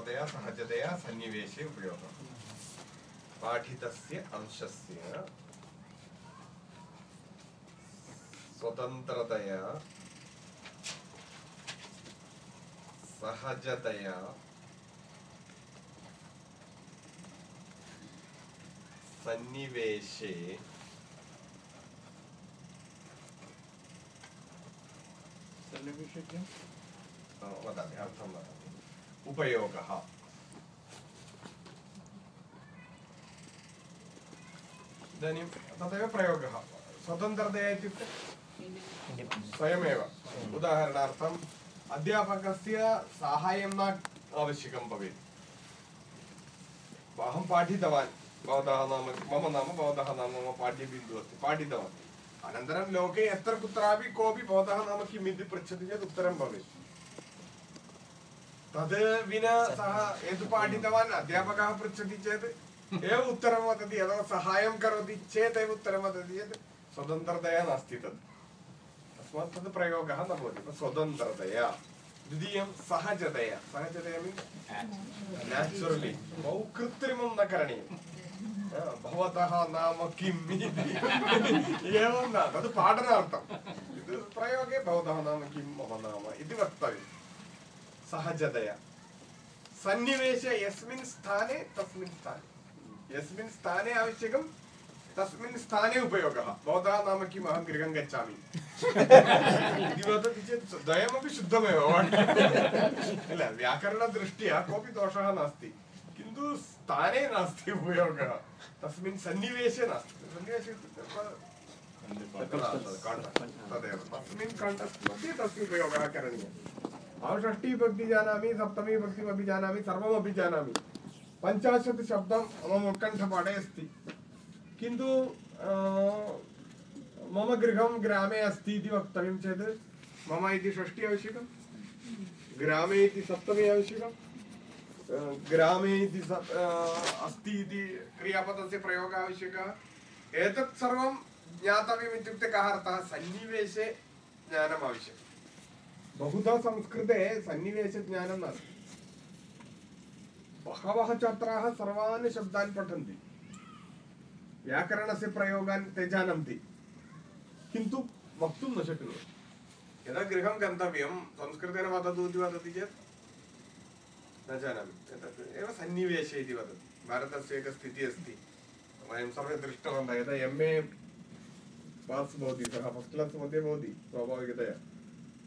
स्वतन्त्रतया सहजतया सन्निवेशे उपयोगः पाठितस्य अंशस्य स्वतन्त्रतया सहजतया सन्निवेशे सन्निवेशे अ, वदामि अर्थं वदामि। उपयोगः इदानीं तदेव प्रयोगः स्वतन्त्रतया इत्युक्ते स्वयमेव उदाहरणार्थम् अध्यापकस्य साहाय्यं न आवश्यकं भवेत् अहं पाठितवान् भवतः नाम मम नाम भवतः नाम मम पाठ्यबिन्दुः अस्ति पाठितवान् अनन्तरं लोके यत्र कुत्रापि कोऽपि भवतः नाम किम् इति पृच्छति चेत् उत्तरं भवेत् तद् विना सः यद् पाठितवान् अध्यापकः पृच्छति चेत् एव उत्तरं वदति अथवा सहायं करोति चेत् एव उत्तरं वदति चेत् स्वतन्त्रतया नास्ति तद् तस्मात् तद् प्रयोगः न भवति स्वतन्त्रतया द्वितीयं सहजतया सहजतया मीन्स् नेचुरलि बहु कृत्रिमं न करणीयं हा, भवतः नाम किम् इति एवं न तद् पाठनार्थम् इति प्रयोगे भवतः नाम किं मम नाम इति वक्तव्यं सहजतया। सन्निवेशे यस्मिन् स्थाने तस्मिन् स्थाने। यस्मिन् स्थाने आवश्यकं तस्मिन् स्थाने उपयोगः। भवतः नाम किम्? अहं गृहं गच्छामि। इति वदति चेत् द्वयमपि शुद्धमेव। किल व्याकरणदृष्ट्या कोऽपि दोषः नास्ति। किन्तु स्थाने नास्ति उपयोगः। तस्मिन् सन्निवेशे नास्ति। सन्निवेशे तदेव। तस्मिन् काण्टस्ट् मध्ये तस्य उपयोगः करणीयः। अहं षष्ठीभक्ति जानामि सप्तमीभक्तिमपि जानामि, सर्वमपि जानामि। पञ्चाशत् शब्दं मम उत्कण्ठपाठे अस्ति। किन्तु मम गृहं ग्रामे अस्ति इति वक्तव्यं चेत् मम इति षष्ठी आवश्यकं, ग्रामे इति सप्तमी आवश्यकं ग्रामे इति अस्ति इति क्रियापदस्य प्रयोगः आवश्यकः। एतत् सर्वं ज्ञातव्यम् इत्युक्ते कः अर्थः? सन्निवेशे ज्ञानम् आवश्यकम्। बहुधा संस्कृते सन्निवेशज्ञानं नास्ति। बहवः छात्राः सर्वान् शब्दान् पठन्ति। व्याकरणस्य प्रयोगान् ते जानन्ति। किन्तु वक्तुं न शक्नुवन्ति। यदा गृहं गन्तव्यं, संस्कृतेन वदतु इति वदति चेत् न जानामि। एतत् एव सन्निवेशे इति वदति। भारतस्य एका स्थितिः अस्ति। वयं सर्वे दृष्टवन्तः, यदा एम् ए पास् भवति, सः फस्ट् क्लास् मध्ये भवति, स्वाभाविकतया।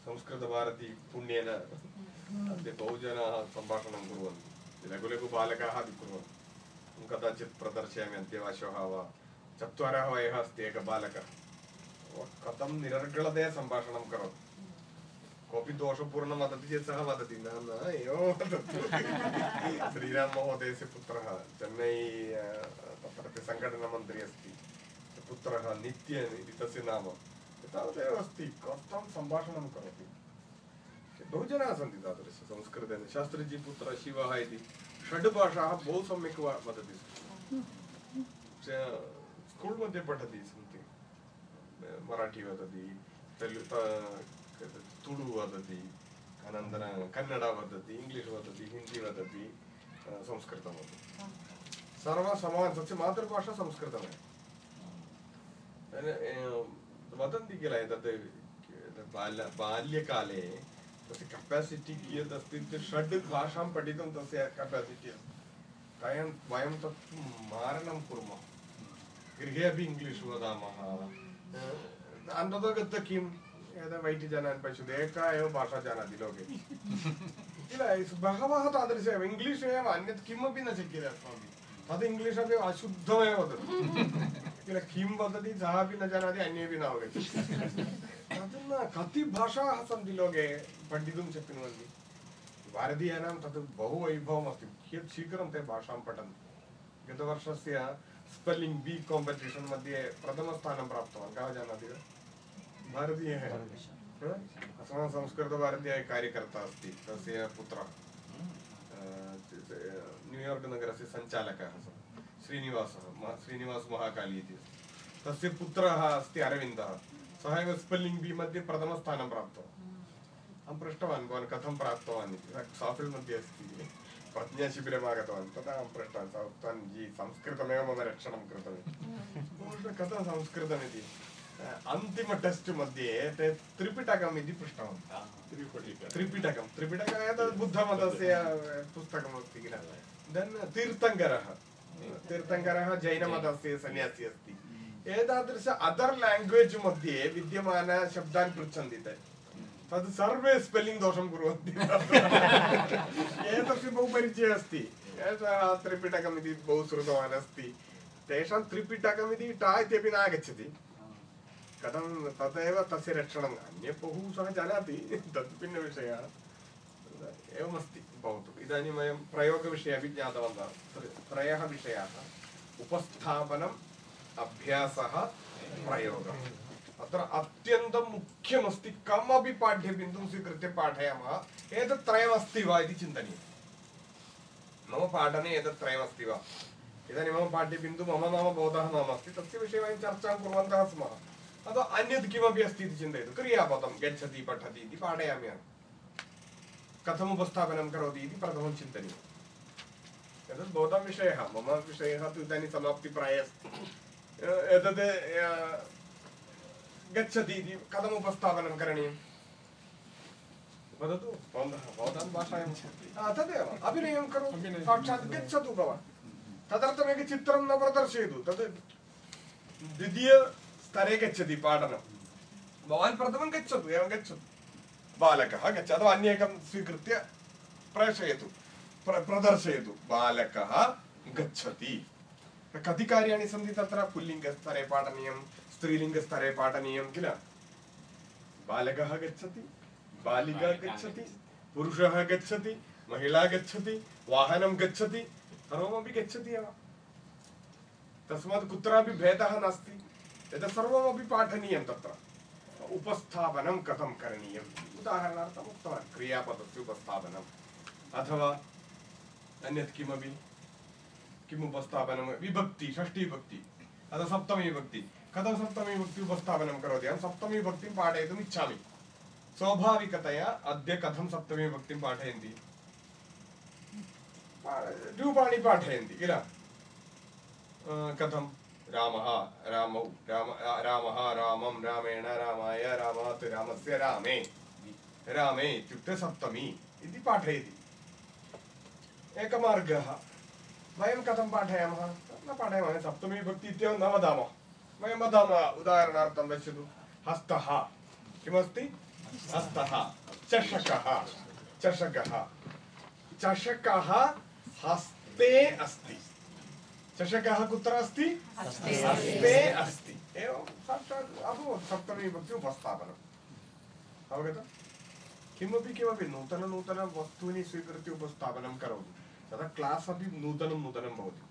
संस्कृतभारती पुण्येन अद्य बहुजनाः सम्भाषणं कुर्वन्ति लघु लघु बालकाः अपि कुर्वन्ति कदाचित् प्रदर्शयामि अद्य वा श्वः वा चत्वारः वयः अस्ति एकः बालकः। कथं निरर्गलतया सम्भाषणं करोति? कोऽपि दोषपूर्णं वदति चेत् सः वदति। न न, एवं श्रीराममहोदयस्य पुत्रः, चेन्नै तत्रत्य सङ्घटनमन्त्री अस्ति। पुत्रः इति तस्य नाम। तावदेव अस्ति कथं सम्भाषणं करोति बहु जनाः सन्ति तादृश संस्कृतेन शास्त्रीजी पुत्रः शिवः इति षड् भाषाः बहु सम्यक् वदति। स्कूल् मध्ये पठति सन्ति। मराठी वदति, तेलु तुळु वदति कन्नड वदति इङ्ग्लिश् वदति, हिंदी वदति संस्कृतं वदति। सर्वं समानं तस्य मातृभाषा संस्कृतमेव वदन्ति किल एतत् एतत् बाल्य बाल्यकाले तस्य केपासिटि कियत् अस्ति इत्युक्ते षड् भाषां पठितुं तस्य केपासिटि अस्ति वयं वयं तत् मारणं कुर्मः गृहे अपि इङ्ग्लिश् वदामः अ, अन्ततो गत्वा किं यदा वैट् जनान् पश्यतु एका एव भाषा जानाति लोके किल बहवः तादृश एव इङ्ग्लिश् एव अन्यत् किमपि न शक्यते अस्माभिः तद् इङ्ग्लिश् अपि अशुद्धमेव वदति किल किं वदति सः अपि न जानाति अन्येपि न अवगच्छति न कति भाषाः सन्ति लोके पठितुं शक्नुवन्ति भारतीयानां तत् बहु वैभवमस्ति कियत् शीघ्रं ते भाषां पठन्ति गतवर्षस्य स्पेल्लिङ्ग् बी काम्पिटिशन् मध्ये प्रथमस्थानं प्राप्तवान् कः जानाति वा भारतीयः अस्माकं संस्कृतभारत्याः कार्यकर्ता अस्ति तस्य पुत्रः न्यूयार्क् नगरस्य सञ्चालकः श्रीनिवासः श्रीनिवास महाकाली इति। तस्य पुत्रः अस्ति अरविन्दः। सः एव स्पेल्लिङ्ग् बी मध्ये प्रथमस्थानं प्राप्तवान्। अहं पृष्टवान् भवान् कथं प्राप्तवान् इति। साफिल् मध्ये अस्ति। प्रज्ञाशिबिरम् आगतवान्। तदा अहं पृष्टवान् सः उक्तवान् जि संस्कृतमेव मम रक्षणं कृतमिति कथं संस्कृतमिति अन्तिम टेस्ट् मध्ये ते त्रिपिटकम् इति पृष्टवन्तः। त्रिपटिका एतत् बुद्धमतस्य पुस्तकमस्ति किल? देन् तीर्थङ्करः। तीर्थङ्करः जैनमतस्य सन्यासी अस्ति एतादृश अदर् लाङ्ग्वेज् मध्ये विद्यमानशब्दान् पृच्छन्ति ते तद् सर्वे स्पेल्लिङ्ग् दोषं कुर्वन्ति एतस्य बहु परिचयः अस्ति त्रिपिटकम् इति बहु श्रुतवान् अस्ति तेषां त्रिपिटकम् इति टा इत्यपि न आगच्छति कथं तदेव तस्य रक्षणम् अन्य बहु सः जानाति तत् भिन्नविषयः एवमस्ति भवतु। इदानीं वयं प्रयोगविषये अपि ज्ञातवन्तः त्र- त्रयः विषयाः। उपस्थापनम्, अभ्यासः, प्रयोगः। अत्र अत्यन्तं मुख्यमस्ति कमपि पाठ्यबिन्दुं स्वीकृत्य पाठयामः। एतत् त्रयमस्ति वा इति चिन्तनीयम्। मम पाठने एतत् त्रयमस्ति वा? इदानीं मम पाठ्यबिन्दु मम नाम भवतः नाम अस्ति। तस्य विषये वयं चर्चां कुर्वन्तः स्मः। अथवा अन्यत् किमपि अस्ति इति चिन्तयतु। क्रियापदं, गच्छति, पठति इति पाठयामि अहं। कथम् उपस्थापनं करोति इति प्रथमं चिन्तनीयम्। एतत् भवतां विषयः मम विषयः तु इदानीं समाप्तिप्रायः अस्ति। अ, गच्छति इति कथम् उपस्थापनं करणीयं वदतु भवन्तः भवतां भाषायां तदेव अभिनयं करोतु साक्षात् गच्छतु भवान् तदर्थमेकं चित्रं न प्रदर्शयतु तद् द्वितीयस्तरे गच्छति पाठनं। भवान् प्रथमं गच्छतु एवं गच्छतु। बालकः गच्छ अथवा अन्येकं स्वीकृत्य प्रेषयतु प्र प्रदर्शयतु। बालकः गच्छति। कति कार्याणि सन्ति तत्र? पुल्लिङ्गस्तरे पाठनीयं स्त्रीलिङ्गस्तरे पाठनीयं किल? बालकः गच्छति बालिका गच्छति पुरुषः गच्छति महिला गच्छति वाहनं गच्छति सर्वमपि गच्छति एव। तस्मात् कुत्रापि भेदः नास्ति। एतत् सर्वमपि पाठनीयं तत्र। उपस्थापनं कथं करणीयम्? उदाहरणार्थम् उक्तवान् क्रियापदस्य उपस्थापनम्. अथवा अन्यत् किमपि? किम् उपस्थापनं? विभक्ति षष्ठीविभक्ति अथवा सप्तमीविभक्ति कथं सप्तमीविभक्ति उपस्थापनं करोति? अहं सप्तमीविभक्तिं पाठयितुम् इच्छामि. स्वाभाविकतया अद्य कथं सप्तमीविभक्तिं पाठयन्ति? रूपाणि पाठयन्ति, किल? कथं? रामः, रामौ, राम, रामः, रामं, रामेण, रामाय, रामात्, रामस्य रामे। रामे इत्युक्ते सप्तमी इति पाठयति। एकमार्गः। वयं कथं पाठयामः? न पाठयामः सप्तमी विभक्ति इत्येव न वदामः। वयं वदामः उदाहरणार्थं पश्यतु हस्तः। किमस्ति? हस्तः। चषकः। चषकः। चषकः हस्ते अस्ति। चषकः कुत्र अस्ति? हस्ते अस्ति। एवं साक्षात् अभवत् सप्तमी विभक्ति उपस्थापनम्। अवगतम्? किमपि किमपि नूतननूतनवस्तूनि स्वीकृत्य उपस्थापनं करोतु। तदा क्लास् अपि नूतनं नूतनं भवति।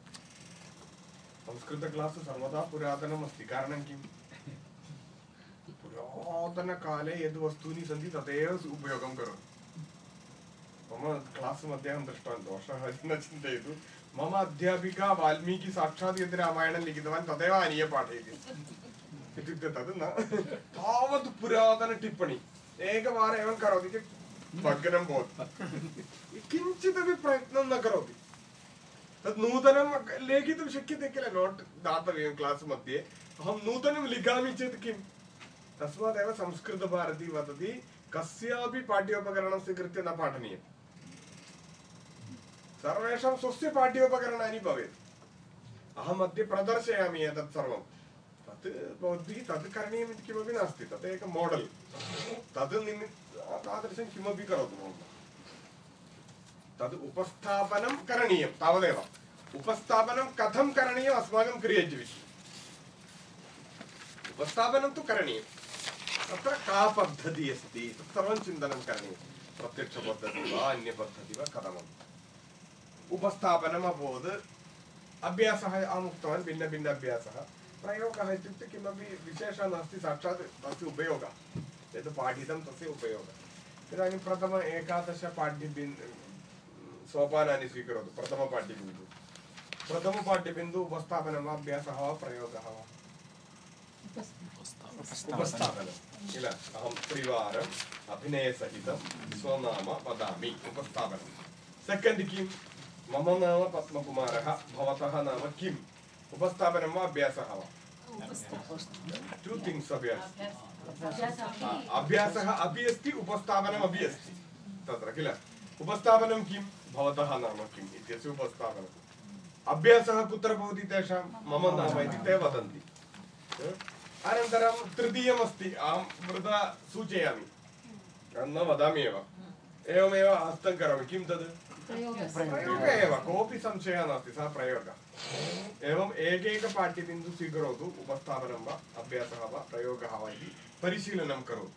संस्कृत क्लास् सर्वदा पुरातनम् अस्ति कारणं किम्? पुरातनकाले यद् वस्तूनि सन्ति तदेव उपयोगं करोति। मम क्लास् मध्ये अहं दृष्टवान्, दोषः इति न चिन्तयतु। मम अध्यापिका वाल्मीकि साक्षात् यद् रामायणं लिखितवान् तदेव आनीय पाठयति। इत्युक्ते तद् न। तावत् पुरातन एकवारम् एवं करोति चेत् भग्नं भवति। किञ्चिदपि प्रयत्नं न करोति। तत् नूतनं लेखितुं शक्यते किल? नोट् दातव्यं क्लास् मध्ये। अहं नूतनं लिखामि चेत् किम् तस्मादेव संस्कृतभारती वदति, कस्यापि पाठ्योपकरणं स्वीकृत्य न पाठनीयम्। सर्वेषां स्वस्य पाठ्योपकरणानि भवेत्। अहम् प्रदर्शयामि एतत् सर्वं तत् भवद्भिः तत् करणीयम् इति किमपि नास्ति तत् एकं मोडल् तद् निमित्त तादृशं किमपि करोतु महोदय तद् उपस्थापनं करणीयं तावदेव उपस्थापनं कथं करणीयम् अस्माकं क्रियेट् विषये उपस्थापनं तु करणीयं तत्र का पद्धतिः अस्ति तत् चिन्तनं करणीयं प्रत्यक्षपद्धतिः वा अन्यपद्धतिः वा कथमम् उपस्थापनम् अभवत् अभ्यासः अहम् उक्तवान् भिन्नभिन्न अभ्यासः प्रयोगः इत्युक्ते किमपि विशेषः नास्ति साक्षात् तस्य उपयोगः यत् पाठितं तस्य उपयोगः इदानीं प्रथम एकादश पाठ्यबिन् सोपानानि स्वीकरोतु प्रथमपाठ्यबिन्दुः प्रथमपाठ्यबिन्दुः उपस्थापनं. वा अभ्यासः वा प्रयोगः वा उपस्थापनं किल अहं त्रिवारम् अभिनयसहितं स्वनाम वदामि उपस्थापनं सेकेण्ड् किं मम नाम पद्मकुमारः, भवतः नाम किम्? उपस्थापनं वा अभ्यासः वा टु थिङ्ग्स् अभ्यास अभ्यासः अपि अस्ति उपस्थापनम् अपि अस्ति तत्र किल? उपस्थापनं किं? भवतः नाम किम् इत्यस्य उपस्थापनम् अभ्यासः कुत्र भवति तेषां? मम नाम इति ते वदन्ति। अनन्तरं तृतीयमस्ति अहं वृथा सूचयामि। न वदामि एव। एवमेव हस्तं करोमि। किं तद्? प्रयोगः एव। कोऽपि संशयः नास्ति सः प्रयोगः। एवम् एकैकपाठ्यबिन्दुः स्वीकरोतु। उपस्थापनं वा अभ्यासः वा प्रयोगः वा इति परिशीलनं करोतु।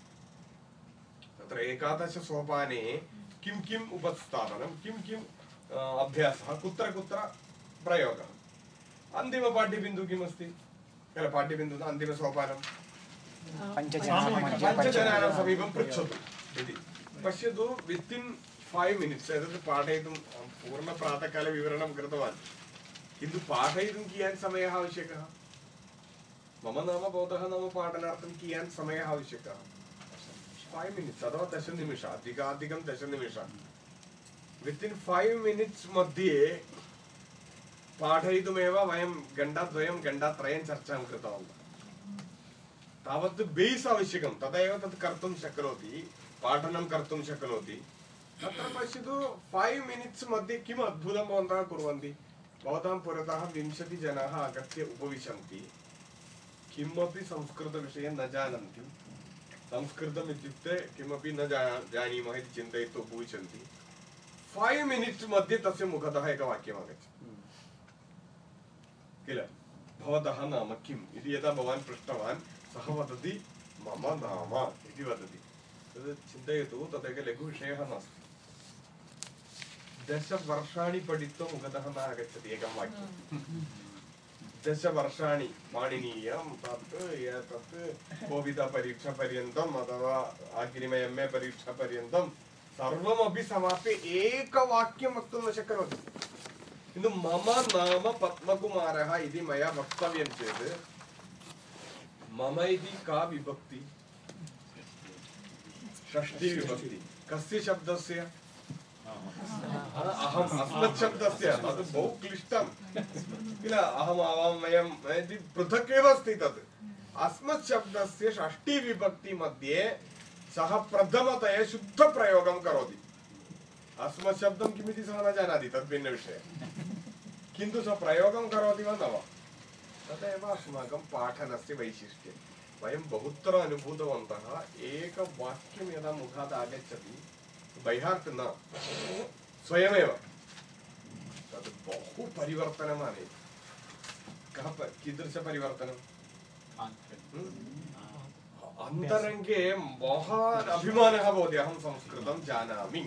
तत्र एकादशसोपाने किं किम् उपस्थापनं किं किम् अभ्यासः कुत्र कुत्र प्रयोगः। अन्तिमपाठ्यबिन्दुः किमस्ति? किल पाठ्यबिन्दुः अन्तिमसोपानं पञ्चजनानां समीपं पृच्छतु इति। पश्यतु वित् इन् फैव् मिनिट्स् एतत् पाठयितुं अहं पूर्णप्रातःकाले विवरणं कृतवान्। किन्तु पाठयितुं कियान् समयः आवश्यकः? मम नाम भवतः नाम पाठनार्थं कियान् समयः आवश्यकः? फैव् मिनिट्स् अथवा दशनिमिषः अधिकाधिकं दशनिमिषः वित् इन् फैव् मिनिट्स् मध्ये पाठयितुमेव वयं घण्टाद्वयं, घण्टात्रयं चर्चां कृतवन्तः। तावत् बेस् आवश्यकं, तदेव तत् कर्तुं शक्नोति, पाठनं कर्तुं शक्नोति। तत्र पश्यतु फैव् मिनिट्स् मध्ये किम् अद्भुतं भवन्तः कुर्वन्ति? भवतां पुरतः विंशतिजनाः आगत्य उपविशन्ति। किमपि संस्कृतविषये न जानन्ति। संस्कृतम् इत्युक्ते किमपि न जा, जानीमः इति चिन्तयित्वा उपविशन्ति। फैव् मिनिट्स् मध्ये तस्य मुखतः एकवाक्यम् आगच्छति। किल? भवतः नाम किम्? इति यदा भवान् पृष्टवान्, सः वदति, मम नाम इति वदति। तद् चिन्तयतु तदेकः लघुविषयः नास्ति। दशवर्षाणि पठित्वा मुखतः न आगच्छति एकं वाक्यं दशवर्षाणि पाणिनीयं तत् एतत् कोविदपरीक्षापर्यन्तम् अथवा अग्रिम एम् ए परीक्षापर्यन्तं सर्वमपि समाप्य एकवाक्यं वक्तुं न शक्नोति। किन्तु मम नाम पद्मकुमारः इति मया वक्तव्यं चेत् मम इति का विभक्ति? षष्ठी विभक्ति। कस्य शब्दस्य? अहम् अस्मत् शब्दस्य तत् बहु क्लिष्टं किल अहम् आवां वयं इति पृथक् एव अस्ति तत् अस्मत् शब्दस्य षष्ठी विभक्ति मध्ये सः प्रथमतया शुद्धप्रयोगं करोति। अस्मत् शब्दं किमिति सः न जानाति तद् भिन्नविषयः किन्तु सः प्रयोगं करोति वा न वा? तदेव अस्माकं पाठनस्य वैशिष्ट्यं। वयं बहुत्र अनुभूतवन्तः, एकवाक्यं यदा मुखात् आगच्छति बैहार्ट् न स्वयमेव तद् बहु परिवर्तनम् आनयति कः प कीदृशपरिवर्तनं अन्तरङ्गे महान् अभिमानः भवति अहं संस्कृतं जानामि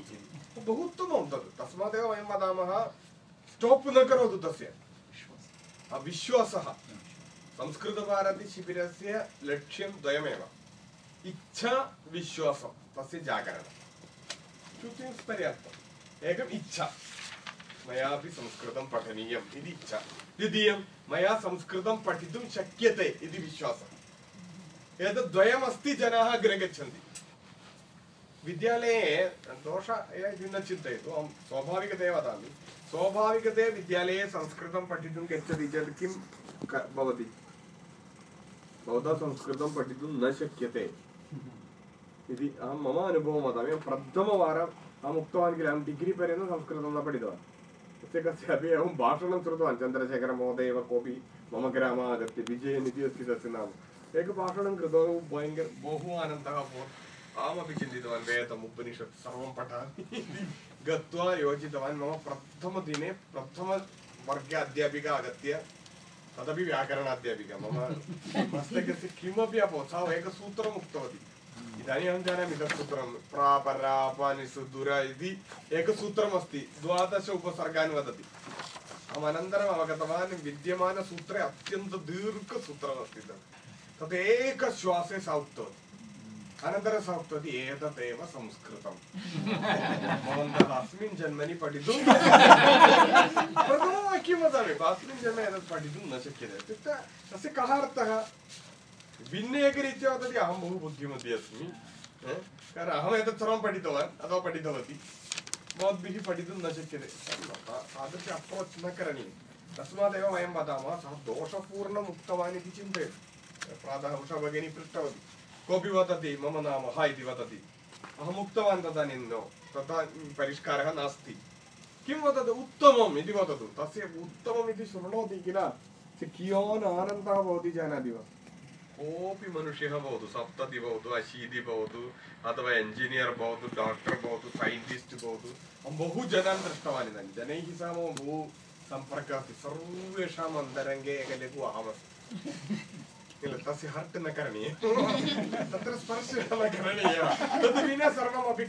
बहु उत्तमं तद् तस्मादेव वयं वदामः स्टोप् न करोतु तस्य विश्वासः संस्कृतभारतीशिबिरस्य लक्ष्यं द्वयमेव इच्छा विश्वासं तस्य जागरणं टु थिङ्ग्स् पर्याप्तम् एकम् इच्छा मयापि संस्कृतं पठनीयम् इति इच्छा द्वितीयं मया संस्कृतं पठितुं शक्यते इति विश्वासः एतद्द्वयमस्ति जनाः अग्रे गच्छन्ति विद्यालये दोषः इति न चिन्तयतु अहं स्वाभाविकतया वदामि स्वाभाविकतया विद्यालये संस्कृतं पठितुं गच्छति चेत् क- भवति भवता संस्कृतं पठितुं न शक्यते इति अहं मम अनुभवं वदामि अहं प्रथमवारम् अहम् उक्तवान् किल अहं डिग्री पर्यन्तं संस्कृतं न पठितवान् तस्य कस्यापि अहं भाषणं श्रुतवान् चन्द्रशेखरमहोदय एव कोऽपि मम ग्रामः आगत्य विजयन् इति अस्ति तस्य नाम एकभाषणं कृतवान् भयङ्कर बहु आनन्दः अभवत् अहमपि चिन्तितवान् वेदम् उपनिषत् सर्वं पठामि गत्वा योजितवान् मम प्रथमदिने प्रथमवर्गे अध्यापिका आगत्य तदपि व्याकरणाध्यापिका मम मस्तकस्य किमपि अभवत् सा एकसूत्रम् उक्तवती इदानीं अहं जानामि तत् सूत्रं प्रापरापानिसु दुर इति एकसूत्रमस्ति द्वादश उपसर्गान् वदति अहम् अनन्तरम् अवगतवान् विद्यमानसूत्रे अत्यन्तदीर्घसूत्रमस्ति तत् तत् एकश्वासे सा उक्तवती अनन्तरं सा उक्तवती एतदेव संस्कृतं भवन्तः अस्मिन् जन्मनि पठितुं किं वदामि अस्मिन् जन्म एतत् पठितुं न शक्यते इत्युक्ते तस्य कः अर्थः भिन्नेकरीत्या वदति अहं बहु बुद्धिमती अस्मि कारणम् अहम् एतत् सर्वं पठितवान् अथवा पठितवती भवद्भिः पठितुं न शक्यते तादृश अप्रोच् न करणीयं तस्मादेव वयं वदामः सः दोषपूर्णम् उक्तवान् इति चिन्तयतु प्रातः उषा भगिनी पृष्टवती कोऽपि वदति मम नाम इति वदति अहम् उक्तवान् तदानीं नो तथा परिष्कारः नास्ति किं वदतु उत्तमम् इति वदतु तस्य उत्तमम् इति शृणोति किल कियान् आनन्दः भवति जानाति वा कोऽपि मनुष्यः भवतु, सप्तति भवतु, अशीति भवतु, अथवा एञ्जिनियर् भवतु डाक्टर् भवतु सैन्टिस्ट् भवतु, अहं बहु जनान् दृष्टवान् इदानीं। जनैः बहु सम्पर्कः अस्ति। लघु अहमस्ति किल, तस्य हर्ट् न करणीयं। तत्र स्पर्शः न करणीयः। तद् विना सर्वमपि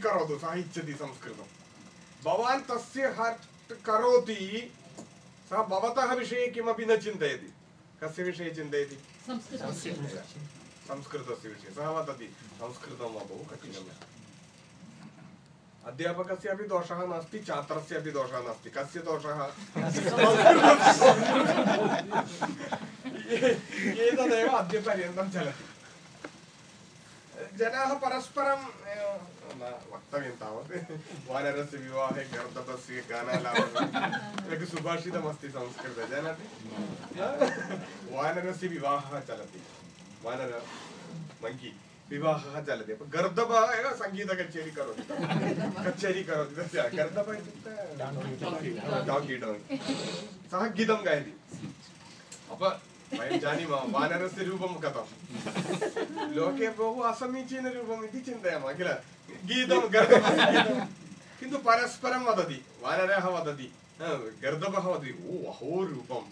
संस्कृतस्य विषये। सः वदति संस्कृतं वा बहु कठिनम् अध्यापकस्य अपि दोषः नास्ति, छात्रस्य अपि दोषः नास्ति। कस्य दोषः? एतदेव अद्यपर्यन्तं चलति। जनाः परस्परं वक्तव्यं वानरस्य विवाहे गर्दभस्य गानालापनम् एकं सुभाषितमस्ति संस्कृते जानाति वानरस्य विवाहः चलति वानर मङ्की विवाहः चलति गर्दभः एव सङ्गीतकचेरी करोति कचेरी करोति तस्य गर्दभ इत्युक्ते डाङ्की डाङ्की सः गीतं गायति अप वयं जानीमः, वानरस्य रूपं कथं लोके बहु असमीचीनरूपम् इति चिन्तयामः किल? गीतं गर्दभस्य गीतं। किन्तु परस्परं वदति, वानरः वदति गर्दभः वदति, ओ, अहो रूपं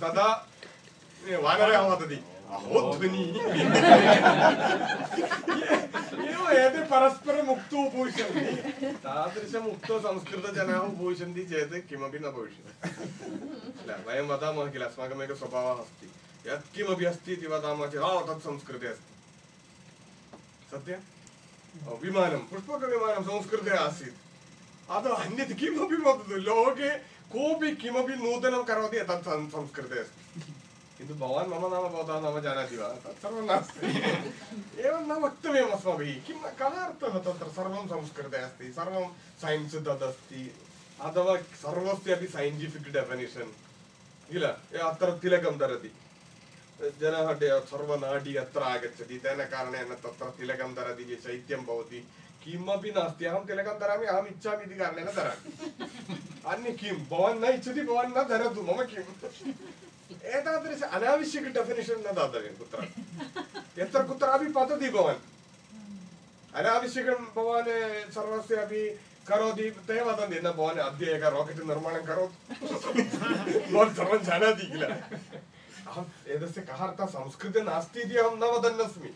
तदा, वानरः वदति। अहो ध्वनि एव एते परस्परम् उक्तो उपविशन्ति तादृशम् उक्तो संस्कृतजनाः उपविशन्ति चेत् किमपि न भविष्यति किल वयं वदामः किल अस्माकम् एकः स्वभावः अस्ति यत्किमपि अस्ति इति वदामः चेत् ओ तत् संस्कृते अस्ति सत्यं विमानं पुष्पकविमानं संस्कृते आसीत् अतः अन्यत् किमपि वदतु लोके कोऽपि किमपि नूतनं करोति तत् संस्कृते अस्ति किन्तु भवान् मम नाम भवतः नाम जानाति वा तत्सर्वं नास्ति एवं न वक्तव्यम् अस्माभिः किं कः अर्थः तत्र सर्वं संस्कृते अस्ति सर्वं सैन्स् तदस्ति अथवा सर्वस्यापि सैन्टिफिक् डेफिनिशन् किल अत्र तिलकं धरति जनाः सर्वनाडी अत्र आगच्छति तेन कारणेन तत्र तिलकं धरति चेत् शैत्यं भवति किमपि नास्ति अहं तिलकं धरामि अहम् इच्छामि इति कारणेन धरामि अन्य किं भवान् न इच्छति भवान् न धरतु मम किम् एतादृश अनावश्यक डेफिनेशन् न दातव्यं कुत्र यत्र कुत्रापि पतति भवान् अनावश्यकं भवान् सर्वस्यापि करोति ते वदन्ति न भवान् अद्य एकं राकेट् निर्माणं करोतु भवान् सर्वं जानाति किल अहम् एतस्य कः अर्थः संस्कृते नास्ति इति अहं न वदन्नस्मि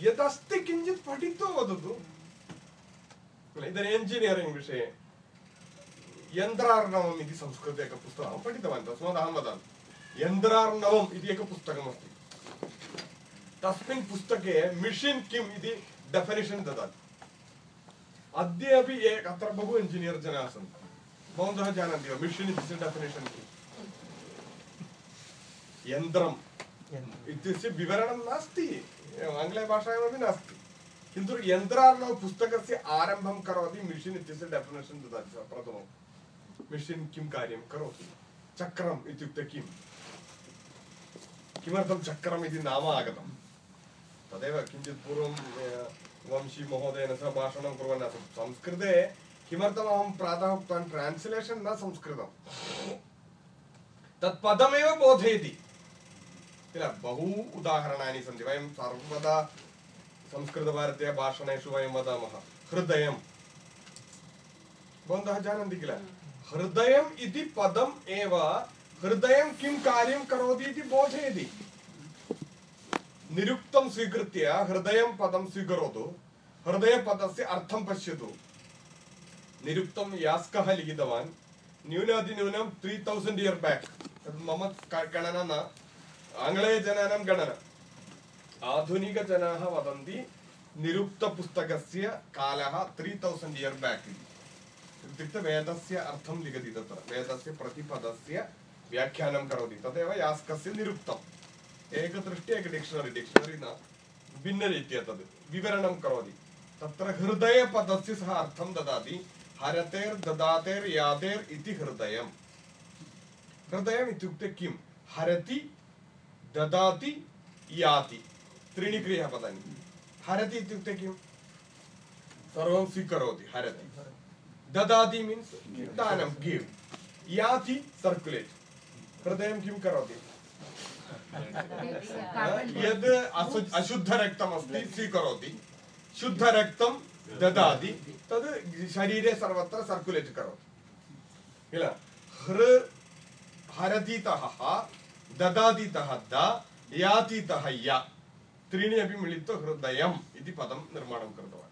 यदस्ति किञ्चित् पठित्वा वदतु इदानीम् एञ्जिनियरिङ्ग् विषये यन्त्रार्णवम् इति संस्कृते एकं पुस्तकम् अहं पठितवान् तस्मात् अहं वदामि यन्त्रार्णवम् इति एकं पुस्तकमस्ति तस्मिन् पुस्तके मिशिन् किम् इति डेफिनेशन् ददाति अद्य अपि एक अत्र बहु इञ्जिनियर् जनाः सन्ति भवन्तः जानन्ति वा मिशिन् इत्यस्य डेफिनेशन् किम् यन्त्रम् इत्यस्य विवरणं नास्ति आङ्ग्लभाषायामपि नास्ति किन्तु यन्त्रार्णव पुस्तकस्य आरम्भं करोति मिशिन् इत्यस्य डेफिनेशन् ददाति प्रथमं मिशिन् किं कार्यं करोति चक्रम् इत्युक्ते किमर्थं चक्रम् इति नाम आगतं? तदेव किञ्चित् पूर्वं वंशीमहोदयेन सह भाषणं कुर्वन् आसं संस्कृते किमर्थम् अहं प्रातः उक्तवान् ट्रान्स्लेशन् न संस्कृतं। तत् पदमेव बोधयति। किल बहु उदाहरणानि सन्ति। वयं सर्वदा संस्कृतभारत्या भाषणेषु वयं वदामः हृदयं भवन्तः जानन्ति किल? हृदयम् इति पदम् एव किं कार्यं करोति इति बोधयति निरुक्तं स्वीकृत्य हृदयं पदं स्वीकरोतु हृदयपदस्य अर्थं पश्यतु निरुक्तं यास्कः लिखितवान् न्यूनातिन्यूनं त्री तौसण्ड् इयर् बेक् तद् मम गणना न आङ्ग्लेयजनानां गणना आधुनिकजनाः वदन्ति निरुक्तपुस्तकस्य कालः त्री तौसण्ड् इयर् बेक् इति इत्युक्ते वेदस्य अर्थं लिखति तत्र वेदस्य प्रतिपदस्य व्याख्यानं करोति। तदेव यास्कस्य निरुक्तम् एकदृष्ट्या एक डिक्षनरि डिक्षनरि न, भिन्नरीत्या तद् विवरणं करोति। तत्र हृदयपदस्य सः अर्थं ददाति हरतेर्ददातेर् इति हृदयम्। हृदयम् इत्युक्ते किं हरति, ददाति, याति। त्रीणि क्रियापदानि। हरति इत्युक्ते किं सर्वं स्वीकरोति, हरति। ददाति मीन्स् दानं गिव् याति हृदयं किं करोति यद् असु अशुद्धरक्तमस्ति स्वीकरोति शुद्धरक्तं ददाति तद् शरीरे सर्वत्र सर्कुलेट् करोति किल हृ हरतीतः ह ददातीतः द यातीतः य त्रीणि अपि मिलित्वा हृदयम् इति पदं निर्माणं कृतवान्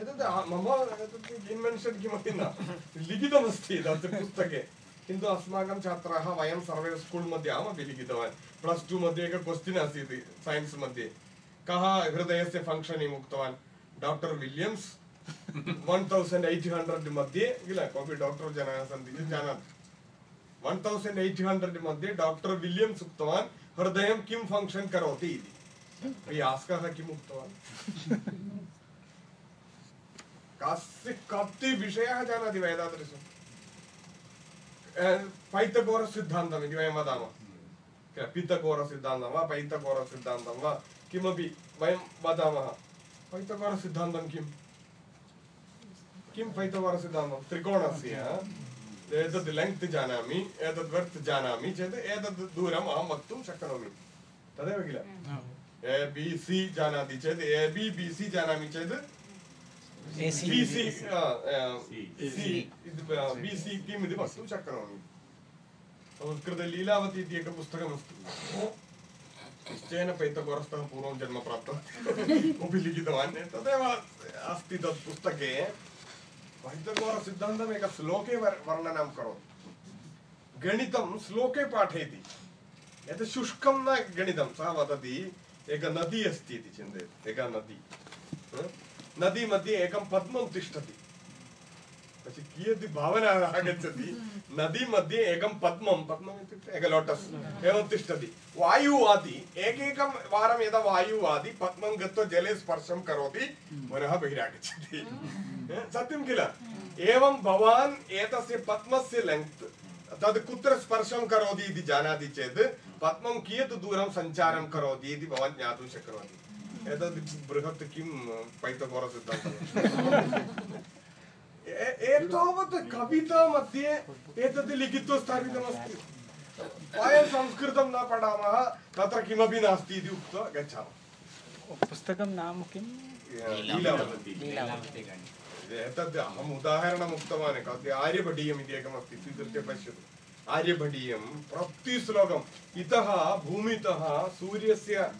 एतद् अ- मम एतत् इन्वेन्शन् किमपि न लिखितमस्ति तत् पुस्तके किन्तु अस्माकं छात्राः वयं सर्वे स्कूल् मध्ये अहमपि लिखितवान्. प्लस् टु मध्ये एकः क्वश्चिन् आसीत् सैन्स् मध्ये. कः हृदयस्य फङ्क्षनिङ्ग् उक्तवान् doctor Williams. One thousand eight hundred मध्ये किल कोऽपि डाक्टर् जनाः सन्ति चेत् जानाति. वन् तौसण्ड् एय्ट् हण्ड्रेड् मध्ये डाक्टर् विलियम्स् उक्तवान् हृदयं किं फङ्क्षन् करोति इति? यास्कः किम् उक्तवान्? कस्य कति विषयः जानाति पैतकोरस् सिद्धान्तम् इति वयं वदामः किल पितकोरसिद्धान्तं वा पैतकोरसिद्धान्तं वा किमपि वयं वदामः पैतकोरसिद्धान्तं किम् किं पैतकोरसिद्धान्तं त्रिकोणस्य एतद् लेङ्ग्त् जानामि एतद् वर्त् जानामि चेत् एतद् दूरम् अहं वक्तुं शक्नोमि तदेव किल ए बि सि जानाति चेत् ए बि बि सि जानामि चेत् बि सि किम् इति वक्तुं शक्नोमि संस्कृते लीलावती इति एकं पुस्तकमस्ति निश्चयेन पैतकोरस्तः पूर्वं जन्म प्राप्तं कोऽपि लिखितवान् तदेव अस्ति तत् पुस्तके पैतकोरसिद्धान्तम् एक श्लोके वर्णनं करोति गणितं श्लोके पाठयति यत् शुष्कं न गणितं सः वदति एका नदी अस्ति इति चिन्तयतु एका नदी ह? नदी मध्ये एकं पद्मं तिष्ठति। पश्य कियत् भावना आगच्छति? नदी मध्ये एकं पद्मं पद्मम् इत्युक्ते एक लोटस् एवं तिष्ठति। वायुः वाति एकैकं वारं यदा वायुः वाति पद्मं गत्वा जले स्पर्शं करोति पुनः बहिरागच्छति। सत्यं किल? एवं भवान् एतस्य पद्मस्य लेङ्ग्त् तद् कुत्र स्पर्शं करोति इति जानाति चेत् पद्मं कियत् दूरं सञ्चारं करोति इति भवान् ज्ञातुं शक्नोति। एतद् बृहत् किं ए- एतावत् कविता मध्ये एतत् लिखित्वा स्थापितमस्ति वयं संस्कृतं न पठामः तत्र किमपि नास्ति इति उक्त्वा गच्छामः पुस्तकं नाम किं लीलावती एतद् अहम् उदाहरणम् उक्तवान् कति आर्यभटीयम् इति एकमस्ति स्वीकृत्य पश्यतु आर्यभटीयं प्रतिश्लोकम् इतः भूमितः सूर्यस्य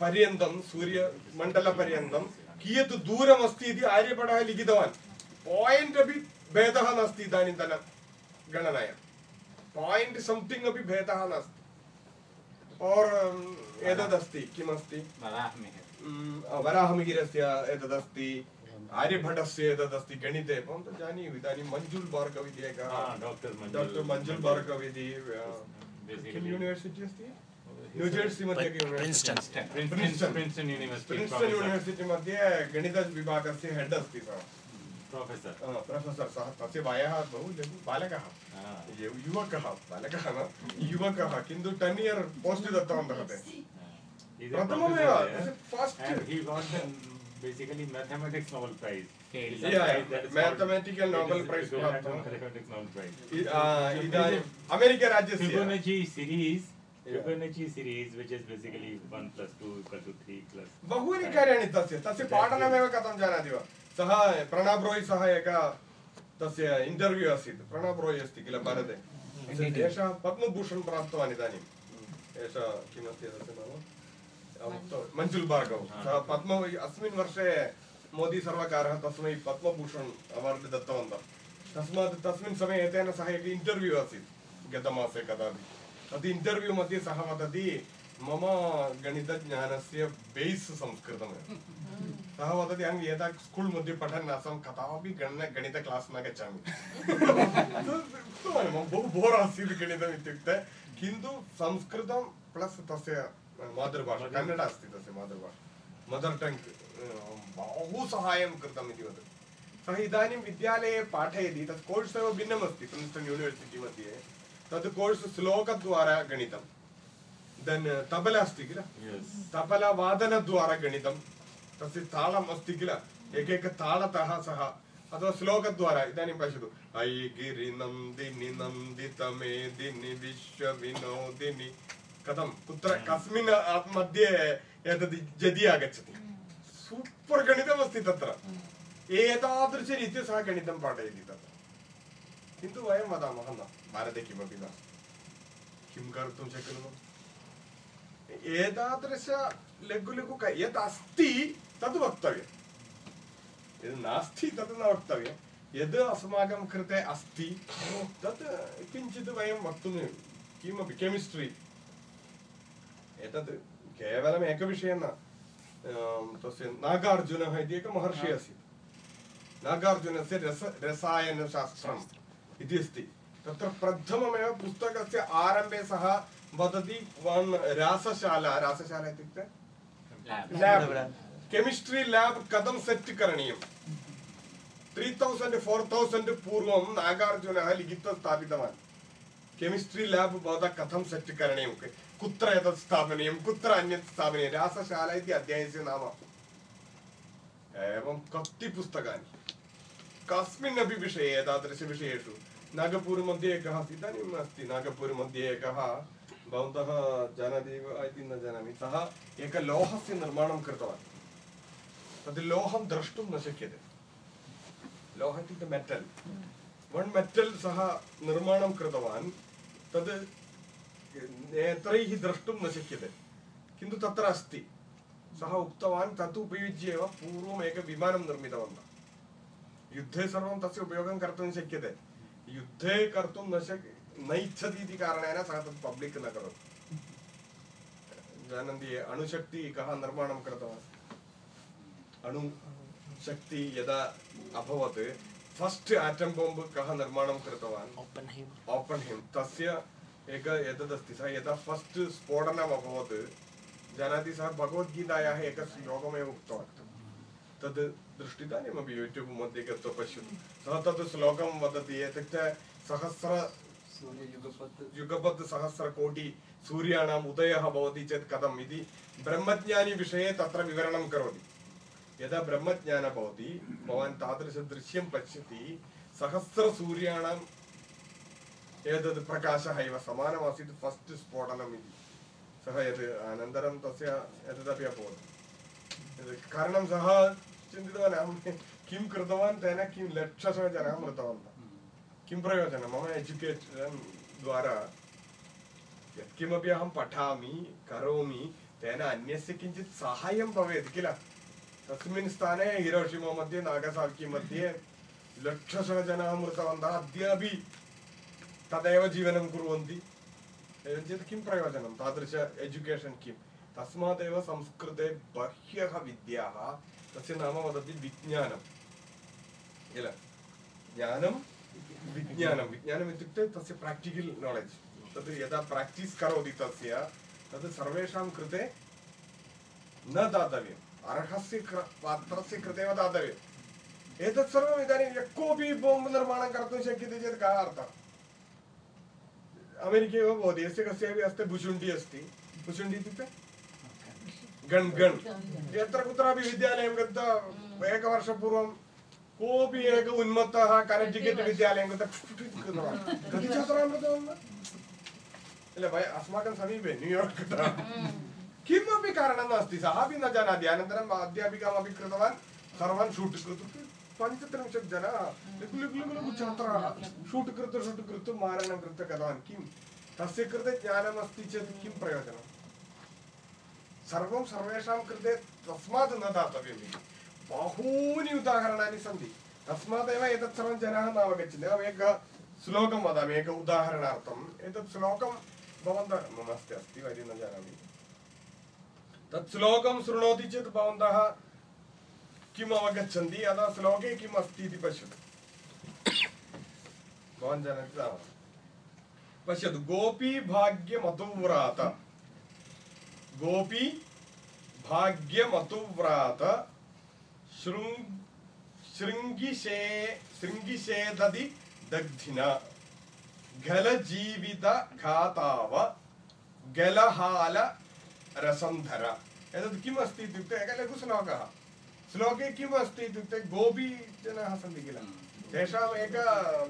पर्यन्तं सूर्यमण्डलपर्यन्तं कियत् दूरमस्ति इति आर्यभटः लिखितवान् पायिण्ट् अपि भेदः नास्ति इदानीन्तन गणनायां पायिण्ट् संथिङ्ग् अपि भेदः नास्ति और् एतदस्ति किमस्ति वराहमिहिरस्य एतदस्ति आर्यभटस्य एतदस्ति गणिते भवन्तः जानीयुः इदानीं मञ्जुल् भार्गव इति एकः डॉक्टर डाक्टर् मञ्जुल् भार्गव इति किं यूनिवर्सिटि अस्ति न्यूजर्सि मध्ये Princeton. Princeton Princeton university Princeton university मध्ये गणितविभागस्य हेड् अस्ति सः प्रोफेसर प्रोफेसर् सः तस्य वयः बहु लघु बालकः यु- युवकः बालकः न युवकः किन्तु टेन् इयर् पोस्ट् दत्तवन्तः ते प्रथममेव first basically mathematics Nobel Prize. Yeah, prize mathematical Nobel Prize mathematics Nobel Prize. series, Yeah. Fibonacci series, which is basically one plus two equal to three plus. बहूनि कार्याणि तस्य तस्य पाठनमेव कथं जानाति वा? सः प्रणब् रोय् सह एक तस्य इण्टर्व्यू आसीत्। प्रणब् रोय् अस्ति किल भारते? एषः पद्मभूषणं प्राप्तवान् इदानीम् एषः किमस्ति तस्य नाम? मञ्जुल् भार्गव। सः पद्म अस्मिन् वर्षे मोदी सर्वकारः तस्मै पद्मभूषण अवार्ड् दत्तवन्तः। तस्मात् तस्मिन् समये तेन सह एकः इण्टर्व्यू आसीत्। गतमासे कदापि। तत् इण्टर्व्यू मध्ये सः वदति मम गणितज्ञानस्य बेस् संस्कृतमेव सः वदति अहं यदा स्कूल् मध्ये पठन् आसं कदापि गण गणित क्लास् न गच्छामि मम बहु बोर् आसीत् गणितम् इत्युक्ते किन्तु संस्कृतं प्लस् तस्य मातृभाषा कन्नड अस्ति तस्य मातृभाषा मदर् टङ्ग् बहु सहायं कृतम् इति वदति सः इदानीं विद्यालये पाठयति तत् कोर्स् एव भिन्नमस्ति प्रिन्स्टन् यूनिवर्सिटि मध्ये तत् कोर्स् श्लोकद्वारा गणितं देन् तबला अस्ति किल? Yes. तबलवादनद्वारा गणितं तस्य तालम् अस्ति किल? एकैक तालतः सः अथवा श्लोकद्वारा इदानीं पश्यतु। ऐ गिरिनन्दिनि नन्दितमेदिनि विश्वविनोदिनि। कथं कुत्र कस्मिन् आ- मध्ये एतद् जदि आगच्छति। सूपर् गणितमस्ति तत्र। एतादृशरीत्या सः गणितं पाठयति तत्र। किन्तु वयं वदामः न भारते किमपि नास्ति किं कर्तुं शक्नुमः एतादृश लघु लघु क- यत् अस्ति तद् वक्तव्यं यद् नास्ति तद् न वक्तव्यं यद् अस्माकं कृते अस्ति तत् किञ्चित् वयं वक्तुं किमपि केमिस्ट्रि एतत् केवलम् एकविषयः न तस्य नागार्जुनः इति एकः महर्षिः आसीत् नागार्जुनस्य रस रसायनशास्त्रम् इति अस्ति। तत्र प्रथममेव पुस्तकस्य आरम्भे सः वदति वन् रासशाला रासशाला इत्युक्ते? ल्याब् केमिस्ट्रि ल्याब् कथं सेट् करणीयं त्री तौसण्ड् फोर् तौसण्ड् पूर्वं नागार्जुनः लिखित्वा स्थापितवान्। केमिस्ट्रि ल्याब् भवतः कथं सेट् करणीयं कुत्र एतत् स्थापनीयं? कुत्र अन्यत् स्थापनीयं रासशाला इति अध्यायस्य नाम। एवं कति पुस्तकानि। कस्मिन्नपि विषये एतादृशविषयेषु। नागपूर् मध्ये एकः इदानीम् अस्ति नागपूर् मध्ये एकः भवन्तः जानाति वा इति न जानामि, सः एकलोहस्य निर्माणं कृतवान्। तद् लोहं द्रष्टुं न शक्यते। लोह इत्युक्ते मेटल् वन् मेटल् सः निर्माणं कृतवान्, तद् नेत्रैः द्रष्टुं न शक्यते। किन्तु तत्र अस्ति। सः उक्तवान्, तत् उपयुज्य एव पूर्वम् एकं निर्मितवन्तः। युद्धे सर्वं तस्य उपयोगं कर्तुं शक्यते। युद्धे कर्तुं न शक् न इच्छति इति कारणेन सः तत् पब्लिक् न करोति। जानन्ति अणुशक्ति कः निर्माणं कृतवान्? अणुशक्ति यदा अभवत् फस्ट् आटम् बाम्ब् कः निर्माणं कृतवान्? ओपन् हिम् तस्य एक एतदस्ति सः यदा फस्ट् स्फोटनम् अभवत् जानाति सः भगवद्गीतायाः एकः श्लोकमेव उक्तवान्। तद् दृष्टि इदानीमपि यूट्यूब् मध्ये गत्वा पश्यतु सः तद् श्लोकं वदति इत्युक्ते सहस्र युगपत् सहस्रकोटि सूर्याणाम् उदयः भवति चेत् कथम् इति ब्रह्मज्ञानिविषये तत्र विवरणं करोति यदा ब्रह्मज्ञानं भवति भवान् तादृशदृश्यं पश्यति सहस्रसूर्याणाम् एतद् प्रकाशः इव समानमासीत् फस्ट् स्फोटनम् इति सः यत् अनन्तरं तस्य एतदपि अभवत् एतत् कारणं सः चिन्तितवान् अहं किं कृतवान् तेन किं लक्षशः जनाः मृतवन्तः किं प्रयोजनं मम एजुकेशन् द्वारा यत्किमपि अहं पठामि करोमि तेन अन्यस्य किञ्चित् साहाय्यं भवेत् किल तस्मिन् स्थाने हिरोशिमा मध्ये नागसाकी मध्ये लक्षशः जनाः मृतवन्तः अद्यापि तदेव जीवनं कुर्वन्ति एवं किं प्रयोजनं तादृश एजुकेशन् किं तस्मादेव संस्कृते बह्यः विद्याः। तस्य नाम वदति विज्ञानं किल? ज्ञानं, विज्ञानं। विज्ञानम् इत्युक्ते तस्य प्राक्टिकल् नालेज् तद् यदा प्राक्टीस् करोति तस्य तद् सर्वेषां कृते न दातव्यम्। अर्हस्य कृ पात्रस्य कृते एव दातव्यम्। एतत् सर्वम् इदानीं यः कोऽपि बोम्ब् निर्माणं कर्तुं शक्यते चेत् कः अर्थः? अमेरिके एव भवति। यस्य कस्यापि हस्ते भुशुण्डी अस्ति। भुशुण्डी इत्युक्ते गन् गन् यत्र कुत्रापि विद्यालयं गत्वा एकवर्षपूर्वं कोऽपि एक उन्मत्तः कनेक्टिकेट् विद्यालयं गत्वा कृतवान्। कति छात्राः मृतवान् वा? किल वय अस्माकं समीपे न्यूयार्क् किमपि कारणं नास्ति सः अपि न जानाति। अनन्तरम् अध्यापिकामपि कृतवान् सर्वान् शूट् कृत्वा पञ्चत्रिंशत् जनाः, लघु लघु लघु लघु छात्राः शूट् कृत्वा शूट् कृत्वा मारणं कृत्वा गतवान् किं? तस्य कृते ज्ञानमस्ति चेत् किं प्रयोजनं सर्वं सर्वेषां कृते तस्मात् न दातव्यम् इति बहूनि उदाहरणानि सन्ति तस्मादेव एतत् सर्वं जनाः न अवगच्छन्ति अहम् एकः श्लोकं वदामि एक उदाहरणार्थम् एतत् श्लोकं भवन्तः मम अस्ति अस्ति वा इति न जानामि तत् श्लोकं शृणोति चेत् भवन्तः किम् अवगच्छन्ति अतः श्लोके किम् अस्ति इति पश्यतु भवान् जानाति पश्यतु गोपी भाग्यमतुव्रात गोपी भाग्यमतुव्रात शृङ् शृङ्गिशे शृङ्गिशेदधि दग्धिना। गलजीवित घाताव गलहाल रसन्धर एतत् किम् अस्ति इत्युक्ते? एकः लघुश्लोकः श्लोके। किम् अस्ति इत्युक्ते? गोपी जनाः सन्ति किल? तेषाम् एक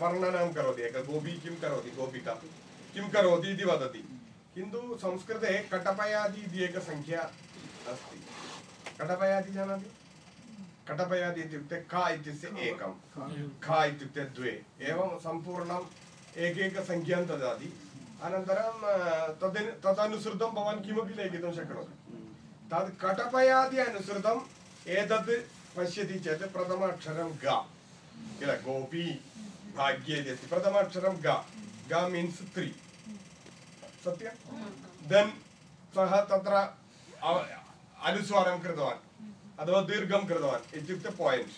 वर्णनं करोति। गोपी किं करोति? गोपिका। किं करोति इति वदति। किन्तु संस्कृते कटपयादि इति एका सङ्ख्या अस्ति। कटपयादि जानाति? कटपयादि इत्युक्ते का इत्यस्य एकं। खा। इत्युक्ते द्वे। एवं सम्पूर्णम् एकैकसङ्ख्यां ददाति। अनन्तरं तद् तदनुसृतं भवान् किमपि लेखितुं शक्नोति। तद् कटपयादि अनुसृतम् एतत् पश्यति चेत् प्रथमाक्षरं ग। किल गोपी भाग्ये इति प्रथमाक्षरं ग। ग मीन्स् त्री सत्यं देन् सः तत्र अनुस्वारं कृतवान् अथवा दीर्घं कृतवान् इत्युक्ते पायिण्ट्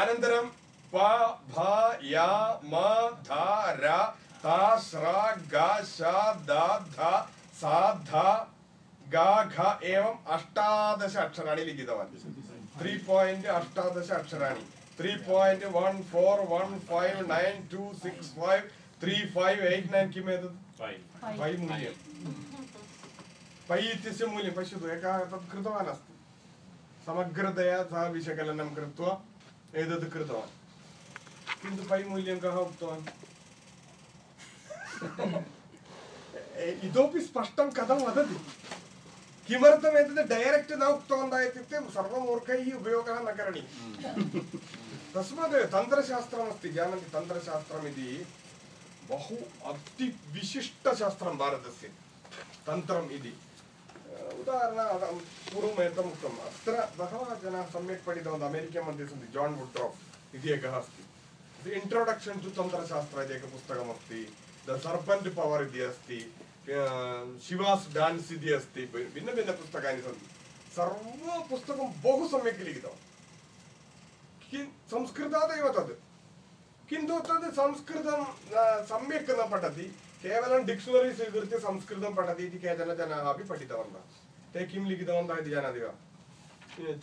अनन्तरं प भ य म ध र ता श्र ग श द ध सा ध ग घ एवम् अष्टादश अक्षराणि लिखितवान् त्री पायिण्ट् अष्टादश अक्षराणि three point one four one five nine two six five three five eight nine किम् एतत्. पै मूल्यं पै इत्यस्य मूल्यं पश्यतु एकः तत् कृतवान् अस्ति समग्रतया सः विशकलनं कृत्वा एतत् कृतवान्। किन्तु पै मूल्यं कः उक्तवान्? इतोपि स्पष्टं कथं वदति? किमर्थम् एतत् डैरेक्ट् न उक्तवन्तः इत्युक्ते सर्वमूर्खैः उपयोगः न करणीयः। तस्मात् तन्त्रशास्त्रमस्ति जानन्ति तन्त्रशास्त्रमिति। बहु अतिविशिष्टशास्त्रं भारतस्य तन्त्रम् इति। उदाहरणार्थं पूर्वम् एतम् उक्तम्। अत्र बहवः जनाः सम्यक् पठितवन्तः अमेरिका मध्ये सन्ति जान् वुड्राफ् इति एकः अस्ति। इण्ट्रोडक्षन् टु तन्त्रशास्त्र इति एकं पुस्तकमस्ति द सर्पण्ट् पवर् इति अस्ति। शिवास् डान्स् इति अस्ति। भिन्नभिन्नपुस्तकानि सन्ति। सर्वपुस्तकं बहु सम्यक् लिखितवान् किं संस्कृतादेव तद्। किन्तु तद् संस्कृतं सम्यक् न पठति। केवलं डिक्षनरी स्वीकृत्य संस्कृतं पठति इति केचन जनाः अपि पठितवन्तः। ते किं लिखितवन्तः इति जानाति वा?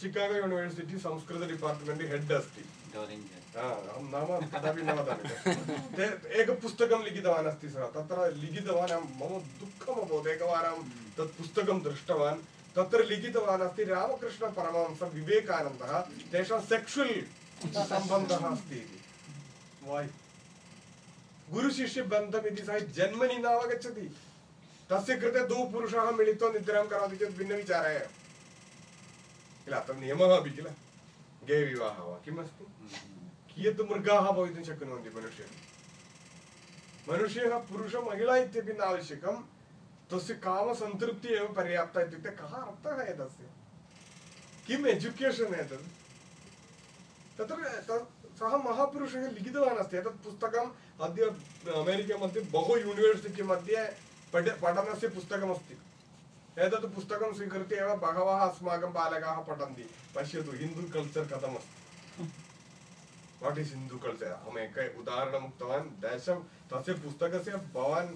Chicago university Sanskrit department head अस्ति। अहं नाम कदापि न वदामि। ते एकं पुस्तकं लिखितवान् अस्ति सः। तत्र लिखितवान् अहं मम दुःखम् अभवत्। एकवारं तत् पुस्तकं दृष्टवान्। तत्र लिखितवान् अस्ति रामकृष्णपरमहंस विवेकानन्दः तेषां सेक्शुवल् सम्बन्धः अस्ति इति। वाय् गुरुशिष्यबन्धमिति सः जन्मनि न अवगच्छति तस्य कृते द्वौ पुरुषाः मिलित्वा निद्रां करोति चेत् भिन्नविचारः एव किल अत्र नियमः अपि किल गे विवाहः वा किम् अस्ति कियत् मृगाः भवितुं शक्नुवन्ति मनुष्यः मनुष्यः पुरुषमहिला इत्यपि न आवश्यकं तस्य कामसन्तृप्तिः एव पर्याप्ता इत्युक्ते कः अर्थः एतस्य किम् एजुकेशन् एतत् तत्र सः महापुरुषः लिखितवान् अस्ति। एतत् पुस्तकम् अद्य अमेरिका मध्ये बहु यूनिवर्सिटि मध्ये पठ, पठनस्य पुस्तकमस्ति। एतत् पुस्तकं स्वीकृत्य एव बहवः अस्माकं बालकाः पठन्ति। पश्यतु, हिंदू कल्चर् कथमस्ति? वाट् इस् हिंदू कल्चर् अहम् एक उदाहरणम् उक्तवान्। दशं, तस्य पुस्तकस्य भवान्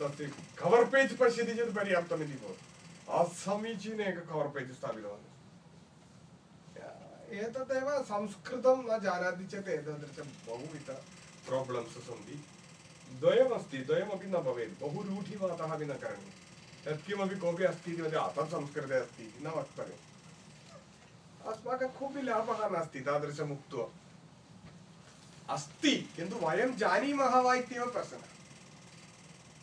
तस्य कवर् पेज् पश्यति चेत् भवति असमीचीन एक कवर् पेज् स्थापितवान्। एतदेव संस्कृतं न जानाति चेत् एतादृश बहुविध प्राब्लम्स् सन्ति। द्वयमस्ति, द्वयमपि न भवेत्। बहु रूढिवादः अपि न करणीयः। यत्किमपि कोऽपि अस्ति इति वदति तत् संस्कृते अस्ति इति न वक्तव्यम्। अस्माकं कोऽपि लाभः नास्ति, तादृशम् उक्त्वा। अस्ति, किन्तु वयं जानीमः वा इत्येव प्रश्नः।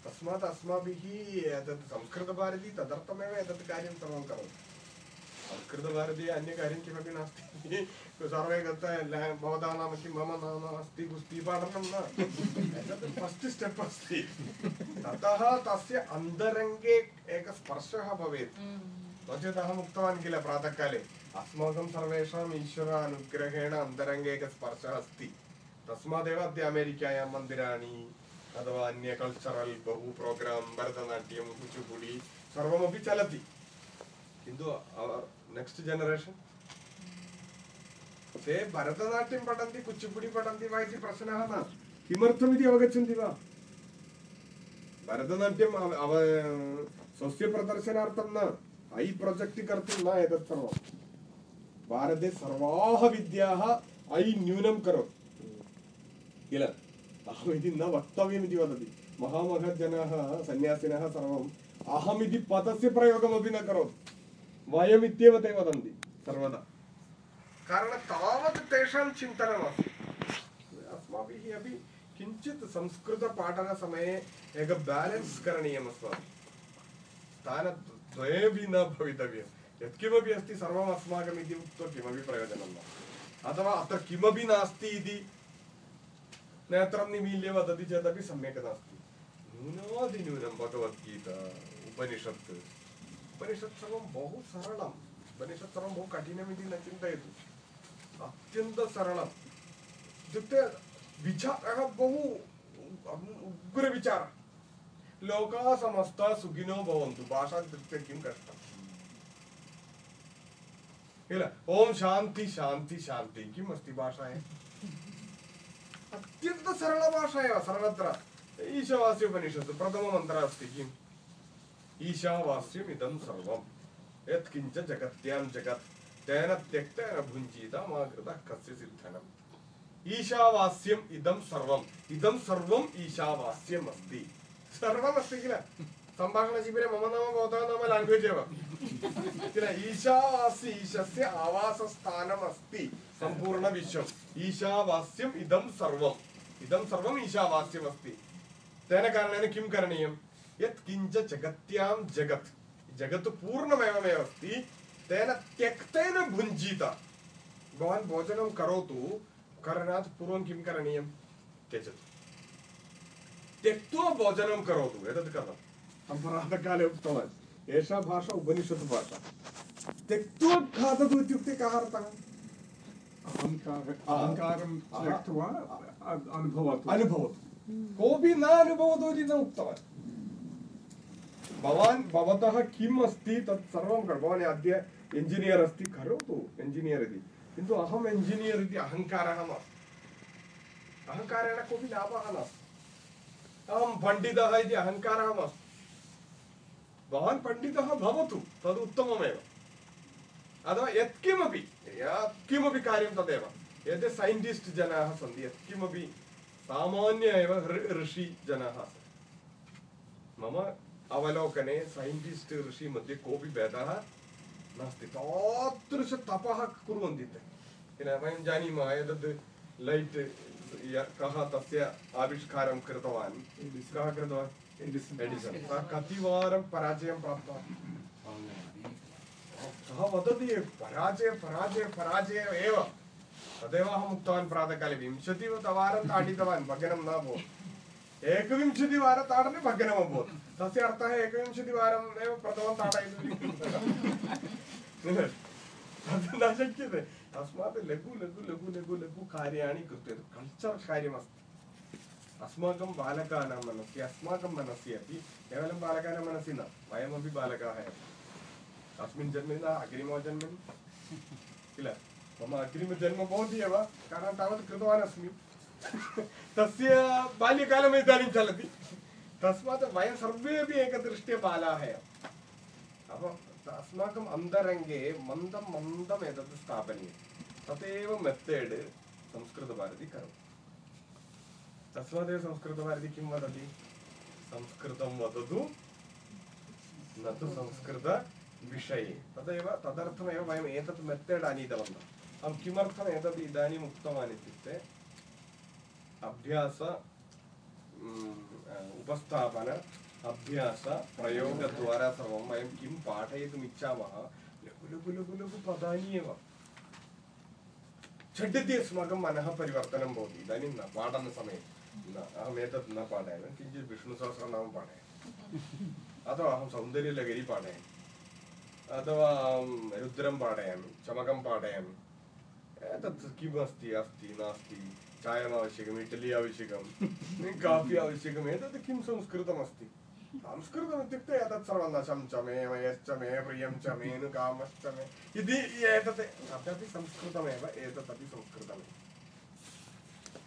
तस्मात् अस्माभिः एतत् संस्कृतभारती तदर्थमेव एतत् कार्यं सर्वं करोति। संस्कृतभारती अन्यकार्यं किमपि नास्ति सर्वे गत्वा ला- भवतः नाम किं मम नाम अस्ति कुस्ति पाठनं न एतत् फस्ट् स्टेप् अस्ति ततः तस्य अन्तरङ्गे एकः स्पर्शः भवेत् नो चेत् अहम् उक्तवान् किल प्रातःकाले अस्माकं सर्वेषाम् ईश्वर अनुग्रहेण अन्तरङ्गे एकः स्पर्शः अस्ति तस्मादेव अद्य अमेरिकायां मन्दिराणि अथवा अन्य कल्चरल् बहु प्रोग्राम् भरतनाट्यं कुचुपुडि सर्वमपि चलति किन्तु नेक्स्ट् जनरेशन् ते भरतनाट्यं पठन्ति कुचिपुडि पठन्ति वा इति प्रश्नः न। किमर्थमिति अवगच्छन्ति वा? भरतनाट्यम् अव स्वस्य प्रदर्शनार्थं न, ऐ प्रोजेक्ट् कर्तुं न एतत् सर्वं भारते सर्वाः विद्याः ऐ न्यूनं करोति। किल? अहमिति न वक्तव्यमिति वदति। महामहजनाः सन्यासिनः सर्वम् अहमिति पदस्य प्रयोगमपि न करोति। वयमित्येव ते वदन्ति, सर्वदा। कारणं तावत् तेषां चिन्तनमस्ति। अस्माभिः अपि किञ्चित् संस्कृतपाठनसमये एक बेलेन्स् करणीयम् अस्माभिः न भवितव्यं। यत्किमपि अस्ति सर्वम् अस्माकम् उक्त्वा किमपि प्रयोजनं न अथवा अत्र किमपि नास्ति इति नेत्रं निमील्य वदति चेदपि सम्यक् नास्ति। न्यूनातिन्यूनं भगवद्गीता, उपनिषत् उपनिषत् सर्वं बहु सरलम् उपनिषत् सर्वं बहु कठिनमिति न चिन्तयतु अत्यन्तसरलम् इत्युक्ते विचारः बहु उग्रविचारः। लोकाः समस्ता सुखिनो भवन्तु भाषा इत्युक्ते किं कष्टम्? किल? ॐ शान्ति शान्ति शान्ति। किम् अस्ति भाषायाम् अत्यन्तसरलभाषा एव सर्वत्र ईशावास्योपनिषत् प्रथममन्त्रः अस्ति किम्? ईशावास्यम् इदं सर्वं यत्किञ्च जगत्यां जगत् तेन त्यक्तेन भुञ्जीत मा कृतः कस्य सिद्धनम् ईशावास्यम् इदं सर्वम् इदं सर्वम् ईशावास्यम् अस्ति सर्वमस्ति किल सम्भाषणशिबिरे मम नाम भवतः नाम लाङ्ग्वेज् एव किल ईशावास्य ईशस्य आवासस्थानम् अस्ति सम्पूर्णविश्वम् ईशावास्यम् इदं सर्वम् इदं सर्वम् ईशावास्यम् अस्ति तेन कारणेन किं करणीयं यत् किञ्च जगत्यां जगत्। जगत् पूर्णमेवमेव अस्ति तेन त्यक्तेन भुञ्जीत। भवान् भोजनं करोतु। करणात् पूर्वं किं करणीयं? त्यजतु। त्यक्त्वा भोजनं करोतु। एतत् कथम्? अहं प्रातःकाले उक्तवान्। एषा भाषा उपनिषत् भाषा त्यक्त्वा खादतु इत्युक्ते कः अर्थः? अहङ्कार अहङ्कारं त्यक्त्वा अनुभवतु। अनुभवतु। कोऽपि न अनुभवतु इति न उक्तवान्। भवान् भवतः किम् अस्ति तत् सर्वं करो भवान् अद्य इञ्जिनियर् अस्ति, करोतु इञ्जिनियर् इति। किन्तु अहम् इञ्जिनियर् इति अहङ्कारः मास्तु अहङ्कारेण कोऽपि लाभः नास्ति अहं पण्डितः इति अहङ्कारः मास्तु भवान् पण्डितः भवतु, तद् उत्तममेव। अथवा यत्किमपि यत्किमपि कार्यं तदेव। यद् सैण्टिस्ट् जनाः सन्ति, यत्किमपि सामान्य एव ऋषिजनाः सन्ति। मम अवलोकने सैण्टिस्ट् ऋषि मध्ये कोऽपि भेदः नास्ति। तादृश तपः कुर्वन्ति। ते किल वयं जानीमः एतद् लैट् कः तस्य आविष्कारं कृतवान्? कः कृतवान्? एडिसन् सः कतिवारं पराजयं प्राप्तवान्। सः वदति? पराजय पराजय पराजय एव। तदेव अहम् उक्तवान् प्रातःकाले। विंशतिवारं ताडितवान्। भग्नं न अभवत्। एकविंशतिवारं ताडने भग्नम् अभवत् तस्य अर्थः एकविंशतिवारम् एव प्रथमं ताडयितुं तद् लघु लघु लघु लघु लघु कार्याणि कृत्वा कल्चर् कार्यमस्ति अस्माकं बालकानां मनसि अस्माकं मनसि अपि न वयमपि बालकाः एव अस्मिन् जन्मनि न अग्रिमजन्मनि किल मम अग्रिमजन्म भवति एव कारणं तावत् कृतवान् अस्मि तस्य बाल्यकालम् इदानीं चलति तस्मात् वयं सर्वे अपि एकदृष्ट्या बालाः एव अप अस्माकम् अन्तरङ्गे मन्दं मन्दम् एतत् स्थापनीयं तदेव मेथेड् संस्कृतभारती करोति तस्मादेव संस्कृतभारती किं वदति संस्कृतं वदतु न तु संस्कृतविषये तदेव तदर्थमेव वयम् एतत् मेथेड् आनीतवन्तः अहं किमर्थम् एतत् इदानीम् उक्तवान् इत्युक्ते अभ्यास उपस्थापन, अभ्यास, प्रयोगद्वारा सर्वं वयं किं इच्छामः? लघु लघु लघु लघु पदानि एव। झटिति मनः परिवर्तनं भवति। इदानीं न, पाठनसमये। न, अहम् एतत् न पाठयामि। किञ्चित् विष्णुसहस्रनामं पाठयामि। अथवा अहं सौन्दर्यलहरी पाठयामि। अथवा अहं रुद्रं पाठयामि, चमकं पाठयामि। एतत् किम् अस्ति अस्ति, नास्ति। चायम् आवश्यकम् इड्लि आवश्यकं काफि आवश्यकम् एतत् किं संस्कृतमस्ति संस्कृतम् इत्युक्ते एतत् सर्वं न शं च मे मयश्च मे प्रियं च मेनु कामश्च मे इति एतत् तदपि संस्कृतमेव एतदपि संस्कृतमेव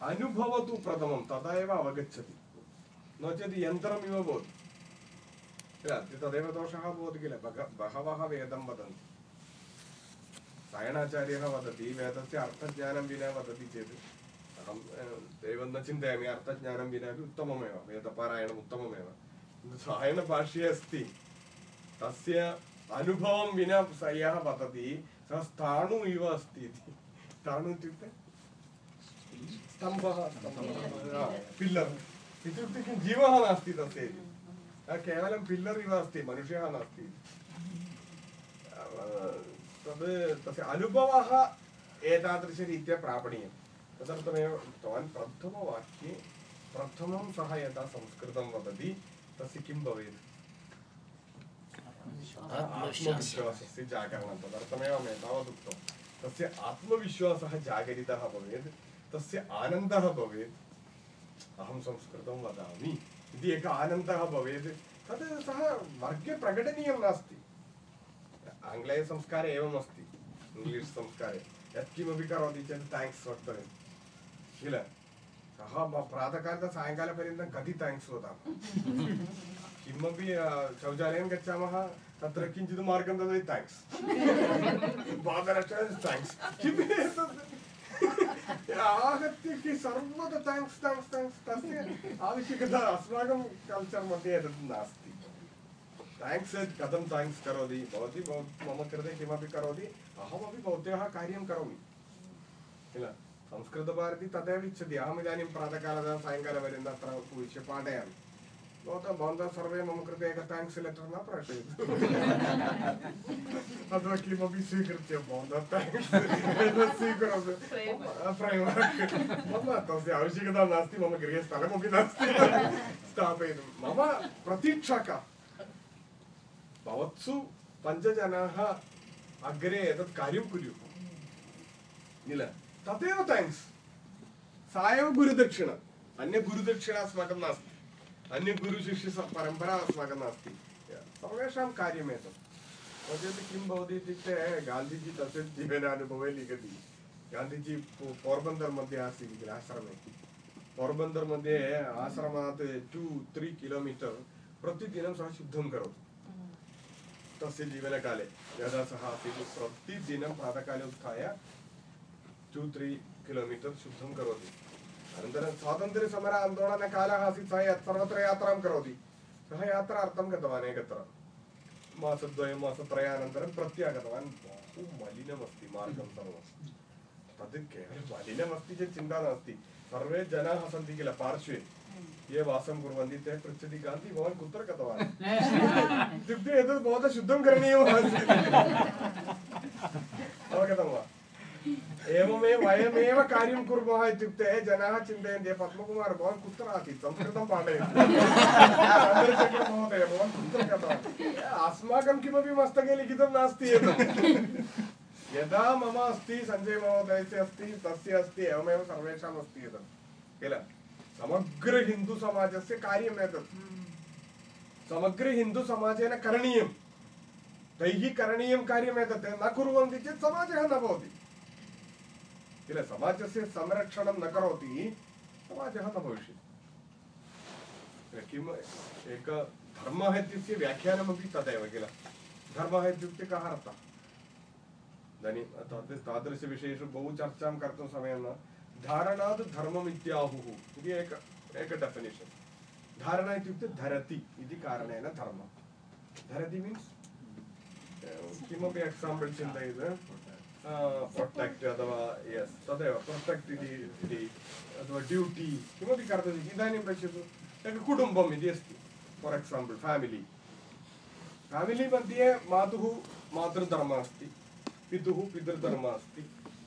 अनुभवतु प्रथमं तदा एव अवगच्छति नो चेत् यन्त्रमिव भवति किल तदेव दोषः भवति किल बह बहवः वेदं वदन्ति सायणाचार्यः वदति वेदस्य अर्थज्ञानं विना वदति चेत् अहम् एवं न चिन्तयामि अर्थज्ञानं विनापि उत्तममेव वेदपारायणम् उत्तममेव किन्तु सायणभाष्ये अस्ति तस्य अनुभवं विना स यः वदति सः स्थाणु इव अस्ति इति स्थाणु इत्युक्ते स्तम्भः पिल्लर् इत्युक्ते किं जीवः नास्ति तस्य इति केवलं पिल्लर् इव अस्ति मनुष्यः नास्ति तद् तस्य अनुभवः एतादृशरीत्या प्रापणीयं तदर्थमेव उक्तवान्, प्रथमवाक्ये प्रथमं सः यदा संस्कृतं वदति, तस्य किं भवेत्? आत्मविश्वासस्य जागरणं। तदर्थमेव अहम् एतावत् उक्तं तस्य आत्मविश्वासः जागरितः भवेत्, तस्य आनन्दः भवेत्। अहं संस्कृतं वदामि। इति एकः आनन्दः भवेत्, तद् सः वर्गे प्रकटनीयं नास्ति। आङ्ग्लेयसंस्कारे एवम् इङ्ग्लिश् संस्कारे यत्किमपि करोति चेत् थेङ्क्स् वक्तव्यं किल सः प्रातःकालतः कति थेङ्क्स् वदामः किमपि शौचालयं गच्छामः तत्र किञ्चित् मार्गं ददाति आवश्यकता अस्माकं कल्चर् मध्ये एतत् नास्ति थेङ्क्स् मम कृते किमपि करोति अहमपि भवत्याः कार्यं किल संस्कृतभारती तदेव इच्छति अहम् इदानीं प्रातःकालतः सायङ्कालपर्यन्तम् अत्र उपविश्य पाठयामि भवतः भवन्तः सर्वे मम कृते एकं थेङ्क्स् लेटर् न प्रेषयतु अथवा किमपि स्वीकृत्य भवन्तः थेङ्क्स् स्वीकरोतु मम तस्य आवश्यकता नास्ति मम गृहे स्थलमपि नास्ति स्थापयितुं मम प्रतीक्षा का भवत्सु पञ्चजनाः अग्रे एतत् कार्यं कुर्युः किल तदेव थेङ्क्स् सा एव गुरुदक्षिणा अन्य गुरुदक्षिणा अस्माकं नास्ति परम्परा अस्माकं नास्ति सर्वेषां कार्यमेतत् नो चेत् किं भवति इत्युक्ते गान्धीजी तस्य जीवनानुभवे लिखति गान्धीजी पोर्बन्दर् मध्ये आसीत् किल आश्रमे पोर्बन्दर् मध्ये आश्रमात् टु त्री किलोमीटर् प्रतिदिनं सः शुद्धं करोति तस्य जीवनकाले यदा सः आसीत् प्रतिदिनं प्रातःकाले उत्थाय टु त्री किलोमीटर् शुद्धं करोति अनन्तरं स्वातन्त्र्यसमर आन्दोलनकालः आसीत् सः सर्वत्र यात्रां करोति सः यात्रार्थं गतवान् एकत्र मासद्वयं मासत्रयानन्तरं प्रत्यागतवान् बहु मलिनमस्ति मार्गं सर्वं तद् केवलं मलिनमस्ति चेत् चिन्ता नास्ति सर्वे जनाः सन्ति किल पार्श्वे ये वासं कुर्वन्ति ते पृच्छति गान्धि भवान् कुत्र गतवान् इत्युक्ते एतत् भवतः शुद्धं करणीयम् अवगतं वा एवमेव वयमेव कार्यं कुर्मः इत्युक्ते जनाः चिन्तयन्ति पद्मकुमार, भवान् कुत्र आसीत्? संस्कृतं पाठयति. महोदय, भवान् कुत्र गतवान्? अस्माकं किमपि मस्तके लिखितं नास्ति यदा मम अस्ति, सञ्जय महोदयस्य अस्ति, तस्य अस्ति, एवमेव सर्वेषाम् अस्ति एतत्। किल? समग्रहिन्दुसमाजस्य कार्यम् एतत्। समग्रहिन्दुसमाजेन करणीयं। तैः करणीयं कार्यम् एतत्। न कुर्वन्ति चेत् समाजः न भवति। किल समाजस्य संरक्षणं न करोति, समाजः न भविष्यति। किम् एक धर्मः इत्यस्य व्याख्यानमपि तदेव किल? धर्मः इत्युक्ते कः अर्थः? इदानीं तद्, तादृशविषयेषु बहु चर्चां कर्तुं समयः न। धारणात् धर्मम् इत्याहुः इति एक एक डेफिनेशन् धारणा इत्युक्ते धरति इति कारणेन धर्मः धरति मीन्स् किमपि एक्साम्पल् प्रोटेक्ट् अथवा यस् तदेव प्रोटेक्ट् इति अथवा ड्यूटी किमपि कर्तव्यम् इदानीं पश्यतु एकं कुटुम्बम् इति अस्ति फार् एक्साम्पल् फेमिलि फेमिलि मध्ये मातुः मातृधर्मः अस्ति पितुः पितृधर्मः अस्ति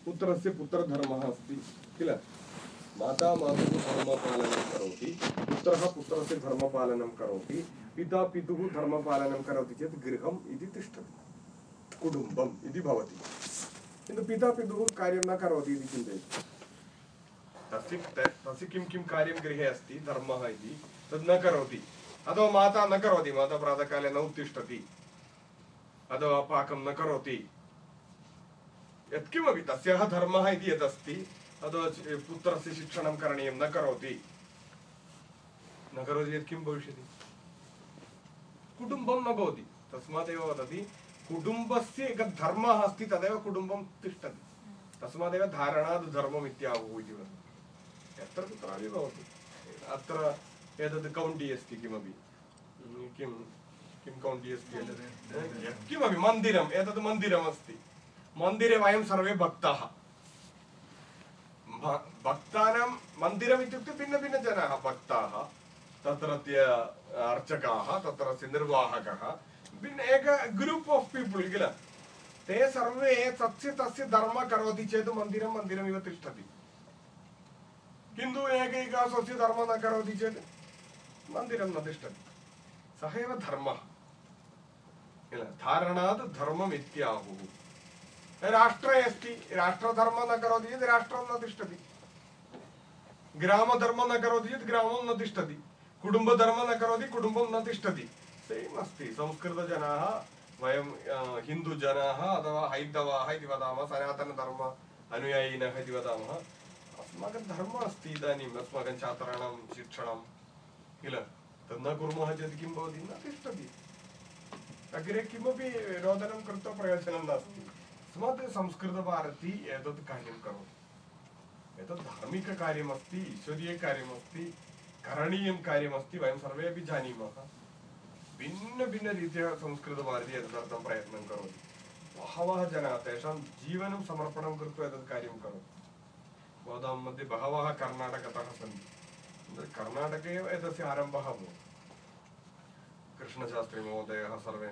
पुत्रस्य पुत्रधर्मः अस्ति किल माता मातुः धर्मपालनं करोति पुत्रः पुत्रस्य धर्मपालनं करोति पिता पितुः धर्मपालनं करोति चेत् गृहम् इति तिष्ठति कुटुम्बम् इति भवति किन्तु पिता पितुः कार्यं न करोति इति चिन्तयति तस्य तस्य किं किं कार्यं गृहे अस्ति, धर्मः इति। तद् न करोति। अथवा माता न करोति, माता प्रातःकाले न उत्तिष्ठति। अथवा पाकं न करोति। यत्किमपि तस्याः धर्मः इति यदस्ति, अथवा पुत्रस्य शिक्षणं करणीयं न करोति। न करोति चेत् किं भविष्यति? कुटुम्बं न भवति। तस्मादेव वदति कुटुम्बस्य एकः धर्मः अस्ति तदेव कुटुम्बं तिष्ठति। तस्मादेव धारणात् धर्मम् इत्याहुः इति वदति। यत्र कुत्रापि भवतु। अत्र एतद् कौण्टी अस्ति किमपि। किं किं कौण्टी अस्ति एतद्? यत्किमपि मन्दिरम्। एतद् मन्दिरमस्ति। मन्दिरे वयं सर्वे भक्ताः। भ- भक्तानां मन्दिरम् इत्युक्ते भिन्नभिन्नजनाः भक्ताः। तत्रत्य अर्चकाः तत्रस्य निर्वाहकः। भिन्न एक ग्रूप् आफ् पीपुल् किल ते सर्वे तस्य तस्य धर्म करोति चेत् मन्दिरं मन्दिरमिव तिष्ठति किन्तु एकैकः स्वस्य धर्मं न करोति चेत् मन्दिरं न तिष्ठति सः एव धर्मः किल धारणात् धर्मम् इत्याहुः राष्ट्रे अस्ति राष्ट्रधर्मं न करोति चेत् राष्ट्रं न तिष्ठति ग्रामधर्मं न करोति चेत् ग्रामं न तिष्ठति कुटुम्बधर्मं न करोति कुटुम्बं न तिष्ठति सेम् अस्ति संस्कृतजनाः वयं हिन्दुजनाः अथवा हैन्दवाः इति वदामः, सनातनधर्म अनुयायिनः इति वदामः। अस्माकं धर्मः अस्ति इदानीम्, अस्माकं छात्राणां शिक्षणं, किल? तद् न कुर्मः चेत् किं भवति? न तिष्ठति। अग्रे किमपि रोदनं कृत्वा प्रयोजनं नास्ति। तस्मात् संस्कृतभारती एतत् कार्यं करोति। एतत् धार्मिककार्यमस्ति, ईश्वरीयकार्यमस्ति, करणीयं कार्यमस्ति, वयं सर्वे जानीमः। भिन्नभिन्नरीत्या संस्कृतभारती एतदर्थं प्रयत्नं करोति बहवः जनाः तेषां जीवनं समर्पणं कृत्वा एतत् कार्यं करोति भवतां मध्ये बहवः कर्णाटकतः सन्ति कर्णाटके एव एतस्य आरम्भः अभवत् कृष्णशास्त्री महोदयः सर्वे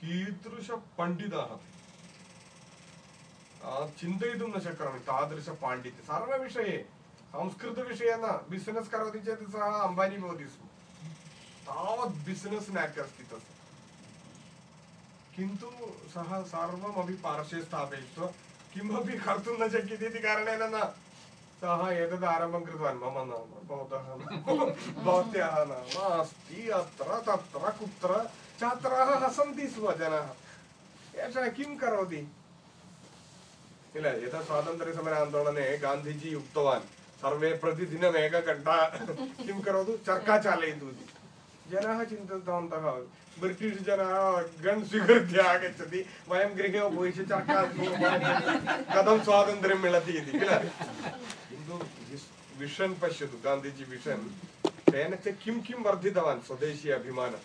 कीदृशपण्डिताः चिन्तयितुं न शक्नोमि तादृशपाण्डित्य सर्वविषये संस्कृतविषये न बिस्नेस् करोति चेत् सः अम्बानी भवति स्म तावत् बिस्नेस् नाक् अस्ति तस्य किन्तु सः सर्वमपि पार्श्वे स्थापयित्वा किमपि कर्तुं न शक्यते इति कारणेन न सः एतद् आरम्भं कृतवान्। मम नाम भवतः नाम भवत्याः नाम अस्ति अत्र तत्र कुत्र छात्राः हसन्ति स्म जनाः एषः किं करोति? किल यदा स्वातन्त्र्यसमर आन्दोलने गान्धीजी उक्तवान् सर्वे प्रतिदिनम् एकघण्टा किं करोतु? चर्का चालयन्तु इति। जनाः चिन्तितवन्तः ब्रिटिश् जनाः गन् स्वीकृत्य आगच्छति वयं गृहे उपविश्य कथं स्वातन्त्र्यं मिलति इति किल? किन्तु विशन् पश्यतु, गान्धीजी विशन् तेन च किं किं वर्धितवान् स्वदेशीय अभिमानं?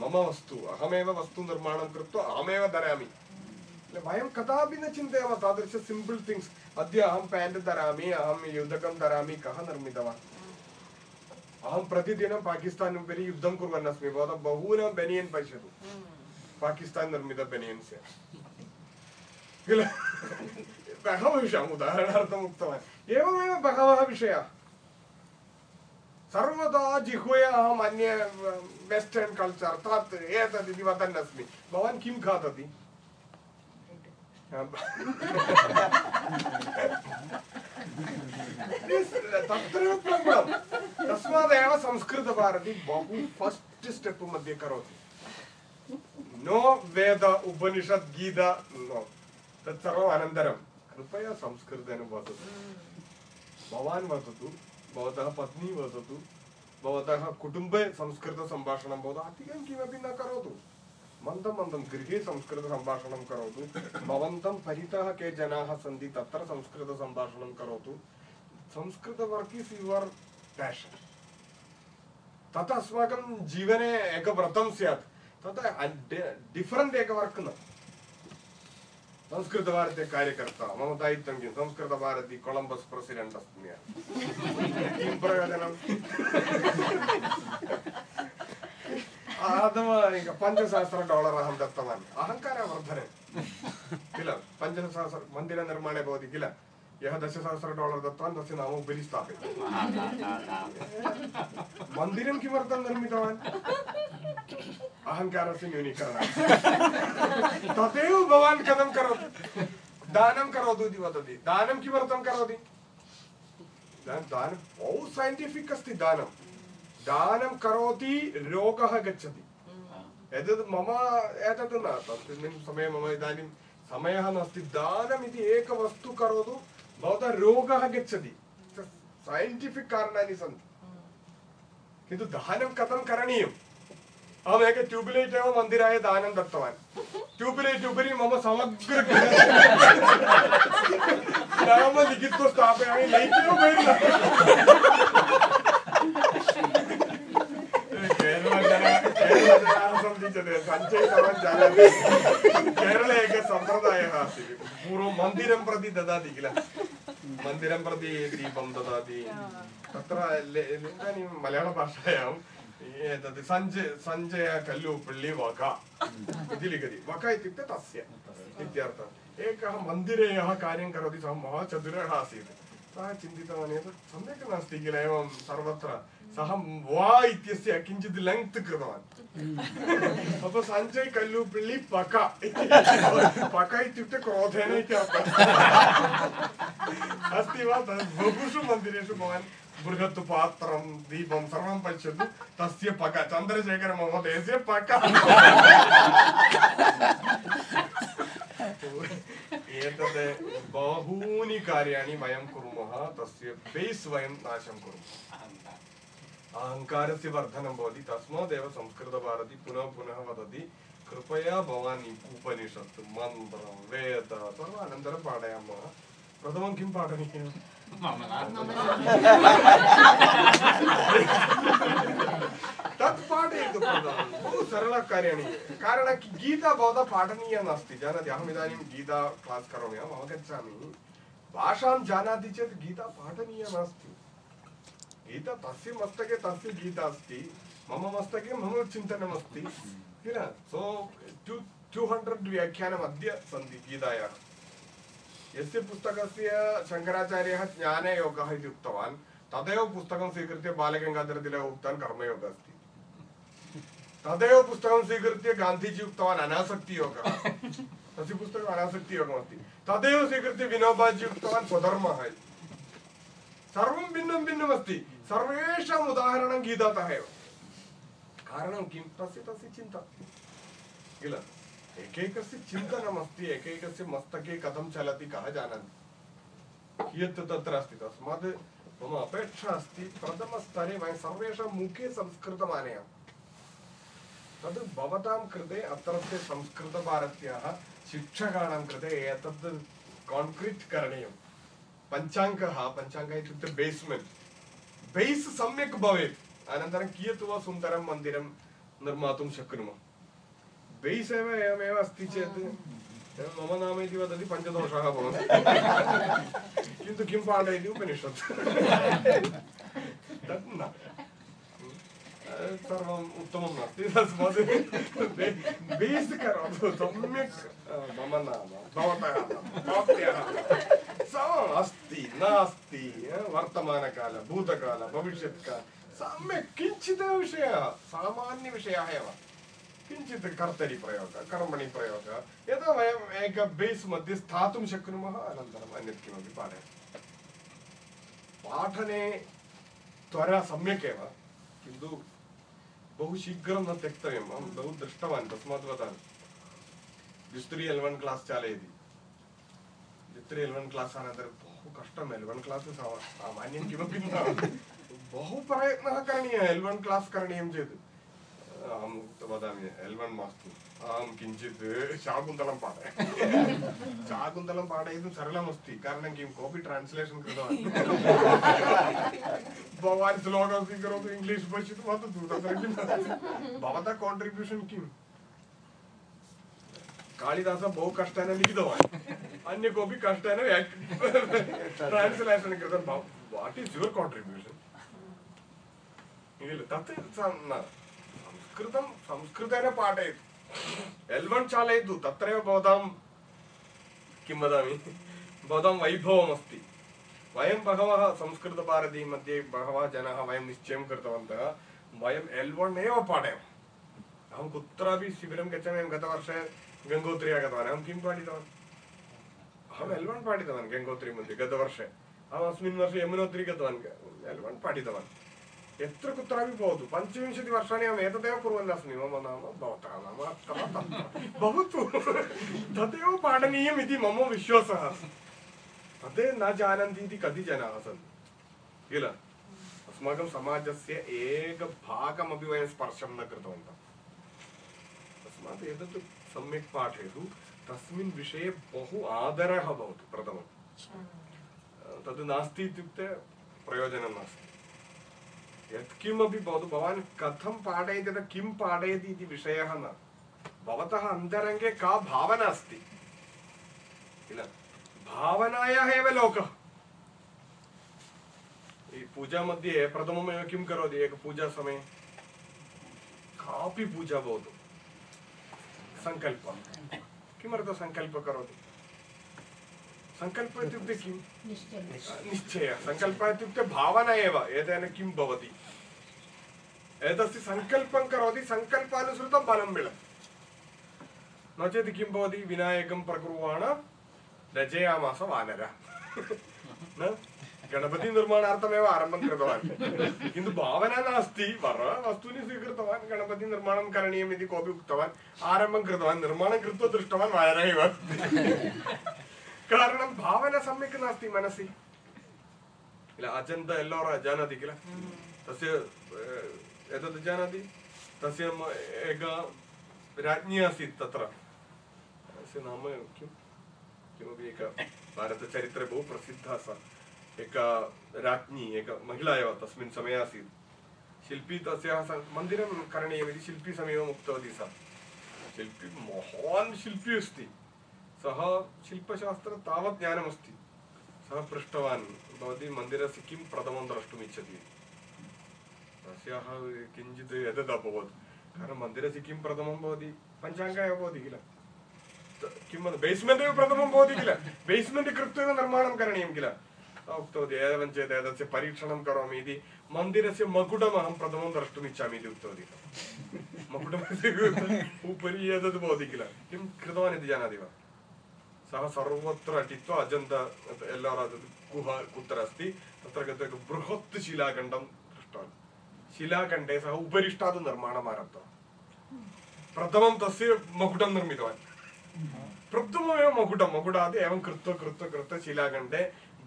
मम वस्तु, अहमेव वस्तुनिर्माणं कृत्वा अहमेव धरामि। वयं कदापि न चिन्तयामः तादृश सिम्पल् थिङ्ग्स्। अद्य अहं पेण्ट् धरामि, अहं युतकं धरामि, कः निर्मितवान्? अहं प्रतिदिनं पाकिस्तान् उपरि युद्धं कुर्वन् अस्मि भवतः बहूनां बेनियन् पश्यतु। पाकिस्तान् निर्मित बेनियन्स् किल बहवः विषयाम् उदाहरणार्थम् उक्तवान्। एवमेव बहवः विषयाः। सर्वदा जिह्वया अहम् अन्य वेस्टर्न् कल्चर् तत् एतत् इति वदन् अस्मि भवान् किं खादति? प्राब्लम् तस्मादेव संस्कृतभारती बहु फस्ट् स्टेप् मध्ये करोति। No Veda, Upanishad, Gita, no. तत्सर्वम् अनन्तरं। कृपया संस्कृतेन वदतु। भवान् वदतु, भवतः पत्नी वदतु, भवतः कुटुम्बे संस्कृतसम्भाषणं भवतु। अधिकं किमपि न करोतु। मन्दं मन्दं गृहे संस्कृतसम्भाषणं करोतु। भवन्तं परितः के जनाः सन्ति, तत्र संस्कृतसम्भाषणं करोतु। Sanskrit work is your passion तत् अस्माकं जीवने एकव्रतं स्यात् तत् डिफरेण्ट् एक वर्क् न संस्कृतभारती कार्यकर्ता मम दायित्वं किं संस्कृतभारती कोलम्बस् प्रेसिडेण्ट् अस्मि अहं। किं प्रयोजनम् प्रथम एक पञ्चसहस्र डालर् अहं दत्तवान् अहङ्कारवर्धने किल पञ्चसहस्र मन्दिरनिर्माणे भवति किल यः दशसहस्र डालर् दत्तवान् तस्य नाम उपरि स्थापितम् मन्दिरं किमर्थं निर्मितवान्? अहङ्कारस्य न्यूनीकरणार्थं तदेव भवान् कथं करोति? दानं करोतु इति वदति। दानं किमर्थं करोति? दानं बहु सैण्टिफिक् अस्ति दानं। दानं करोति, रोगः गच्छति। एतत् मम एतत् न तस्मिन् समये मम इदानीं समयः नास्ति। दानम् एकवस्तु करोतु भवतः रोगः गच्छति। सैण्टिफिक् कारणानि सन्ति। किन्तु दानं कथं करणीयम्? अहमेक ट्यूब्लैट् एव मन्दिराय दानं दत्तवान्। ट्यूब्लैट् उपरि मम समग्र नाम लिखित्वा स्थापयामि। लैट् एव बहिर्न केरळजनाः केरळजनाः सन्ति सञ्चय भवान् जानाति केरळे एकः सम्प्रदायः अस्ति पूर्वं मन्दिरं प्रति ददाति किल मन्दिरं प्रति दीपं ददाति तत्र ले- इदानीं मलयाळभाषायां एतत् सञ्जय सञ्जय कल्लुपल्लि वक इति लिखति वक इत्युक्ते तस्य इत्यर्थः एकः मन्दिरे यः कार्यं करोति सः महाचतुरः आसीत् सः चिन्तितवान् एतत् सम्यक् नास्ति किल एवं सर्वत्र सः वा इत्यस्य किञ्चित् लेङ्ग्त् कृतवान्। अപ്പൊ सञ्जय कल्लुपल्लि पक पक इत्युक्ते क्रोधेन इति अर्थः अस्ति वा? तद् बहुषु मन्दिरेषु भवान् बृहत् पात्रं दीपं सर्वं पश्यतु। तस्य पक। चन्द्रशेखरमहोदयस्य पक। एतत् बहूनि कार्याणि वयं कुर्मः। तस्य बेस् वयं नाशं कुर्मः। अहङ्कारस्य वर्धनं भवति तस्मादेव संस्कृतभारती पुनः पुनः वदति कृपया भवान् उपनिषत् मन्त्रं वेद सर्वम् अनन्तरं पाठयामः प्रथमं किं पाठनीयम् तत् पाठयतु प्रथमं। बहु सरलकार्याणि कारणं कि गीता भवता पाठनीया नास्ति। जानाति अहम् इदानीं गीता क्लास् करोमि अहम् अवगच्छामि। भाषां जानाति चेत् गीता पाठनीया नास्ति। गीता तस्य मस्तके तस्य गीता अस्ति, मम मस्तके मम चिन्तनमस्ति, किल? सो टु टु हण्ड्रेड् व्याख्यानम् अद्य सन्ति गीतायाः। यस्य पुस्तकस्य शङ्कराचार्यः ज्ञानयोगः इति उक्तवान्, तदेव पुस्तकं स्वीकृत्य बालगङ्गाधरतिलकः उक्तवान्, कर्मयोगः अस्ति। तदेव पुस्तकं स्वीकृत्य गान्धीजी उक्तवान्, अनासक्तियोगः। तस्य पुस्तकम् अनासक्तियोगमस्ति। तदेव स्वीकृत्य विनोबाजी उक्तवान्, स्वधर्मः इति। सर्वं भिन्नं भिन्नमस्ति। सर्वेषाम् उदाहरणं गीतातः एव कारणं किं तस्य तस्य चिन्ता किल एकैकस्य चिन्तनमस्ति एकैकस्य मस्तके कथं चलति कः जानाति कियत् तत्र अस्ति तस्मात् मम अपेक्षा अस्ति प्रथमस्तरे वयं सर्वेषां मुखे संस्कृतम् आनयामः तद् भवतां कृते अत्रत्य संस्कृतभारत्याः शिक्षकाणां कृते एतद् कान्क्रीट् करणीयं पञ्चाङ्गः पञ्चाङ्गः इत्युक्ते बेस्मेण्ट् बेस् सम्यक् भवेत्। अनन्तरं कियत् वा सुन्दरं मन्दिरं निर्मातुं शक्नुमः? बेस् एव एवमेव अस्ति चेत् मम नाम इति वदति पञ्चदोषाः भवन्ति। किन्तु किं पाठयति उपनिषत्? तत् न। सर्वम् उत्तमं नास्ति तस्मात् बेस् करोतु सम्यक् मम नाम भवतः भवत्याः समम् अस्ति नास्ति वर्तमानकाल भूतकाल भविष्यत्काल सम्यक् किञ्चिदेव विषयः सामान्यविषयः एव किञ्चित् कर्तरि प्रयोगः कर्मणि प्रयोगः यदा वयम् एक बेस् मध्ये स्थातुं शक्नुमः अनन्तरम् अन्यत् किमपि पाठयामः पाठने त्वरा सम्यक् एव किन्तु बहु शीघ्रं न त्यक्तव्यम् अहं बहु दृष्टवान् तस्मात् वदामि द्विस्त्री एल्वन् क्लास् चालयति द्विस्त्री एल्वन् क्लास् अनन्तरं बहु कष्टम् एल्वन् क्लास् सामान्यं किमपि न बहु प्रयत्नः करणीयः एल्वन् क्लास् करणीयं चेत् अहं वदामि एल्वन् मास्तु अहं किञ्चित् शाकुन्तलं पाठयामि शाकुन्तलं पाठयितुं सरलमस्ति कारणं किं कोऽपि ट्रान्स्लेशन् कृतवान् भवान् श्लोकं स्वीकरोतु इङ्ग्लिश् पश्यतु वदतु तत्र किं भवतः काण्ट्रिब्यूशन् किम् कालिदासः बहु कष्टेन लिखितवान् अन्य कोऽपि कष्टेन ट्रान्स्लेशन् कृतं वाट् इस् युवर् काण्ट्रिब्यूशन् तत् स- न संस्कृतं संस्कृतेन पाठयतु एल् वन् चालयतु तत्रैव भवतां किं वदामि भवतां वैभवमस्ति। वयं बहवः संस्कृतभारती मध्ये बहवः जनाः वयं निश्चयं कृतवन्तः एल्बन् एव अहं कुत्रापि शिबिरं गच्छामि, अहं गतवर्षे गङ्गोत्री आगतवान् अहं किं पाठितवान्? अहम् एल् वन् पाठितवान् गङ्गोत्री मध्ये गतवर्षे। अहम् अस्मिन् वर्षे यमुनोत्री गतवान्। एल् वन् पाठितवान्। यत्र कुत्रापि भवतु पञ्चविंशतिवर्षाणि अहम् एतदेव कुर्वन् अस्मि मम नाम भवतः नाम भवतु तदेव पाठनीयम् इति मम विश्वासः तद् न जानन्ति इति कति जनाः सन्ति किल अस्माकं समाजस्य एकभागमपि वयं स्पर्शं न कृतवन्तः तस्मात् एतत् सम्यक् पाठयतु तस्मिन् विषये बहु आदरः भवतु प्रथमं तद् नास्ति इत्युक्ते प्रयोजनं नास्ति यत्किमपि भवतु। भवान् कथं पाठयति तथा किं पाठयति इति विषयः न। भवतः अन्तरङ्गे का भावना अस्ति? किल? भावनायाः एव लोकः। पूजामध्ये प्रथममेव किं करोति? एक कापि पूजा भवतु। सङ्कल्पः। किमर्थं सङ्कल्पः करोति? सङ्कल्पः इत्युक्ते किं निश्चयः सङ्कल्पः इत्युक्ते भावना एव एतेन किं भवति एतस्य सङ्कल्पं करोति सङ्कल्पानुसृतं फलं मिलति नो चेत् किं भवति विनायकं प्रकुर्वाण रचयामास वानर न गणपतिनिर्माणार्थमेव आरम्भं कृतवान् किन्तु भावना नास्ति वर वस्तूनि स्वीकृतवान् गणपतिनिर्माणं करणीयम् इति कोऽपि उक्तवान् आरम्भं कृतवान् निर्माणं कृत्वा दृष्टवान् वायरः एव कारणं भावना मनसि किल अजन्त एल्लोरा जानाति किल तस्य एतत् जानाति तस्य एका राज्ञी आसीत् तत्र तस्य नाम किं किमपि एका भारतचरित्रे बहु प्रसिद्धा सा एका राज्ञी एका महिला एव तस्मिन् समये आसीत् शिल्पी तस्याः मन्दिरं करणीयमिति शिल्पी समीपम् उक्तवती सा शिल्पी महान् शिल्पी अस्ति सः शिल्पशास्त्रे तावत् ज्ञानमस्ति। सः पृष्टवान्, भवती मन्दिरस्य किं प्रथमं द्रष्टुम् इच्छति? तस्याः किञ्चित् एतद् अभवत्। कारणं मन्दिरस्य किं प्रथमं भवति? पञ्चाङ्ग एव भवति किल किं वद बेस्मेण्ट् एव प्रथमं भवति किल? बेस्मेण्ट् कृत्वा निर्माणं करणीयं किल? उक्तवती, एवं चेत् एतस्य परीक्षणं करोमि इति। मन्दिरस्य मकुटम् अहं प्रथमं द्रष्टुम् इति उक्तवती। मकुटस्य उपरि एतद् भवति किल? किं कृतवान् इति जानाति वा? सः सर्वत्र अटित्वा अजन्त एल्लोरा गुहा कुत्र अस्ति, तत्र गत्वा एकं बृहत् शिलाखण्डं दृष्टवान्। शिलाखण्डे सः उपरिष्टात् निर्माणम् आरब्धवान्। प्रथमं तस्य मकुटं निर्मितवान्। प्रथममेव मकुटं, मकुटात् एवं कृत्वा कृत्वा कृत्वा शिलाखण्डे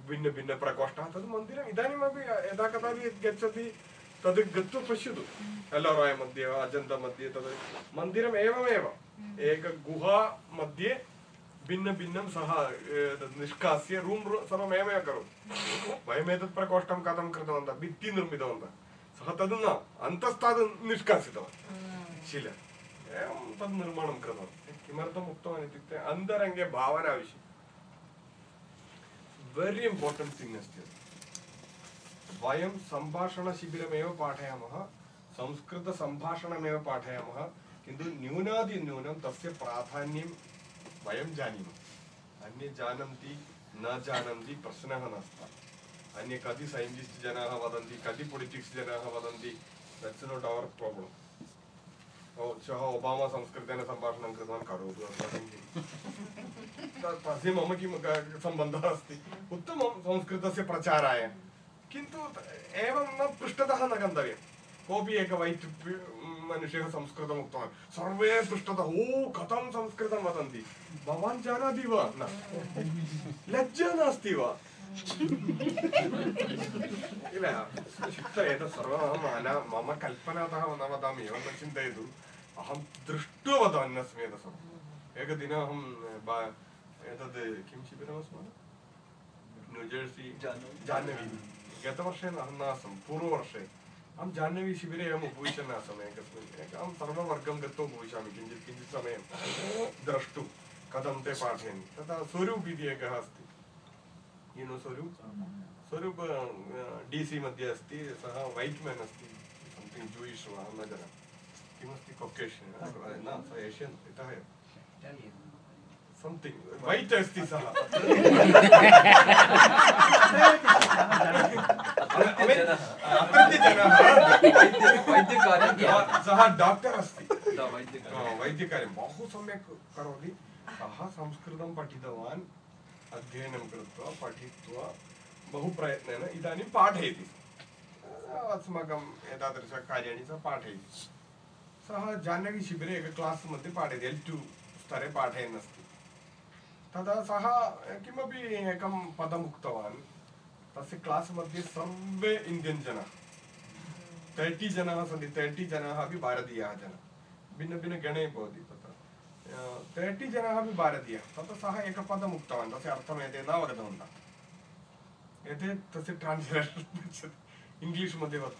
भिन्नभिन्नप्रकोष्ठाः तद् मन्दिरम् इदानीमपि यदा कदापि गच्छति, तद् गत्वा पश्यतु। एल्लोराय मध्ये वा, अजन्त मध्ये तद् मन्दिरम् एवमेव। एकगुहा मध्ये भिन्नभिन्नं सः तद् निष्कास्य रूम् सर्वम् एवमेव करोति वयमेतत् प्रकोष्ठं कथं कृतवन्तः? भित्तिः निर्मितवन्तः। सः तद् न अन्तस्तात् निष्कासितवान्। शिल। एवं तद् निर्माणं कृतवान् किमर्थम् उक्तवान् इत्युक्ते अन्तरङ्गे भावनाविषये वेरि इम्पार्टेण्ट् थिङ्ग् अस्ति वयं सम्भाषणशिबिरमेव पाठयामः संस्कृतसम्भाषणमेव पाठयामः किन्तु न्यूनातिन्यूनं तस्य प्राधान्यं वयं जानीमः। अन्ये जानन्ति, न जानन्ति, प्रश्नः नास्ति। अन्ये कति सैन्टिस्ट् जनाः वदन्ति, कति पोलिटिक्स् जनाः वदन्ति दट्स् नाट् अवर् प्राब्लम् श्वः ओबामा संस्कृतेन सम्भाषणं कृतवान्, करोतु तस्य मम किं सम्बन्धः अस्ति। उत्तमं संस्कृतस्य प्रचाराय। किन्तु एवं न पृष्ठतः न गन्तव्यं कोऽपि एक वैट् मनुष्यः संस्कृतम् उक्तवान् सर्वे पृष्ठतः ओ कथं संस्कृतं वदन्ति भवान् जानाति वा न लज्जा नास्ति वा किल एतत् सर्वम् अहं मम कल्पनातः न वदामि एवं न चिन्तयतु अहं दृष्ट्वा वदामि अस्मि एतत् सर्वम् एकदिने अहं एतद् किं शिबिरमस्माकं न्यूजर्सी जाह्नवी गतवर्षे अहं नासं पूर्ववर्षे अहं जाह्नवी शिबिरे एवम् उपविशन् आसम् एकस्मिन् अहं सर्ववर्गं गत्वा उपविशामि किञ्चित् किञ्चित् समयं द्रष्टुं कथं ते पाठयन्ति तथा स्वरूप् इति एकः अस्ति यु नो स्वरूप्? स्वरूप् डि सि मध्ये अस्ति सः वैट् मेन् अस्ति सम्थिङ्ग् जूयिश् वा न जानामि किमस्ति कोकेशन् न स एशियन् इतः एव अत्रत्यजनाः सः डाक्टर् अस्ति वैद्यकार्यं बहु सम्यक् करोति सः संस्कृतं पठितवान् अध्ययनं कृत्वा पठित्वा बहु प्रयत्नेन इदानीं पाठयति अस्माकं एतादृशकार्याणि सः पाठयति सः जाह्नवीशिबिरे एक क्लास् मध्ये पाठयति एल् टु स्तरे पाठयन् अस्ति तदा सः किमपि एकं पदम् उक्तवान्, तस्य क्लास् मध्ये सर्वे इण्डियन् जनाः। तर्टि जनाः सन्ति तर्टि जनाः अपि भारतीयाः जनाः। भिन्नभिन्नगणे भवति तत्र। तर्टि जनाः अपि भारतीयाः। तत्र सः एकपदम् उक्तवान्, तस्य अर्थम् एते न अवगतवन्तः एते तस्य ट्रान्स्लेशन् पृच्छति। इङ्ग्लिश् मध्ये वद।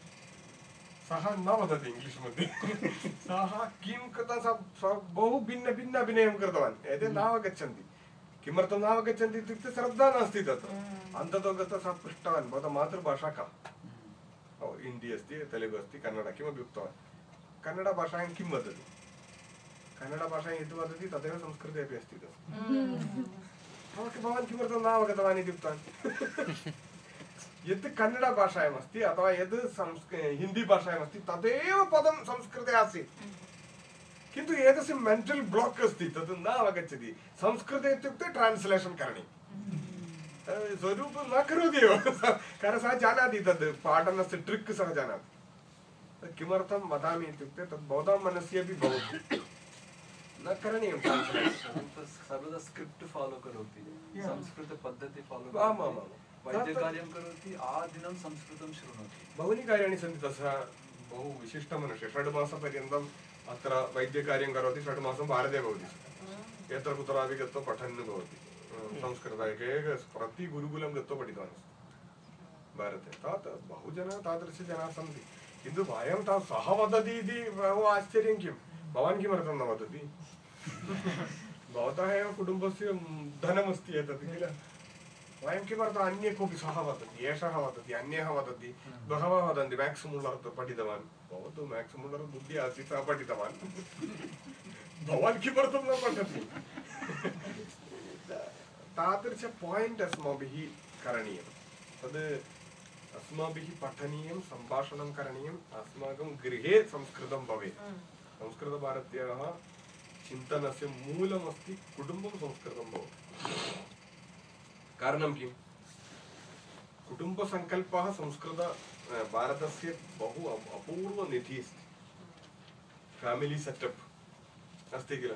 सः न वदति इङ्ग्लिश् मध्ये। सः किं कृतं, सः बहु भिन्न भिन्न अभिनयं कृतवान्। एते न अवगच्छन्ति। किमर्थं न अवगच्छन्ति इत्युक्ते श्रद्धा नास्ति तत्र. अन्ततो गत्वा सः पृष्टवान् भवतः मातृभाषा का हिंदी अस्ति तेलुगु अस्ति कन्नड किमपि उक्तवान्. कन्नडभाषायां किं वदति? कन्नडभाषायां यद् वदति तदेव संस्कृते अपि अस्ति तत् भवान् किमर्थं न अवगतवान् इति उक्तवान्? यत् कन्नडभाषायाम् अस्ति अथवा यद् संस्क हिन्दीभाषायाम् तदेव पदं संस्कृते आसीत्. किन्तु एतस्य मेण्टल् ब्लाक् अस्ति तद् न अवगच्छति। संस्कृते इत्युक्ते ट्रान्स्लेशन् करणीयम् स्वरूपं न करोति एव। कारण सः जानाति तद् पाठनस्य ट्रिक् सः जानाति। किमर्थं वदामि इत्युक्ते तद् भवतां मनसि अपि भवति। न करणीयं सर्वदा स्क्रिप्ट् फालो करोति. संस्कृतपद्धति फालो आम्, आम्, आम्. वैद्यकार्यं करोति आदिनं संस्कृतं शृणोति। बहूनि कार्याणि सन्ति तस्य बहु विशिष्टमनुष्य षड् मासपर्यन्तम् अत्र वैद्यकार्यं करोति षड् मासं भारते भवति। यत्र कुत्रापि गत्वा पठन् भवति। संस्कृत एकैक प्रति गुरुकुलं गत्वा पठितवान् अस्ति। भारते। तात् बहुजनाः तादृशजनाः सन्ति। किन्तु वयं ता सः वदति इति बहु आश्चर्यं किं भवान् किमर्थं न वदति? भवतः एव कुटुम्बस्य धनमस्ति एतत् किल? वयं किमर्थम् अन्ये कोऽपि सः वदति? एषः वदति अन्यः वदति? बहवः वदन्ति मेक्स् मुल्लर् पठितवान्। भवतु मेक्स् मुल्लर् बुद्धिः आसीत् सः पठितवान् भवान् किमर्थं न पठति। तादृश पायिण्ट् अस्माभिः करणीयं तद् अस्माभिः पठनीयं सम्भाषणं करणीयम् अस्माकं गृहे संस्कृतं भवेत्। संस्कृतभारत्याः चिन्तनस्य मूलमस्ति कुटुम्बं संस्कृतं भवति। कारणं किं कुटुम्बसङ्कल्पः संस्कृत भारतस्य बहु अप- अपूर्वनिधिः फेमिलि सेटप् अस्ति किल?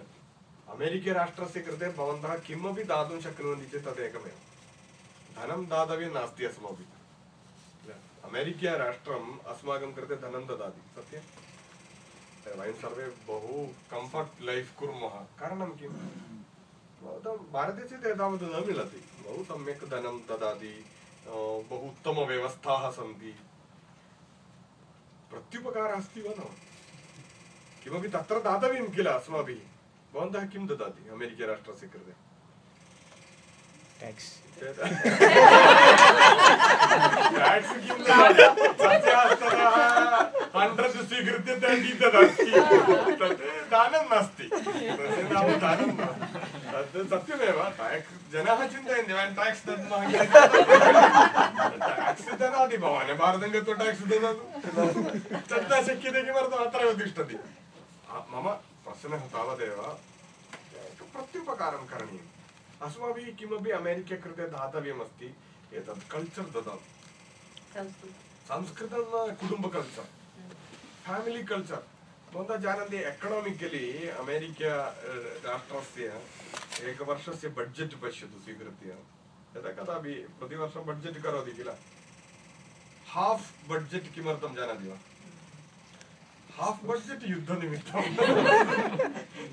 अमेरिकराष्ट्रस्य कृते भवन्तः किमपि दातुं शक्नुवन्ति चेत् तदेकमेव धनं दातव्यं नास्ति अस्माभिः। अमेरिकाराष्ट्रम् अस्माकं कृते धनं ददाति। सत्यं? वयं सर्वे बहु कम्फर्ट् लैफ् कुर्मः। कारणं किं भवतां भारते चेत् एतावत् न मिलति। बहु सम्यक् धनं ददाति। बहु उत्तमव्यवस्थाः सन्ति। प्रत्युपकारः अस्ति वा न? किमपि तत्र दातव्यं किल अस्माभिः? भवन्तः किं ददाति अमेरिकाराष्ट्रस्य कृते? हण्ड्रेड् स्वीकृत्य ददाति। तत् दानं नास्ति। दानं नास्ति। तत् सत्यमेव ट्याक्स् जनाः चिन्तयन्ति वयं ट्याक्स् दद्मः ट्याक्स् ददाति भवान् भारतं गत्वा ट्याक्स् ददातु तत् न शक्यते किमर्थम् अत्रैव तिष्ठति मम प्रश्नः तावदेव प्रत्युपकारं करणीयम् अस्माभिः किमपि अमेरिका कृते दातव्यमस्ति एतत् कल्चर् ददातु संस्कृतं कुटुम्ब कल्चर् फ्यामिलि कल्चर् भवन्तः जानन्ति एकोनामिकलि अमेरिका राष्ट्रस्य एकवर्षस्य बड्जेट् पश्यतु स्वीकृत्य यदा कदापि प्रतिवर्षं बड्जेट् करोति किल हाफ् बड्जेट् किमर्थं जानाति वा हाफ् बड्जेट् युद्धनिमित्तं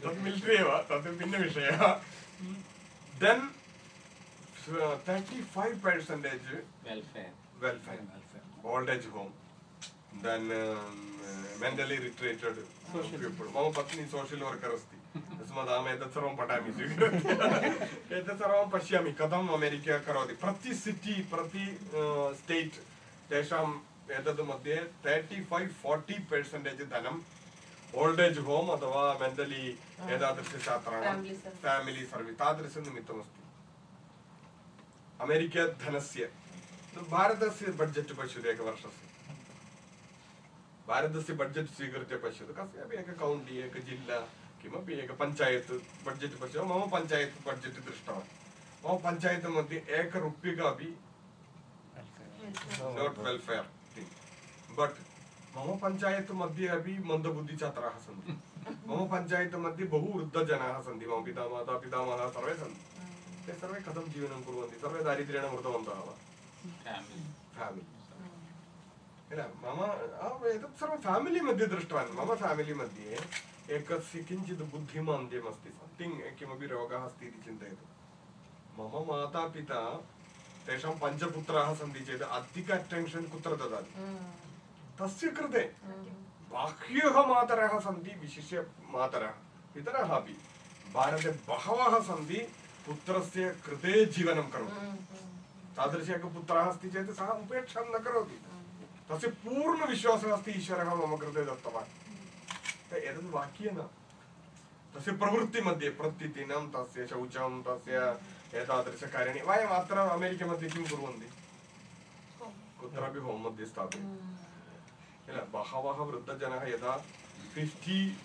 तत् मिलिटरि एव तत् भिन्नविषयः then thirty five percentage age home, then um, mentally retreated people. मम पत्नी सोशल् वर्कर् अस्ति तस्मात् अहम् एतत् सर्वं पठामि स्वीकृत्य एतत् सर्वं पश्यामि कथम् अमेरिका करोति प्रति सिटि प्रति स्टेट् तेषाम् एतत् मध्ये तर्टि फैव् फार्टि पर्सेण्टेज् धनं ओल्ड् एज् होम् अथवा मेण्टलि एतादृशछात्राणां Family service. फेमिलि सर्विस् तादृशनिमित्तमस्ति अमेरिकाधनस्य भारतस्य बड्जेट् पश्यतु एकवर्षस्य भारतस्य बड्जेट् स्वीकृत्य पश्यतु। कस्यापि एक कौण्टि एक जिल्ला किमपि एक पञ्चायत् बड्जेट् पश्यतु मम पञ्चायत् बड्जेट् दृष्टवान्। मम पञ्चायत् मध्ये एकरूप्यका अपि नाट् वेल्फेर् बट् मम पञ्चायत् मध्ये अपि मन्दबुद्धिछात्राः सन्ति। मम पञ्चायत् मध्ये बहु वृद्धजनाः सन्ति। मम पितामाता पितामहः सर्वे सन्ति। ते सर्वे कथं जीवनं कुर्वन्ति? सर्वे दारिद्र्येण मृतवन्तः वा? फेमिलि किल मम एतत् सर्वं फेमिलि मध्ये दृष्टवान् मम फेमिलि मध्ये एकस्य किञ्चित् बुद्धिमान्द्यम् अस्ति सम्थिङ्ग् किमपि रोगः अस्ति इति चिन्तयतु मम माता पिता तेषां पञ्चपुत्राः सन्ति चेत् अधिक अटेन्शन् कुत्र ददाति तस्य कृते बाह्यः मातरः सन्ति विशिष्य मातरः पितरः अपि भारते बहवः सन्ति पुत्रस्य कृते जीवनं करोति तादृश एकः पुत्रः अस्ति चेत् सः उपेक्षां न करोति तस्य पूर्णविश्वासः ईश्वरः मम कृते दत्तवान्। एतद् वाक्येन। तस्य प्रवृत्तिमध्ये, प्रतिदिनं तस्य शौचं, तस्य एतादृशकार्याणि। वयम् अत्र अमेरिका मध्ये किं कुर्वन्ति? कुत्रापि होम् मध्ये स्थापयन्ति। किल, बहवः वृद्धजनाः यदा फिफ्टि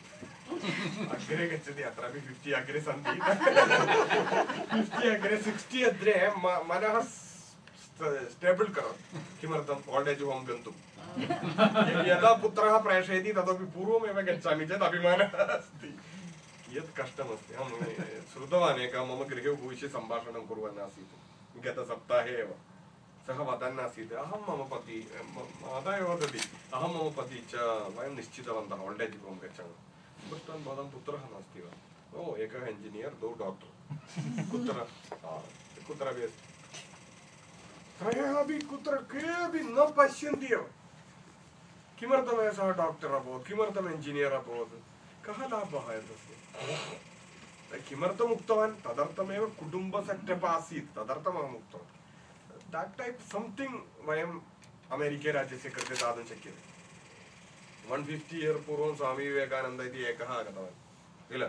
अग्रे गच्छति, अत्रापि फिफ्टि अग्रे सन्ति। फिफ्टि अग्रे सिक्स्टि अग्रे मनः स्टेबल् करोति किमर्थम् ओल्ड् एज् होम् गन्तुं। यदा पुत्रः प्रेषयति, तदपि पूर्वमेव गच्छामि चेत् अभिमानः अस्ति। कियत् कष्टमस्ति, अहं श्रुतवान् एकः, मम गृहे उपविश्य सम्भाषणं कुर्वन् आसीत्। गतसप्ताहे एव। सः वदन् आसीत्, अहं मम पति माता एव वदति। अहं मम पति च, वयं निश्चितवन्तः ओल्ड् एज् होम् गच्छामः। पृष्टवान् भवतां पुत्रः नास्ति वा? ओ, एकः इञ्जिनियर् द्वौ डाक्टर् कुत्र कुत्रापि अस्ति? त्रयः कुत्र केपि न पश्यन्ति एव किमर्थम् सः डाक्टर् अभवत् किमर्थम् इञ्जिनियर् अभवत् कः लाभः एतस्य किमर्थम् उक्तवान् तदर्थमेव कुटुम्ब इति एकः आगतवान् किल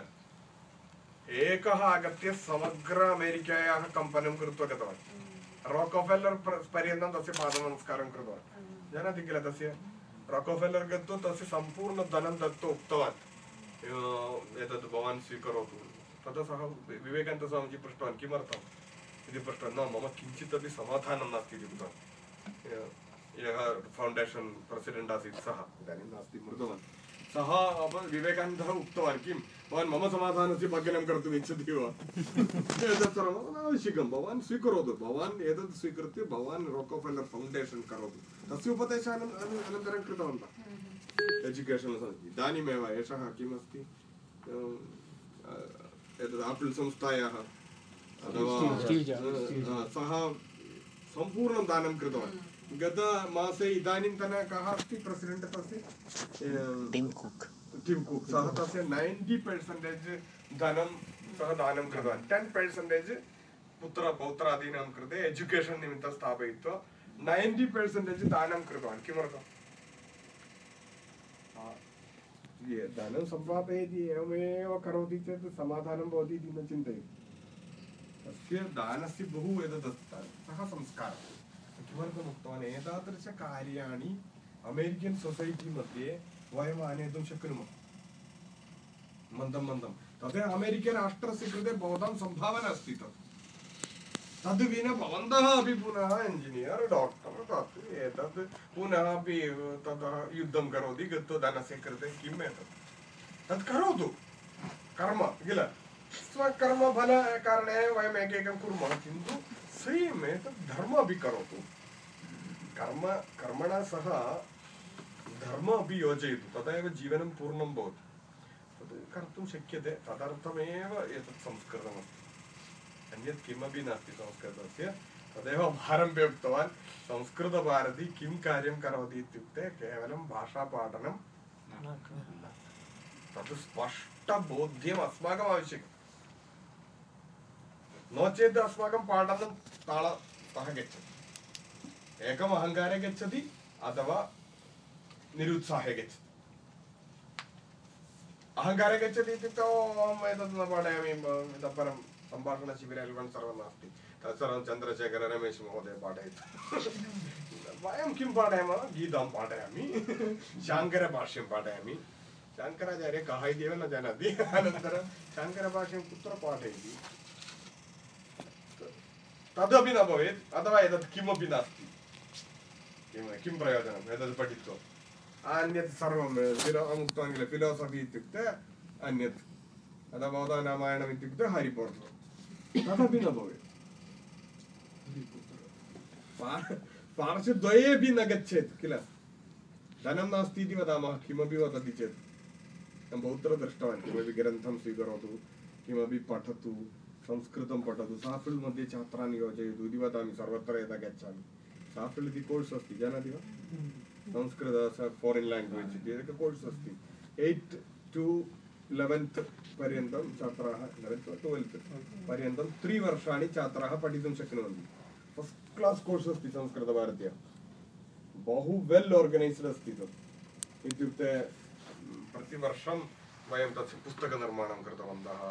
एकः आगत्य समग्र अमेरिकायाः कम्पनं कृत्वा गतवान् राकोफेल्लर् पर्यन्तं तस्य पादनमस्कारं कृतवान् जानाति किल तस्य राकोफेल्लर् गत्वा तस्य सम्पूर्णधनं दत्त्वा उक्तवान् "अ, एतद् भवान् स्वीकरोतु तदा सः विवेकानन्दस्वामीजी पृष्टवान् किमर्थम् इति पृष्टवान् न मम किञ्चिदपि समाधानं नास्ति इति उक्तवान् यः फौण्डेशन् प्रेसिडेण्ट् आसीत् सः इदानीं नास्ति मृतवान् सः विवेकानन्दः उक्तवान् किं भवान् मम समाधानस्य भग्नं कर्तुम् इच्छति वा एतत् सर्वम् आवश्यकं भवान् स्वीकरोतु भवान् एतत् स्वीकृत्य भवान् रोकोफेल्लर् फौण्डेशन् करोतु. तस्य उपदेशानं अनु- अनन्तरं कृतवन्तः एजुकेशन् इदानीमेव एषः अं, अ, एतत् आपिल् संस्थायाः अथवा सः सम्पूर्णं दानं कृतवान्. गतमासे इदानीन्तन कः अस्ति? प्रेसिडेण्ट् तस्य टिम् कुक् टिम् कुक् सः तस्य नैन्टि पर्सेण्टेज् धनं सः दानं कृतवान्। टेन् पर्सेण्टेज् पुत्र पौत्रादीनां कृते एजुकेशन् निमित्तं स्थापयित्वा नैन्टि पर्सेण्टेज् दानं कृतवान्। किमर्थम्? धनं सम्पादयति एवमेव करोति चेत् समाधानं भवति इति न चिन्तयति। तस्य दानस्य बहु एतदस्ति सः संस्कारः। किमर्थम् उक्तवान् एतादृशकार्याणि अमेरिकन् मध्ये वयम् आनेतुं शक्नुमः मन्दं मन्दं तद् अमेरिकराष्ट्रस्य कृते भवतां सम्भावना अस्ति तत् तद् विना भवन्तः अपि पुनः इञ्जिनियर् डाक्टर् तत् एतत् पुनः अपि युद्धं करोति गत्वा धनस्य कृते किम् एतत् तत् करोतु कर्म किल वयम् एकैकं कुर्मः किन्तु सेम् एतत् धर्म अपि करोतु कर्म, कर्मणा सह धर्म अपि योजयतु तदा एव जीवनं पूर्णं भवति। तद् कर्तुं शक्यते, तदर्थमेव एतत् संस्कृतमस्ति। अन्यत् किमपि नास्ति संस्कृतस्य, तदेव आरम्भे उक्तवान् संस्कृतभारती किं कार्यं करोति इत्युक्ते केवलं भाषापाठनं तत् स्पष्टबोध्यम् अस्माकम् आवश्यकम्। नो चेत् अस्माकं पाठनं ताळतः गच्छति। एकम् अहङ्कारे गच्छति अथवा निरुत्साहे गच्छति। अहङ्कारे गच्छति इत्युक्ते अहम् एतत् न पाठयामि, इतः परं सम्भाषणशिबिरे एल्बन् सर्वं नास्ति। तत् सर्वं चन्द्रशेखर रमेश महोदय पाठयति। वयं किं पाठयामः? गीतां पाठयामि, शाङ्करभाष्यं पाठयामि। शाङ्कराचार्य कः इति एव न जानाति। अनन्तरं शाङ्करभाष्यं कुत्र पाठयति? तदपि न भवेत्, अथवा एतत् किमपि नास्ति। किं किं प्रयोजनम् एतत् पठित्वा अन्यत् सर्वं फिलो अहम् उक्तवान् किल फिलोसफि इत्युक्ते अन्यत् अथवा भवतः रामायणम् इत्युक्ते हरि तदपि न भवेत् पार्- पार्श्वद्वयेपि न गच्छेत् किल धनं नास्ति इति वदामः किमपि वदति चेत् अहं बहुत्र दृष्टवान् किमपि ग्रन्थं स्वीकरोतु किमपि पठतु संस्कृतं पठतु साफिल् मध्ये छात्रान् योजयतु इति वदामि सर्वत्र यदा गच्छामि साफिल् इति कोर्स् अस्ति जानाति वा? संस्कृत फारिन् लाङ्ग्वेज् इति एकः कोर्स् अस्ति। एय्त् टु लेवेन्त् पर्यन्तं छात्राः लेवेन्त् ट्वेल्त् पर्यन्तं त्रिवर्षाणि छात्राः पठितुं शक्नुवन्ति। फस्ट् क्लास् कोर्स् अस्ति संस्कृतभारत्या। बहु वेल् आर्गनैस्ड् अस्ति तत्। इत्युक्ते प्रतिवर्षं वयं तस्य पुस्तकनिर्माणं कृतवन्तः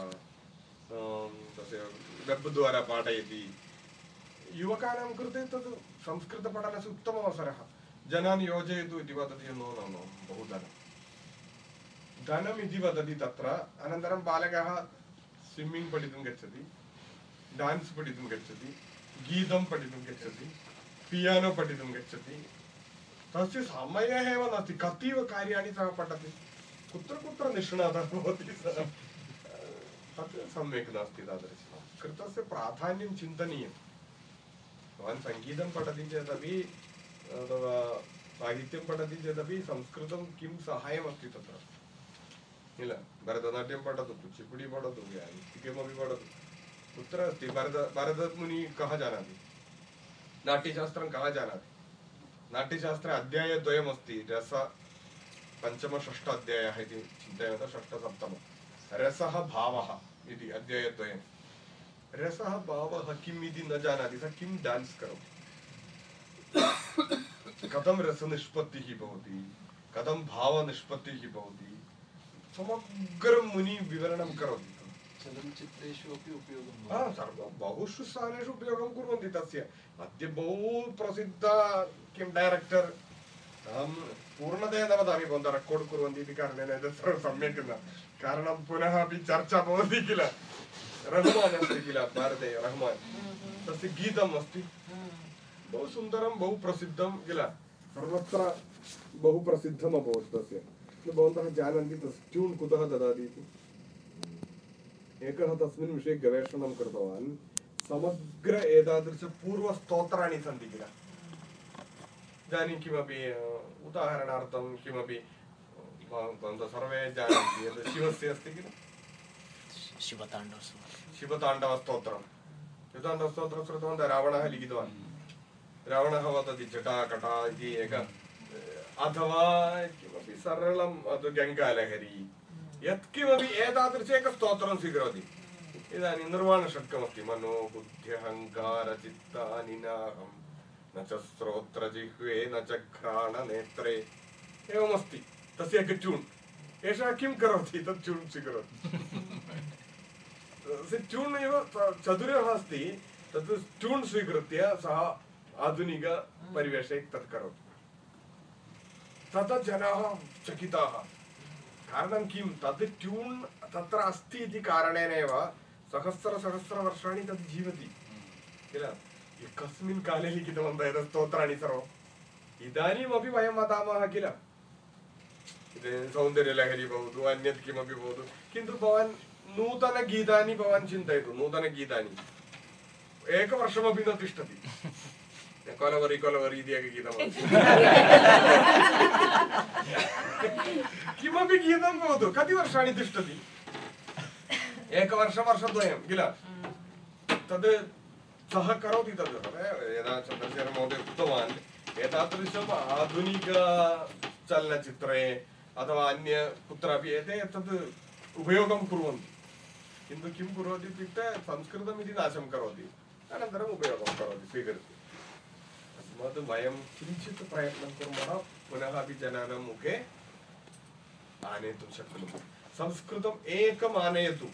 तस्य वेब् द्वारा पाठयति। युवकानां कृते तत् संस्कृतपठनस्य उत्तमः जनान् योजयतु इति वदति नो नो नो बहु धनं धनम् इति वदति तत्र अनन्तरं बालकः स्विम्मिङ्ग् पठितुं गच्छति डान्स् पठितुं गच्छति गीतं पठितुं गच्छति पियानो पठितुं गच्छति तस्य समयः एव नास्ति कतीव कार्याणि सः पठति कुत्र कुत्र निष्णातः भवति सः तत् सम्यक् नास्ति तादृशं संस्कृतस्य प्राधान्यं चिन्तनीयं भवान् सङ्गीतं पठति चेदपि, अथवा साहित्यं पठति चेदपि संस्कृतं किं सहायमस्ति तत्र? किल? भरतनाट्यं पठतु, कुचिपुडि पठतु किमपि पठतु। कुत्र अस्ति? भरत, भरतमुनि कः जानाति? नाट्यशास्त्रं कः जानाति? नाट्यशास्त्रे अध्यायद्वयमस्ति, रस पञ्चमषष्ठ अध्यायः इति चिन्तयामः षष्ठसप्तम। रसः भावः इति अध्यायद्वयं रसः भावः किम् इति न जानाति सः किं डान्स् करोति? कथं रसनिष्पत्तिः भवति? कथं भावनिष्पत्तिः भवति? समग्रं मुनि विवरणं करोति। चलनचित्रेषु अपि उपयोगं हा, सर्वं बहुषु स्थानेषु उपयोगं कुर्वन्ति तस्य। अद्य बहु प्रसिद्ध किं डैरेक्टर् अहं पूर्णतया न वदामि भवन्तः रेकार्ड् कुर्वन्ति इति कारणेन एतत् सर्वं सम्यक् न कारणं पुनः अपि चर्चा भवति किल? रहमान् अस्ति किल भारते रहमान्। तस्य गीतम् अस्ति। बहु सुन्दरं, बहु प्रसिद्धं किल? सर्वत्र बहु प्रसिद्धम् अभवत् तस्य। भवन्तः जानन्ति तस्य ट्यून् कुतः ददाति इति? एकः तस्मिन् विषये गवेषणं कृतवान्। समग्र एतादृशपूर्वस्तोत्राणि सन्ति किल? इदानीं किमपि, उदाहरणार्थं किमपि, भवन्तः सर्वे जानन्ति यत् शिवस्य अस्ति किल? शिवताण्डव शिवताण्डवस्तोत्रं शिवताण्डवस्तोत्रं श्रुतवन्तः रावणः लिखितवान् रावणः वदति जटा कटा इति एक अथवा किमपि सरलम् अथवा गङ्गालहरी यत्किमपि एतादृश एकं स्तोत्रं स्वीकरोति इदानीं निर्वाणषट्कमस्ति मनो बुद्ध्यहङ्कारचित्तानि नाहं न च श्रोत्रजिह्वे न च घ्राणनेत्रे एवमस्ति तस्य एकं ट्यून् एषः किं करोति तत् ट्यून् स्वीकरोति से ट्यून् एव चतुरः अस्ति तत् ट्यून् स्वीकृत्य सः आधुनिकपरिवेशे तत् करोति। तदा जनाः चकिताः। कारणं किं? तद् ट्यून् तत्र अस्ति इति कारणेनैव सहस्रसहस्रवर्षाणि तद् जीवति। किल? कस्मिन् काले लिखितवन्तः एतत् स्तोत्राणि सर्वम्। इदानीमपि वयं वदामः, किल? सौन्दर्यलहरी भवतु, अन्यत् किमपि भवतु। किन्तु भवान् नूतनगीतानि भवान् चिन्तयतु नूतनगीतानि एकवर्षमपि न तिष्ठति कोलवरि कोलवरि इति एकं गीतमस्ति किमपि गीतं भवतु कति वर्षाणि तिष्ठति एकवर्षं वर्षद्वयं किल तद् सः करोति तद् यदा चन्द्रशेखरमहोदय उक्तवान् एतादृशम् आधुनिक चलनचित्रे अथवा अन्य कुत्रापि एते तद् उपयोगं कुर्वन्ति किन्तु किं कुर्वन्ति इत्युक्ते संस्कृतम् इति नाशं करोति अनन्तरम् उपयोगं करोति स्वीकरोति तस्मात् वयं किञ्चित् प्रयत्नं कुर्मः पुनः अपि जनानां मुखे आनेतुं शक्नुमः संस्कृतम् एकम् आनयतु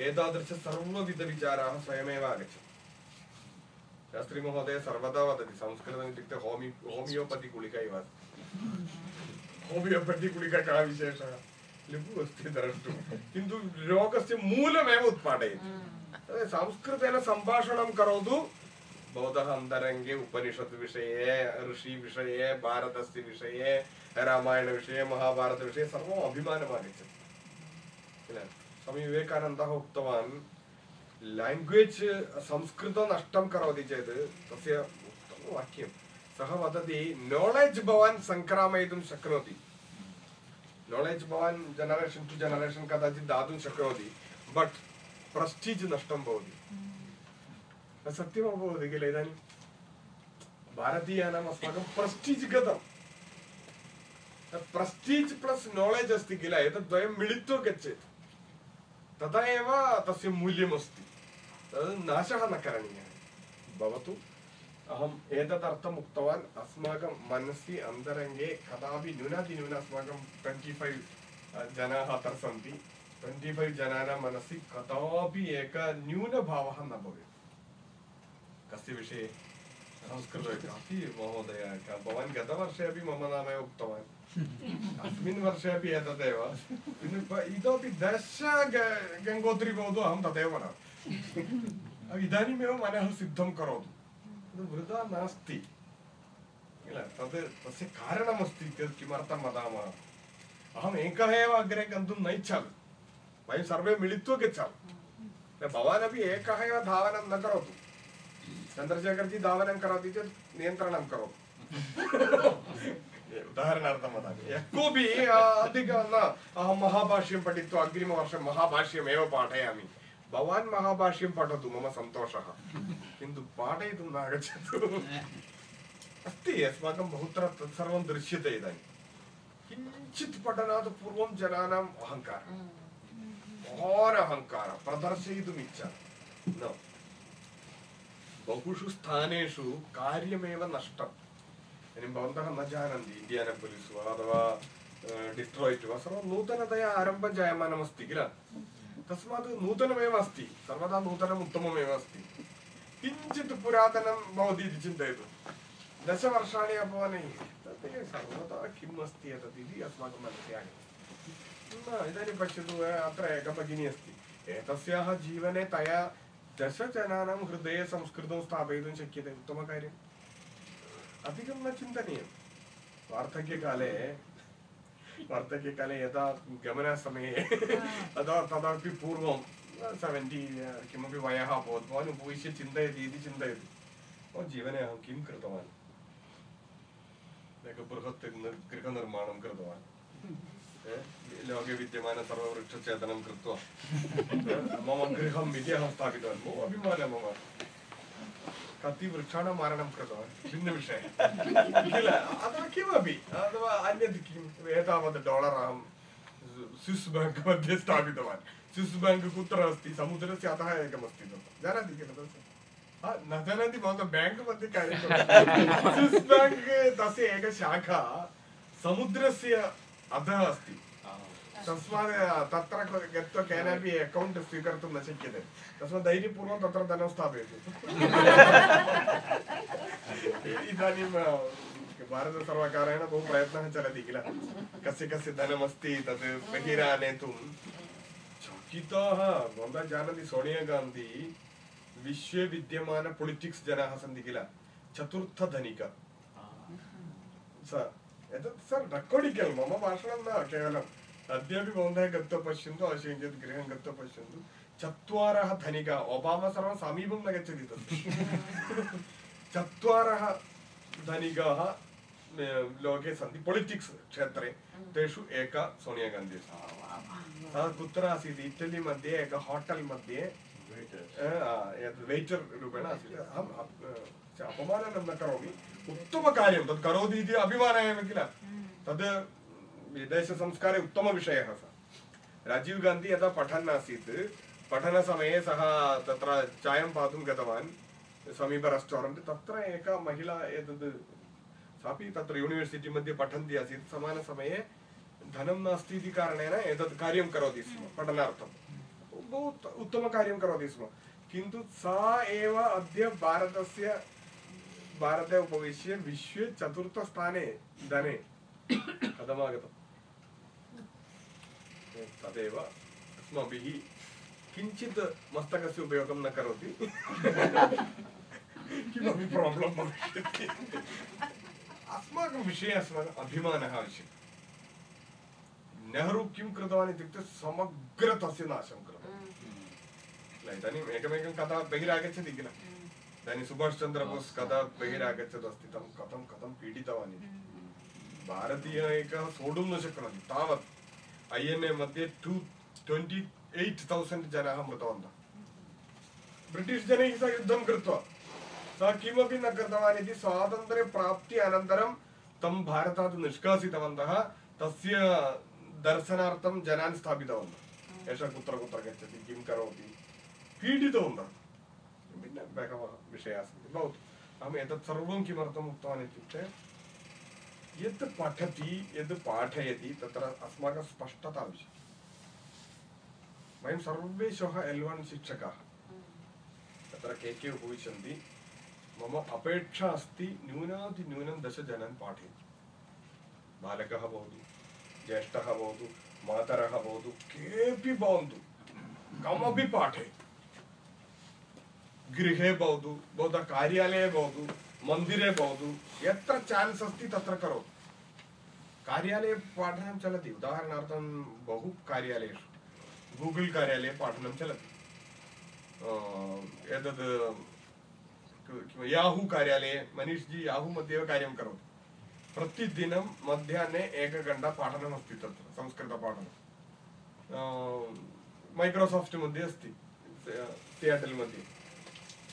एतादृश सर्वविधविचाराः स्वयमेव आगच्छन्ति शास्त्रीमहोदय सर्वदा वदति संस्कृतम् इत्युक्ते होमि होमियोपति गुलिका इव होमियोपति गुलिका का विशेषः लघु अस्ति द्रष्टुं किन्तु रोगस्य मूलमेव उत्पादयति संस्कृतेन सम्भाषणं करोतु भवतः अन्तरङ्गे उपनिषत् विषये ऋषिविषये भारतस्य विषये रामायणविषये महाभारतविषये सर्वम् अभिमानम् आगच्छति किल स्वामी विवेकानन्दः उक्तवान् लाङ्ग्वेज् संस्कृतं नष्टं करोति चेत् तस्य उत्तमं वाक्यं सः वदति नालेज् भवान् सङ्क्रामयितुं शक्नोति नालेज् भवान् जनरेशन् टु जनरेशन् कदाचित् दातुं शक्नोति बट् प्रस्टीज् नष्टं भवति। सत्यम् अभवत् किल? इदानीं भारतीयानाम् अस्माकं प्रस्टीज् गतं। प्रस्टीज् प्लस् नालेज् अस्ति किल? एतद् द्वयं मिलित्वा गच्छेत्। तदा एव तस्य मूल्यमस्ति। तद् नाशः न करणीयः। भवतु। अहम् एतदर्थम् उक्तवान् अस्माकं मनसि, अन्तरङ्गे कदापि न्यूनातिन्यूनम् अस्माकं ट्वेण्टि फैव् जनाः अत्र सन्ति। ट्वेण्टि फैव् जनानां मनसि कदापि एकः न्यूनभावः न भवेत्। कस्य विषये संस्कृते महोदय भवान् गतवर्षे अपि मम नाम उक्तवान्। अस्मिन् वर्षे अपि एतदेव। इतोपि दश गङ्गोत्री भवतु अहं तदेव वदामि इदानीमेव मनः सिद्धं करोतु। वृथा नास्ति किल तद् तस्य कारणमस्ति तद् किमर्थं वदामः अहम् एकः एव अग्रे गन्तुं न इच्छामि वयं सर्वे मिलित्वा गच्छामः भवान् अपि एकः एव धावनं न करोतु चन्द्रशेखर्जी धावनं करोति चेत् नियन्त्रणं करोतु उदाहरणार्थं वदामि यः कोऽपि अधिकं न अहं महाभाष्यं पठित्वा अग्रिमवर्षं महाभाष्यमेव पाठयामि भवान् महाभाष्यं पठतु मम सन्तोषः किन्तु पाठयितुं न आगच्छतु अस्ति अस्माकं बहुत्र तत्सर्वं दृश्यते इदानीं किञ्चित् पठनात् पूर्वं जनानाम् अहङ्कारः महान् अहङ्कारः प्रदर्शयितुम् इच्छा न बहुषु स्थानेषु कार्यमेव नष्टम् इदानीं भवन्तः न जानन्ति इण्डियानपोलिस् वा अथवा डिस्ट्रोयिट् वा सर्वं नूतनतया आरम्भं जायमानमस्ति किल तस्मात् नूतनमेव अस्ति सर्वदा नूतनम् उत्तममेव अस्ति किञ्चित् पुरातनं भवति इति चिन्तयतु। दशवर्षाणि अभवन् तत् सर्वदा किम् अस्ति एतत् इति अस्माकं मनसि आगच्छति न, इदानीं पश्यतु अत्र एका भगिनी अस्ति। एतस्याः जीवने तया दशजनानां हृदये संस्कृतं स्थापयितुं शक्यते। उत्तमकार्यम्। अधिकं न चिन्तनीयं वार्धक्यकाले वार्धक्यकाले यदा गमनसमये तदा तदापि पूर्वं सेवेण्टि किमपि वयः अभवत् भवान् उपविश्य चिन्तयति इति चिन्तयति मम जीवने अहं किं कृतवान्? एकं बृहत् गृहनिर्माणं कृतवान्। लोके विद्यमान सर्ववृक्षच्छेदनं कृत्वा मम गृहम् इति अहं स्थापितवान्। बहु अभिमानः मम। कति वृक्षाणां मारणं कृतवान् भिन्नविषयः किल अथवा किमपि अथवा अन्यत् किम् एतावत् डालर् अहं स्विस् बेङ्क् मध्ये स्थापितवान् स्विस् बेङ्क् कुत्र अस्ति समुद्रस्य अधः एकमस्ति तत्र जानाति किल तस्य न जानाति भवन्तः बेङ्क् मध्ये कार्यं स्विस् बेङ्क् तस्य एका शाखा समुद्रस्य अधः अस्ति तस्मात् तत्र क- गत्वा केनापि अकौण्ट् स्वीकर्तुं न शक्यते तस्मात् धैर्यपूर्वं तत्र धनं स्थापयतु इदानीं भारतसर्वकारेण बहु प्रयत्नः चलति किल कस्य कस्य धनमस्ति तत् बहिरानेतुं चकिताः भवन्तः जानन्ति सोनिया गान्धी विश्वे विद्यमान पोलिटिक्स् जनाः सन्ति किल चतुर्थधनिका स एतत् सर् रेकार्डिकल् मम भाषणं न केवलम् अद्यापि भवन्तः गत्वा पश्यन्तु आवश्यकं चेत् गृहं गत्वा पश्यन्तु। चत्वारः धनिकाः ओबामा सर्वं समीपं न गच्छति तत्। चत्वारः धनिकाः लोके सन्ति पोलिटिक्स् क्षेत्रे। तेषु एका सोनिया गान्धी सा। कुत्र आसीत्? इटलि मध्ये एक होटेल् मध्ये वेटर् रूपेण आसीत्। अहम् अप- अ, अपमाननं न करोमि। उत्तमकार्यं तत् करोति इति अभिमानः एव किल तद् विदेशसंस्कारे उत्तमविषयः सः राजीव् गान्धी यदा पठन् आसीत् पठनसमये सः तत्र चायं पातुं गतवान्। समीप रेस्टोरेण्ट् तत्र एका महिला एतद् सापि तत्र यूनिवर्सिटि मध्ये पठन्ती आसीत्। समानसमये धनं नास्ति इति कारणेन एतत् कार्यं करोति स्म, पठनार्थं। बहु उत्त- उत्तमकार्यं करोति स्म। किन्तु सा एव अद्य भारतस्य, भारते उपविश्य विश्वे चतुर्थस्थाने धने। कथमागतम्? तदेव अस्माभिः किञ्चित् मस्तकस्य उपयोगं न करोति। किमपि प्राब्लं भविष्यति अस्माकं विषये अस्माकम् अभिमानः आवश्यकः। नेहरू किं कृतवान् इत्युक्ते समग्र तस्य नाशं कृतवान्। किल इदानीम् एकमेकं कथा बहिरागच्छति किल? इदानीं सुभाष् चन्द्रबोस् कदा बहिरागच्छत् अस्ति तं कथं कथं पीडितवान् इति। भारतीय एकः सोढुं न शक्नोति तावत्। ऐ एन् ए मध्ये टु ट्वेण्टि एय्ट् तौसण्ड् जनाः मृतवन्तः ब्रिटिश् जनैः सह युद्धं कृत्वा सः किमपि न कृतवान् इति स्वातन्त्र्यप्राप्ति अनन्तरं तं भारतात् निष्कासितवन्तः तस्य दर्शनार्थं जनान् स्थापितवन्तः एषः किं करोति? पीडितवन्तः भिन्न बहवः विषयाः सन्ति भवतु अहम् एतत् यत् पठति, यद् पाठयति, तत्र अस्माकं स्पष्टता आवश्यकी वयं सर्वे श्वः एल् वन् शिक्षकाः। तत्र के के उपविशन्ति? मम अपेक्षा अस्ति न्यूनातिन्यूनं दशजनान् पाठयतु बालकः भवतु, ज्येष्ठः भवतु, मातरः भवतु, केऽपि भवन्तु, कमपि पाठयतु। गृहे भवतु, भवतः कार्यालये भवतु मन्दिरे भवतु यत्र चान्स् अस्ति तत्र करोतु। कार्यालये पाठनं चलति। उदाहरणार्थं, बहु कार्यालयेषु। गूगल् कार्यालये पाठनं चलति। एतद् याहू कार्यालये मनीष् जी याहू मध्ये एव कार्यं करोति। प्रतिदिनं मध्याह्ने एकघण्टा पाठनमस्ति तत्र, संस्कृतपाठनं। मैक्रोसाफ्ट् मध्ये अस्ति सियाटल् मध्ये।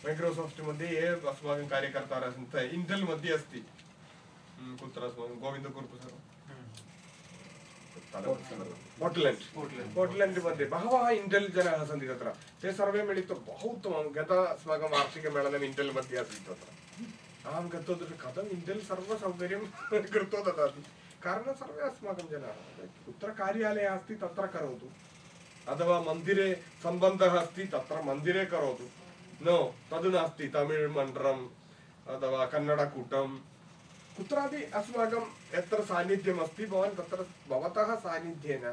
मैक्रोसाफ्ट् मध्ये ये अस्माकं कार्यकर्तारः सन्ति इण्टेल् मध्ये अस्ति. हम्म, कुत्र अस्माकं गोविन्दकुर्पु सर्वं पोर्ट्लेण्ड् पोर्ट्लेण्ड् मध्ये. बहवः इण्टेल् जनाः सन्ति तत्र ते सर्वे मिलित्वा बहु उत्तमं गत अस्माकं वार्षिकमेलनम् इण्टेल् मध्ये आसीत् तत्र अहं गत्वा दृष्टं कथम् इण्टेल् सर्वसौकर्यं कृत्वा ददाति कारणं सर्वे अस्माकं जनाः कुत्र कार्यालयः अस्ति तत्र करोतु. अथवा मन्दिरे सम्बन्धः अस्ति तत्र मन्दिरे करोतु. नो तद् नास्ति तमिळ् मण्डलम् अथवा कन्नडकूटं कुत्रापि अस्माकं यत्र सान्निध्यम् अस्ति भवान् तत्र भवतः सान्निध्येन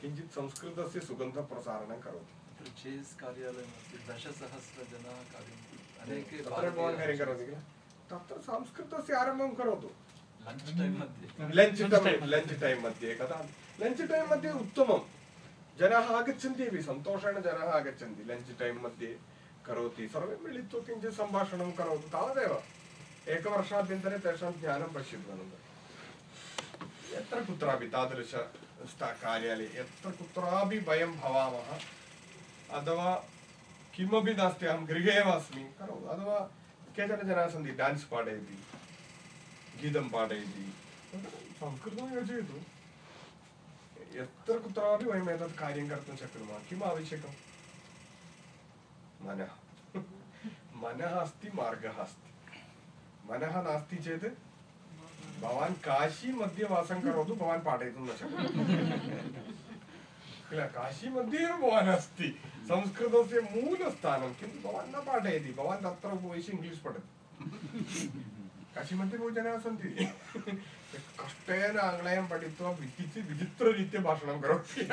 किञ्चित् संस्कृतस्य सुगन्धप्रसारणं करोतु चेस् कार्यालयमस्ति दशसहस्रजनाः कार्यं अनेके तत्र भवान् कार्यं करोति किल तत्र संस्कृतस्य आरम्भं करोतु lunch time lunch time lunch time मध्ये कदा लञ्च् टैम् मध्ये उत्तमं जनाः आगच्छन्ति अपि सन्तोषेण जनाः आगच्छन्ति लञ्च् टैम् मध्ये करोति सर्वे मिलित्वा किञ्चित् सम्भाषणं करोतु तावदेव एकवर्षाभ्यन्तरे तेषां ज्ञानं पश्यतु यत्र कुत्रापि तादृश कार्यालये यत्र कुत्रापि वयं भवामः अथवा किमपि नास्ति अहं गृहे एव अस्मि करोतु अथवा केचन जनाः सन्ति डान्स् पाठयति गीतं पाठयति संस्कृतं योजयतु यत्र कुत्रापि वयम् एतत् कार्यं कर्तुं शक्नुमः किम् आवश्यकं मनः मनः अस्ति मार्गः अस्ति मनः नास्ति चेत् भवान् काशी मध्ये वासं करोतु भवान् पाठयितुं न शक्नोति किल काशी मध्ये एव भवान् अस्ति संस्कृतस्य मूलस्थानं किन्तु भवान् न पाठयति भवान् तत्र उपविश्य इङ्ग्लिश् पठति काशी मध्ये बहु जनाः सन्ति कष्टेन आङ्ग्लयं पठित्वा विचित्र विचित्ररीत्या भाषणं करोति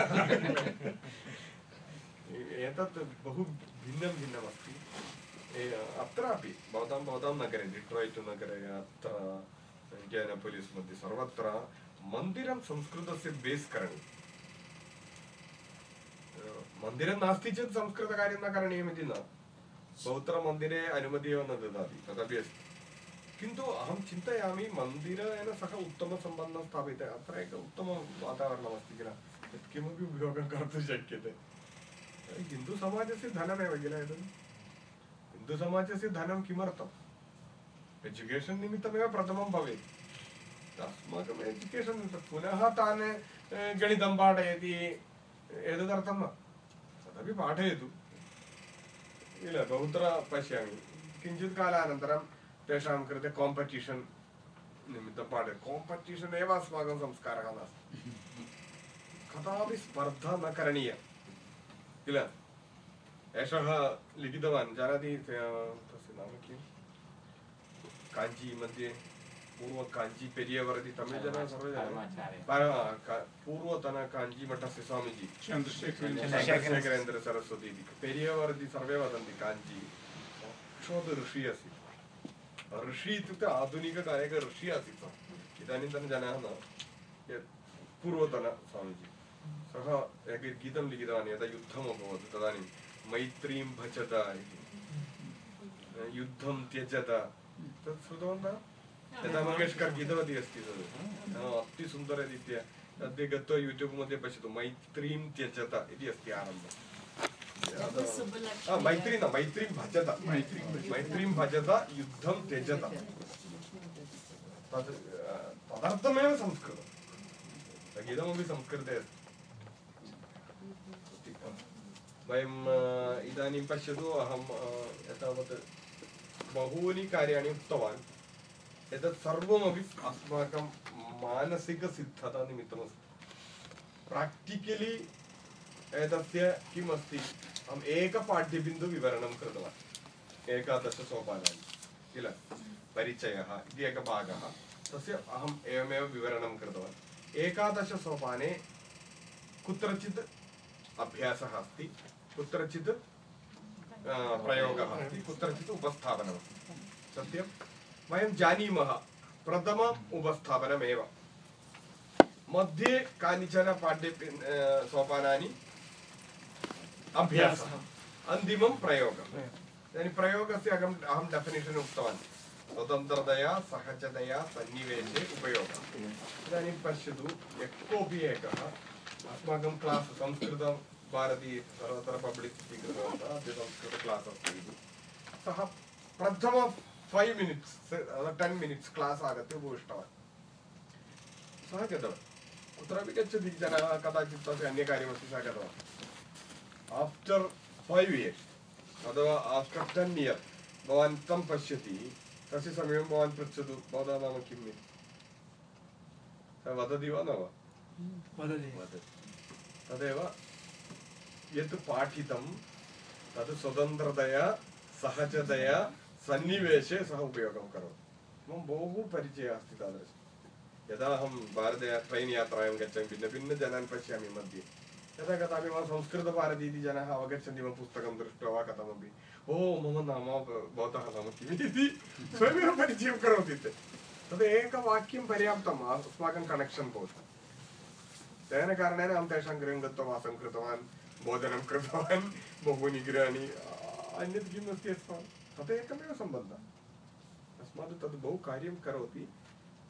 एतत् बहु भिन्नं भिन्नमस्ति। अत्रापि भवतां भवतां नगरे, डिट्रायिट् नगरे, अत्र इण्डियानपोलिस् मध्ये सर्वत्र मन्दिरं संस्कृतस्य बेस् करणीयम्। मन्दिरं नास्ति चेत् संस्कृतकार्यं न करणीयमिति न। बहुत्र मन्दिरे अनुमति एव न ददाति, तदपि अस्ति। किन्तु अहं चिन्तयामि मन्दिरेण सह उत्तमसम्बन्धं स्थापितं अत्र एकम् उत्तमं वातावरणमस्ति किल। यत् किमपि उपयोगं कर्तुं शक्यते। हिन्दुसमाजस्य धनमेव किल एतत् हिन्दुसमाजस्य धनं किमर्थम्? एजुकेशन् निमित्तमेव प्रथमं भवेत् अस्माकम् एजुकेशन् पुनः तान् गणितं पाठयति. एतदर्थं न. तदपि पाठयतु. किल बहुत्र पश्यामि. किञ्चित् कालानन्तरं तेषां कृते काम्पटिशन् निमित्तं पाठयति. काम्पटिशन् एव अस्माकं संस्कारः नास्ति. कदापि स्पर्धा न करणीया. किल एषः लिखितवान् जानाति तस्य नाम किं काञ्ची मध्ये पूर्व काञ्ची पेरियवर् इति तमिळ्जनाः सर्वे परमाचार्य। पूर्वतन काञ्चीमठस्य स्वामीजी चन्द्रशेखर चन्द्रशेखरेन्द्र सरस्वती इति पेरियवर् इति सर्वे वदन्ति काञ्ची साक्षात् ऋषिः आसीत् ऋषि इत्युक्ते आधुनिककाले एकः ऋषिः आसीत् इदानीन्तनजनाः न यत् पूर्वतन स्वामीजी सः एकं गीतं लिखितवान् यदा युद्धम् अभवत् तदानीं मैत्रीं भजत इति। युद्धं त्यजत। तत् श्रुतवन्तः यदा मङ्गेश्कर् गीतवती अस्ति तद्। अतिसुन्दररीत्या अद्य गत्वा यूट्यूब् मध्ये पश्यतु मैत्रीं त्यजत इति अस्ति आरम्भः। मैत्री न मैत्रीं भजत। मैत्रीं भजत। युद्धं त्यजत। तद् तदर्थमेव संस्कृतं गीतमपि संस्कृते अस्ति। वयम् इदानीं पश्यतु अहं एतावत् बहूनि कार्याणि उक्तवान् एतत् सर्वमपि अस्माकं मानसिकसिद्धतानिमित्तमस्ति प्राक्टिकलि एतस्य किम् अस्ति अहम् एकपाठ्यबिन्दुविवरणं कृतवान् एकादशसोपानानि किल परिचयः इति एकः भागः तस्य अहम् एवमेव विवरणं कृतवान् एकादशसोपाने कुत्रचित् अभ्यासः अस्ति कुत्रचित् प्रयोगः अस्ति कुत्रचित् उपस्थापनमस्ति सत्यं वयं जानीमः प्रथमम् उपस्थापनमेव मध्ये कानिचन पाठ्य सोपानानि अभ्यासः अन्तिमं प्रयोगः इदानीं प्रयोगस्य अहम् अहं डेफिनेशन् उक्तवान् स्वतन्त्रतया सहजतया सन्निवेशे उपयोगः इदानीं पश्यतु यः कोऽपि एकः अस्माकं क्लास् संस्कृतभारती सर्वत्र पब्लिक् स्वीकृतवन्तः अद्य संस्कृत क्लास् अस्ति इति सः प्रथम five minutes ten minutes class आगत्य उपविष्टवान् सः गतवान् कुत्रापि गच्छति जनाः कदाचित् तस्य अन्यकार्यमस्ति सः गतवान् आफ्टर् फैव् इयर्स् अथवा आफ्टर् टेन् इयर् भवान् तं पश्यति तस्य समीपं भवान् पृच्छतु भवतः नाम किम् इति सः वदति वा न वा? वदति वदति तदेव यत् पाठितं तत् स्वतन्त्रतया, सहजतया सन्निवेशे सः उपयोगं करोति। मम बहु परिचयः अस्ति तादृशः। यदा अहं भारते ट्रैन् यात्रायां गच्छामि भिन्नभिन्नजनान् पश्यामि मध्ये। यदा कदापि मम संस्कृतभारती इति जनाः अवगच्छन्ति, मम पुस्तकं दृष्ट्वा कथमपि, ओ, मम नाम भवतः नाम किम् इति स्वयमेव परिचयं करोति ते। तद् एकवाक्यं पर्याप्तम्, अस्माकं कनेक्षन् भवति। तेन कारणेन अहं तेषां गृहं गत्वा वासं कृतवान्। भोजनं कृतवान्, बहूनि गृहाणि अन्यत् किम् अस्ति अस्मान् तत् एकमेव सम्बन्धः। तस्मात् तद् बहु कार्यं करोति,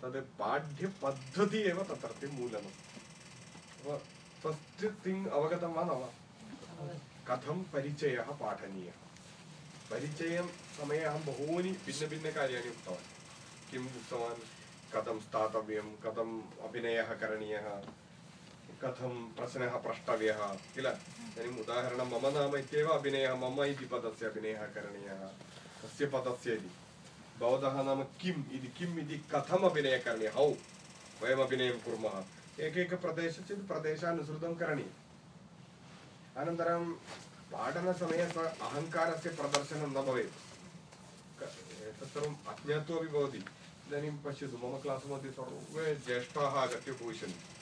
तद् पाठ्यपद्धतिः एव तत्रत्य मूलमस्ति फस्ट् थिङ्ग् अवगतं वा न वा? कथं परिचयः पाठनीयः? परिचयं समये अहं बहूनि भिन्नभिन्नकार्याणि उक्तवान्। किम् उक्तवान्? कथं स्थातव्यं? कथम् अभिनयः करणीयः? कथं प्रश्नः प्रष्टव्यः किल? इदानीम् उदाहरणं, मम नाम इत्येव अभिनयः, मम इति पदस्य अभिनयः करणीयः। तस्य पदस्य इति। भवतः नाम किम् इति किम् इति कथम् अभिनयः करणीयः? हौ, वयम् अभिनयं कुर्मः। एकैकप्रदेशः चेत् प्रदेशानुसृतं करणीयम्। अनन्तरं पाठनसमये स्व अहङ्कारस्य प्रदर्शनं न भवेत्। क- एतत् सर्वम् अज्ञात्वापि भवति। इदानीं पश्यतु, मम क्लास् मध्ये सर्वे ज्येष्ठाः आगत्य उपविशन्ति।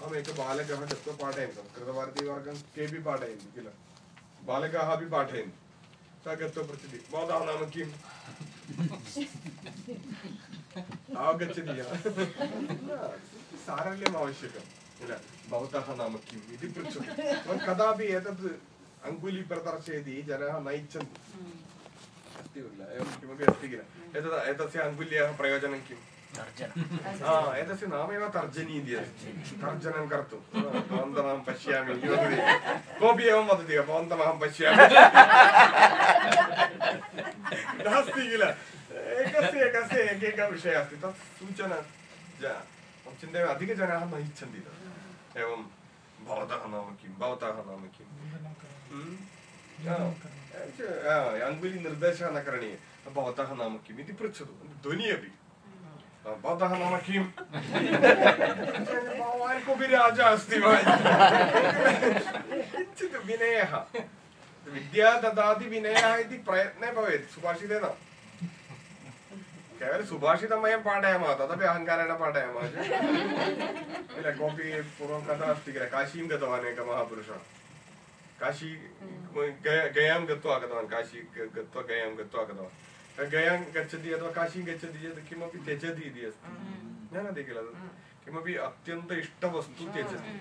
एकः बालकः गत्वा पाठयन्ति संस्कृतभारतीवर्गं केपि पाठयन्ति किल बालकाः अपि पाठयन्ति सः गत्वा पृच्छति भवतः नाम किम् अवगच्छति सारल्यम् आवश्यकं किल भवतः नाम किम् इति पृच्छतु कदापि एतत् अङ्गुली प्रदर्शयति जनाः न इच्छन्ति अस्ति किल एवं किमपि अस्ति किल। एतत् एतस्य अङ्गुल्याः प्रयोजनं किम्? एतस्य नामेव तर्जनी इति अस्ति तर्जनं कर्तुं भवन्तमहं पश्यामि कोऽपि एवं वदति भवन्तमहं पश्यामि नास्ति किल एकस्य एकस्य एकैकः विषयः अस्ति तत् सूचना चिन्तयामि अधिकजनाः न इच्छन्ति तत् एवं भवतः नाम किं भवतः नाम किं अङ्गुलिनिर्देशः न करणीयः भवतः नाम किम् इति पृच्छतु ध्वनिः अपि नाम किं भवान् कोऽपि राजा अस्ति वा किञ्चित् विनयः विद्या ददाति विनयः इति प्रयत्ने भवेत् न केवलं सुभाषितं वयं पाठयामः तदपि अहङ्कारेण पाठयामः किल कोऽपि पूर्वं कथा अस्ति किल काशीं गतवान् एकः महापुरुषः काशी गया गत्वा आगतवान् काशी गत्वा गयां गत्वा आगतवान् गयां गच्छति अथवा काशीं गच्छति चेत् किमपि त्यजति इति अस्ति। जानाति किल तत्। किमपि अत्यन्त इष्टवस्तु त्यजति।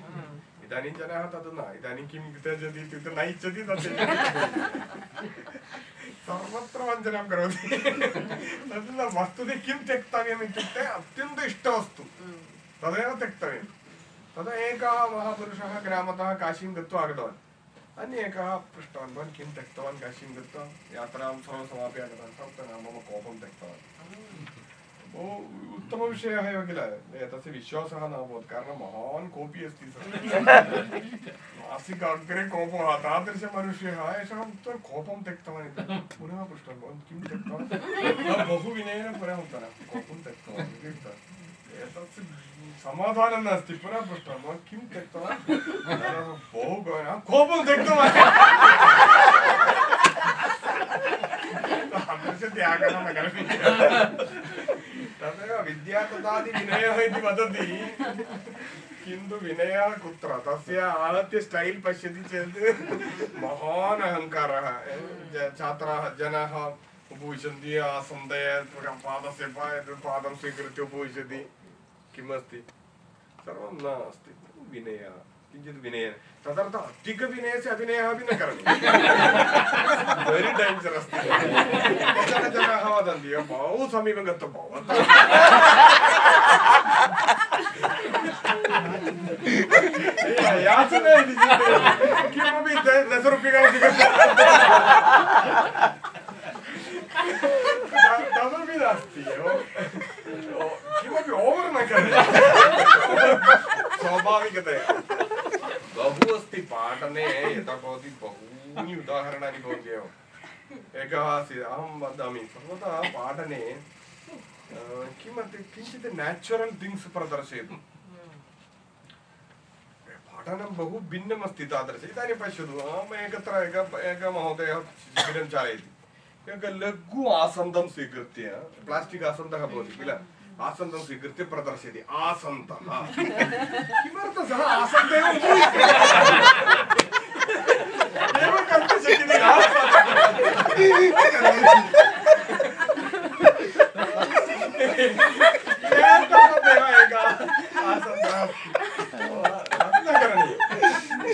इदानीं जनाः तद् न इदानीं किं त्यजति इत्युक्ते न इच्छति तत् सर्वत्र वञ्चनां करोति। तद् न वस्तुतः किं त्यक्तव्यम् इत्युक्ते अत्यन्त इष्टवस्तु। तदेव त्यक्तव्यं तदा एकः महापुरुषः ग्रामतः काशीं गत्वा आगतवान्। अन्य एकः पृष्टवान् भवान् किं त्यक्तवान्, काशीं गत्वा यात्रां सर्वं समाप्य आगतवान् सः उक्तवान् मम कोपं त्यक्तवान्। बहु उत्तमविषयः एव किल? तस्य विश्वासः न अभवत्, कारणं महान् कोपी अस्ति सः। अग्रे कोपः तादृशमनुष्यः एषः उक्तवान् कोपं त्यक्तवान् इति। पुनः पृष्टवान् भवान् किं त्यक्तवान्? बहु पुनः उक्तवान् कोपं त्यक्तवान्, इति उक्तवान्। एतस्य समाधानं नास्ति, पुनः पृष्टवान् किं त्यक्तवान्? बहु कोपं त्यक्तवान्। तदेव विद्या ददाति विनयः इति वदति। किन्तु विनयः कुत्र? तस्य आहत्य स्टैल् पश्यति चेत् महान् अहङ्कारः। छात्राः, जनाः उपविशन्ति आसन्दे पादस्य पादं स्वीकृत्य उपविशति। किमस्ति सर्वं न अस्ति विनयः, किञ्चित् विनयेन तदर्थम् अधिकविनयस्य अभिनयः अपि न करणीयः वेरि डेञ्जर् अस्ति। केचन जनाः वदन्ति बहु समीपं गत्वा भवतः। याचना इति चिन्तयति। किमपि द- दशरूप्यकाणि स्वीकृत्य त- तदपि नास्ति ओ- बहु अस्ति पाठने यथा भवति बहूनि उदाहरणानि भवन्ति एव एकः आसीत् अहं वदामि सर्वदा पाठने अ, किमपि किञ्चित् नेचुरल् थिङ्ग्स् प्रदर्शयतु बहु इदानीं पश्यतु अहम् एकत्र एक महोदयः शिबिरं चालयति लघु आसन्दं स्वीकृत्य प्लास्टिक् आसन्दः भवति किल आसन्दं स्वीकृत्य प्रदर्शयति। आसन्दः किमर्थं सः आसन्दे एव कर्तुं शक्यते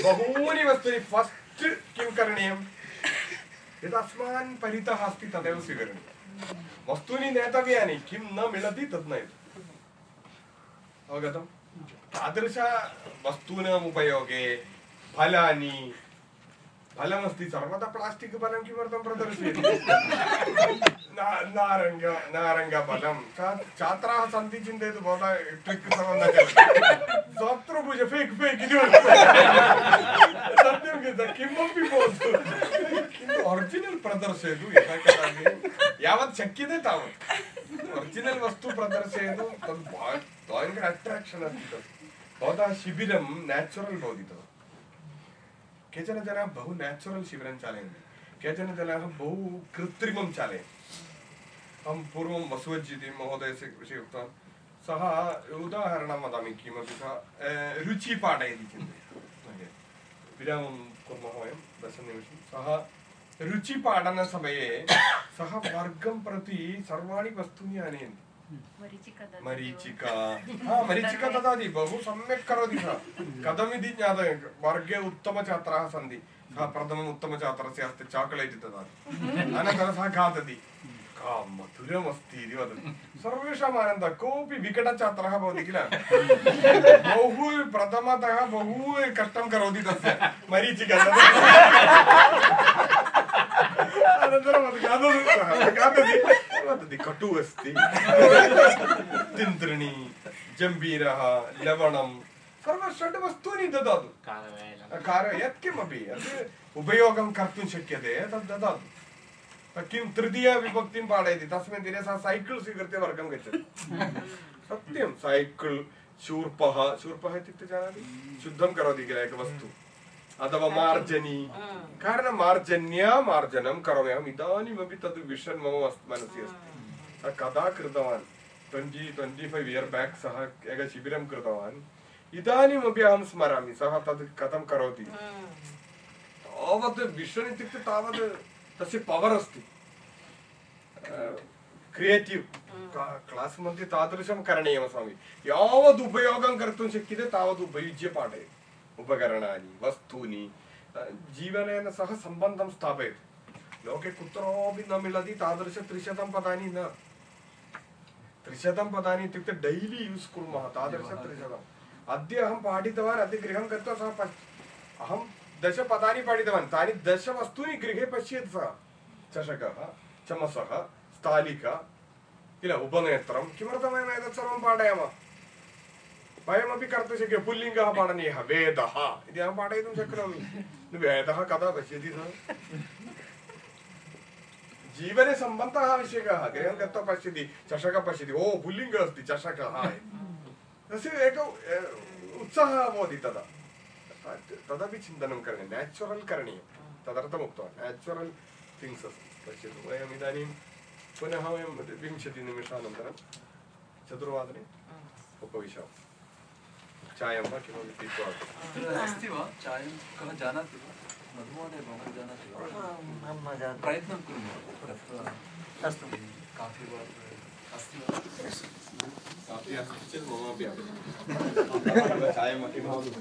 बहूनि वस्तूनि फस्ट् किं करणीयं यद् अस्मान् परितः अस्ति तदेव स्वीकरणीयं वस्तूनि नेतव्यानि किं न मिलति तद् नयतु अवगतं तादृश वस्तूनाम् उपयोगे फलानि फलमस्ति सर्वदा प्लास्टिक् फलं किमर्थं प्रदर्शयति नारङ्ग नारङ्गफलं छात्राः सन्ति चिन्तयतु भवता ट्रिक् सर्वं न चलति शत्रुभुज फेक् फेक् इति। सत्यं किमपि भवतु किन्तु ओरिजिनल् प्रदर्शयतु यदा कदापि यावत् शक्यते तावत् ओरिजिनल् वस्तु प्रदर्शयतु तद् भयङ्कर अट्राक्षन् अस्ति तत् भवतः शिबिरं नेचुरल् भवति तत् केचन जनाः बहु नेचुरल् शिबिरं चालयन्ति। केचन जनाः बहु कृत्रिमं चालयन्ति। अहं पूर्वं वसुवज् इति महोदयस्य विषये उक्तवान्। सः उदाहरणं वदामि किमपि सः रुचि पाठयति चिन्तयतु। विरामं कुर्मः वयं दशनिमिषं। सः रुचिपाठनसमये सः वर्गं प्रति सर्वाणि वस्तूनि आनयन्ति। मरीचिका हा मरीचिका ददाति बहु सम्यक् करोति सः कथमिति ज्ञातव्यं वर्गे उत्तमछात्राः सन्ति सः प्रथमम् उत्तमछात्रस्य हस्ते चाकलेट् ददाति अनन्तरं सः खादति का मधुरमस्ति इति वदति सर्वेषाम् आनन्दः कोऽपि विकटछात्रः भवति किल बहु प्रथमतः बहु कष्टं करोति तस्य मरीचिका अनन्तरं खादति वदति कटु अस्ति तिन्त्रिणी जम्बीरः लवणं सर्व षड् वस्तूनि ददातु. कार यत्किमपि. यत् उपयोगं कर्तुं शक्यते तत् ददातु. किं तृतीयविभक्तिं पाठयति तस्मिन् दिने सः सैकल् स्वीकृत्य वर्गं गच्छति. सत्यं सैकल् शूर्पः. शूर्पः इत्युक्ते जानाति? शुद्धं करोति किल एकवस्तु अथवा मार्जनी। कारणं मार्जन्या मार्जनं करोमि। अहम् इदानीमपि तद् विषन् मम मनसि अस्ति। कदा कृतवान्? Twenty twenty five year back सः एकं शिबिरं कृतवान्। इदानीमपि अहं स्मरामि सः तद् कथं करोति। तावत् विषन् इत्युक्ते तावत् तस्य पवर् अस्ति। क्रियेटिव् क्लास् मध्ये तादृशं करणीयम् अस्माभिः यावद् उपयोगं कर्तुं शक्यते उपयुज्य पाठयतु। उपकरणानि वस्तूनि जीवनेन सह सम्बन्धं स्थापयतु। लोके कुत्रापि न मिलति तादृश त्रिशतं पदानि न। त्रिशतं पदानि इत्युक्ते डैलि यूस् कुर्मः तादृश त्रिशतम्। अद्य अहं पाठितवान् अद्य गृहं गत्वा सः पश् अहं दशपदानि पाठितवान् तानि दशवस्तूनि गृहे पश्येत् सः। चषकः चमसः स्थालिका किल उपनेत्रं किमर्थं वयम् एतत् सर्वं पाठयामः? वयमपि कर्तुं शक्यते पुल्लिङ्गः पाठनीयः वेदः इति अहं पाठयितुं शक्नोमि वेदः कदा पश्यति सः जीवने सम्बन्धः आवश्यकः गृहं गत्वा पश्यति चषकः पश्यति ओ पुल्लिङ्गः अस्ति चषकः तस्य एक उत्साहः भवति तदा तदपि चिन्तनं करणीयं नेचुरल् करणीयं तदर्थम् उक्तवान् नेचुरल् थिङ्ग्स् अस्ति पश्यतु वयम् इदानीं पुनः वयं विंशतिनिमिषानन्तरं चतुर्वादने उपविशामः चायं वा किमपि पीत्वा अस्ति वा चायं कः जानाति वा? मधुमहोदय भवान् जानाति वा। प्रयत्नं कुर्मः तत्र अस्तु काफ़ी वा अस्ति वा कापि अस्ति चेत् ममापि अपि चायमपि मिलति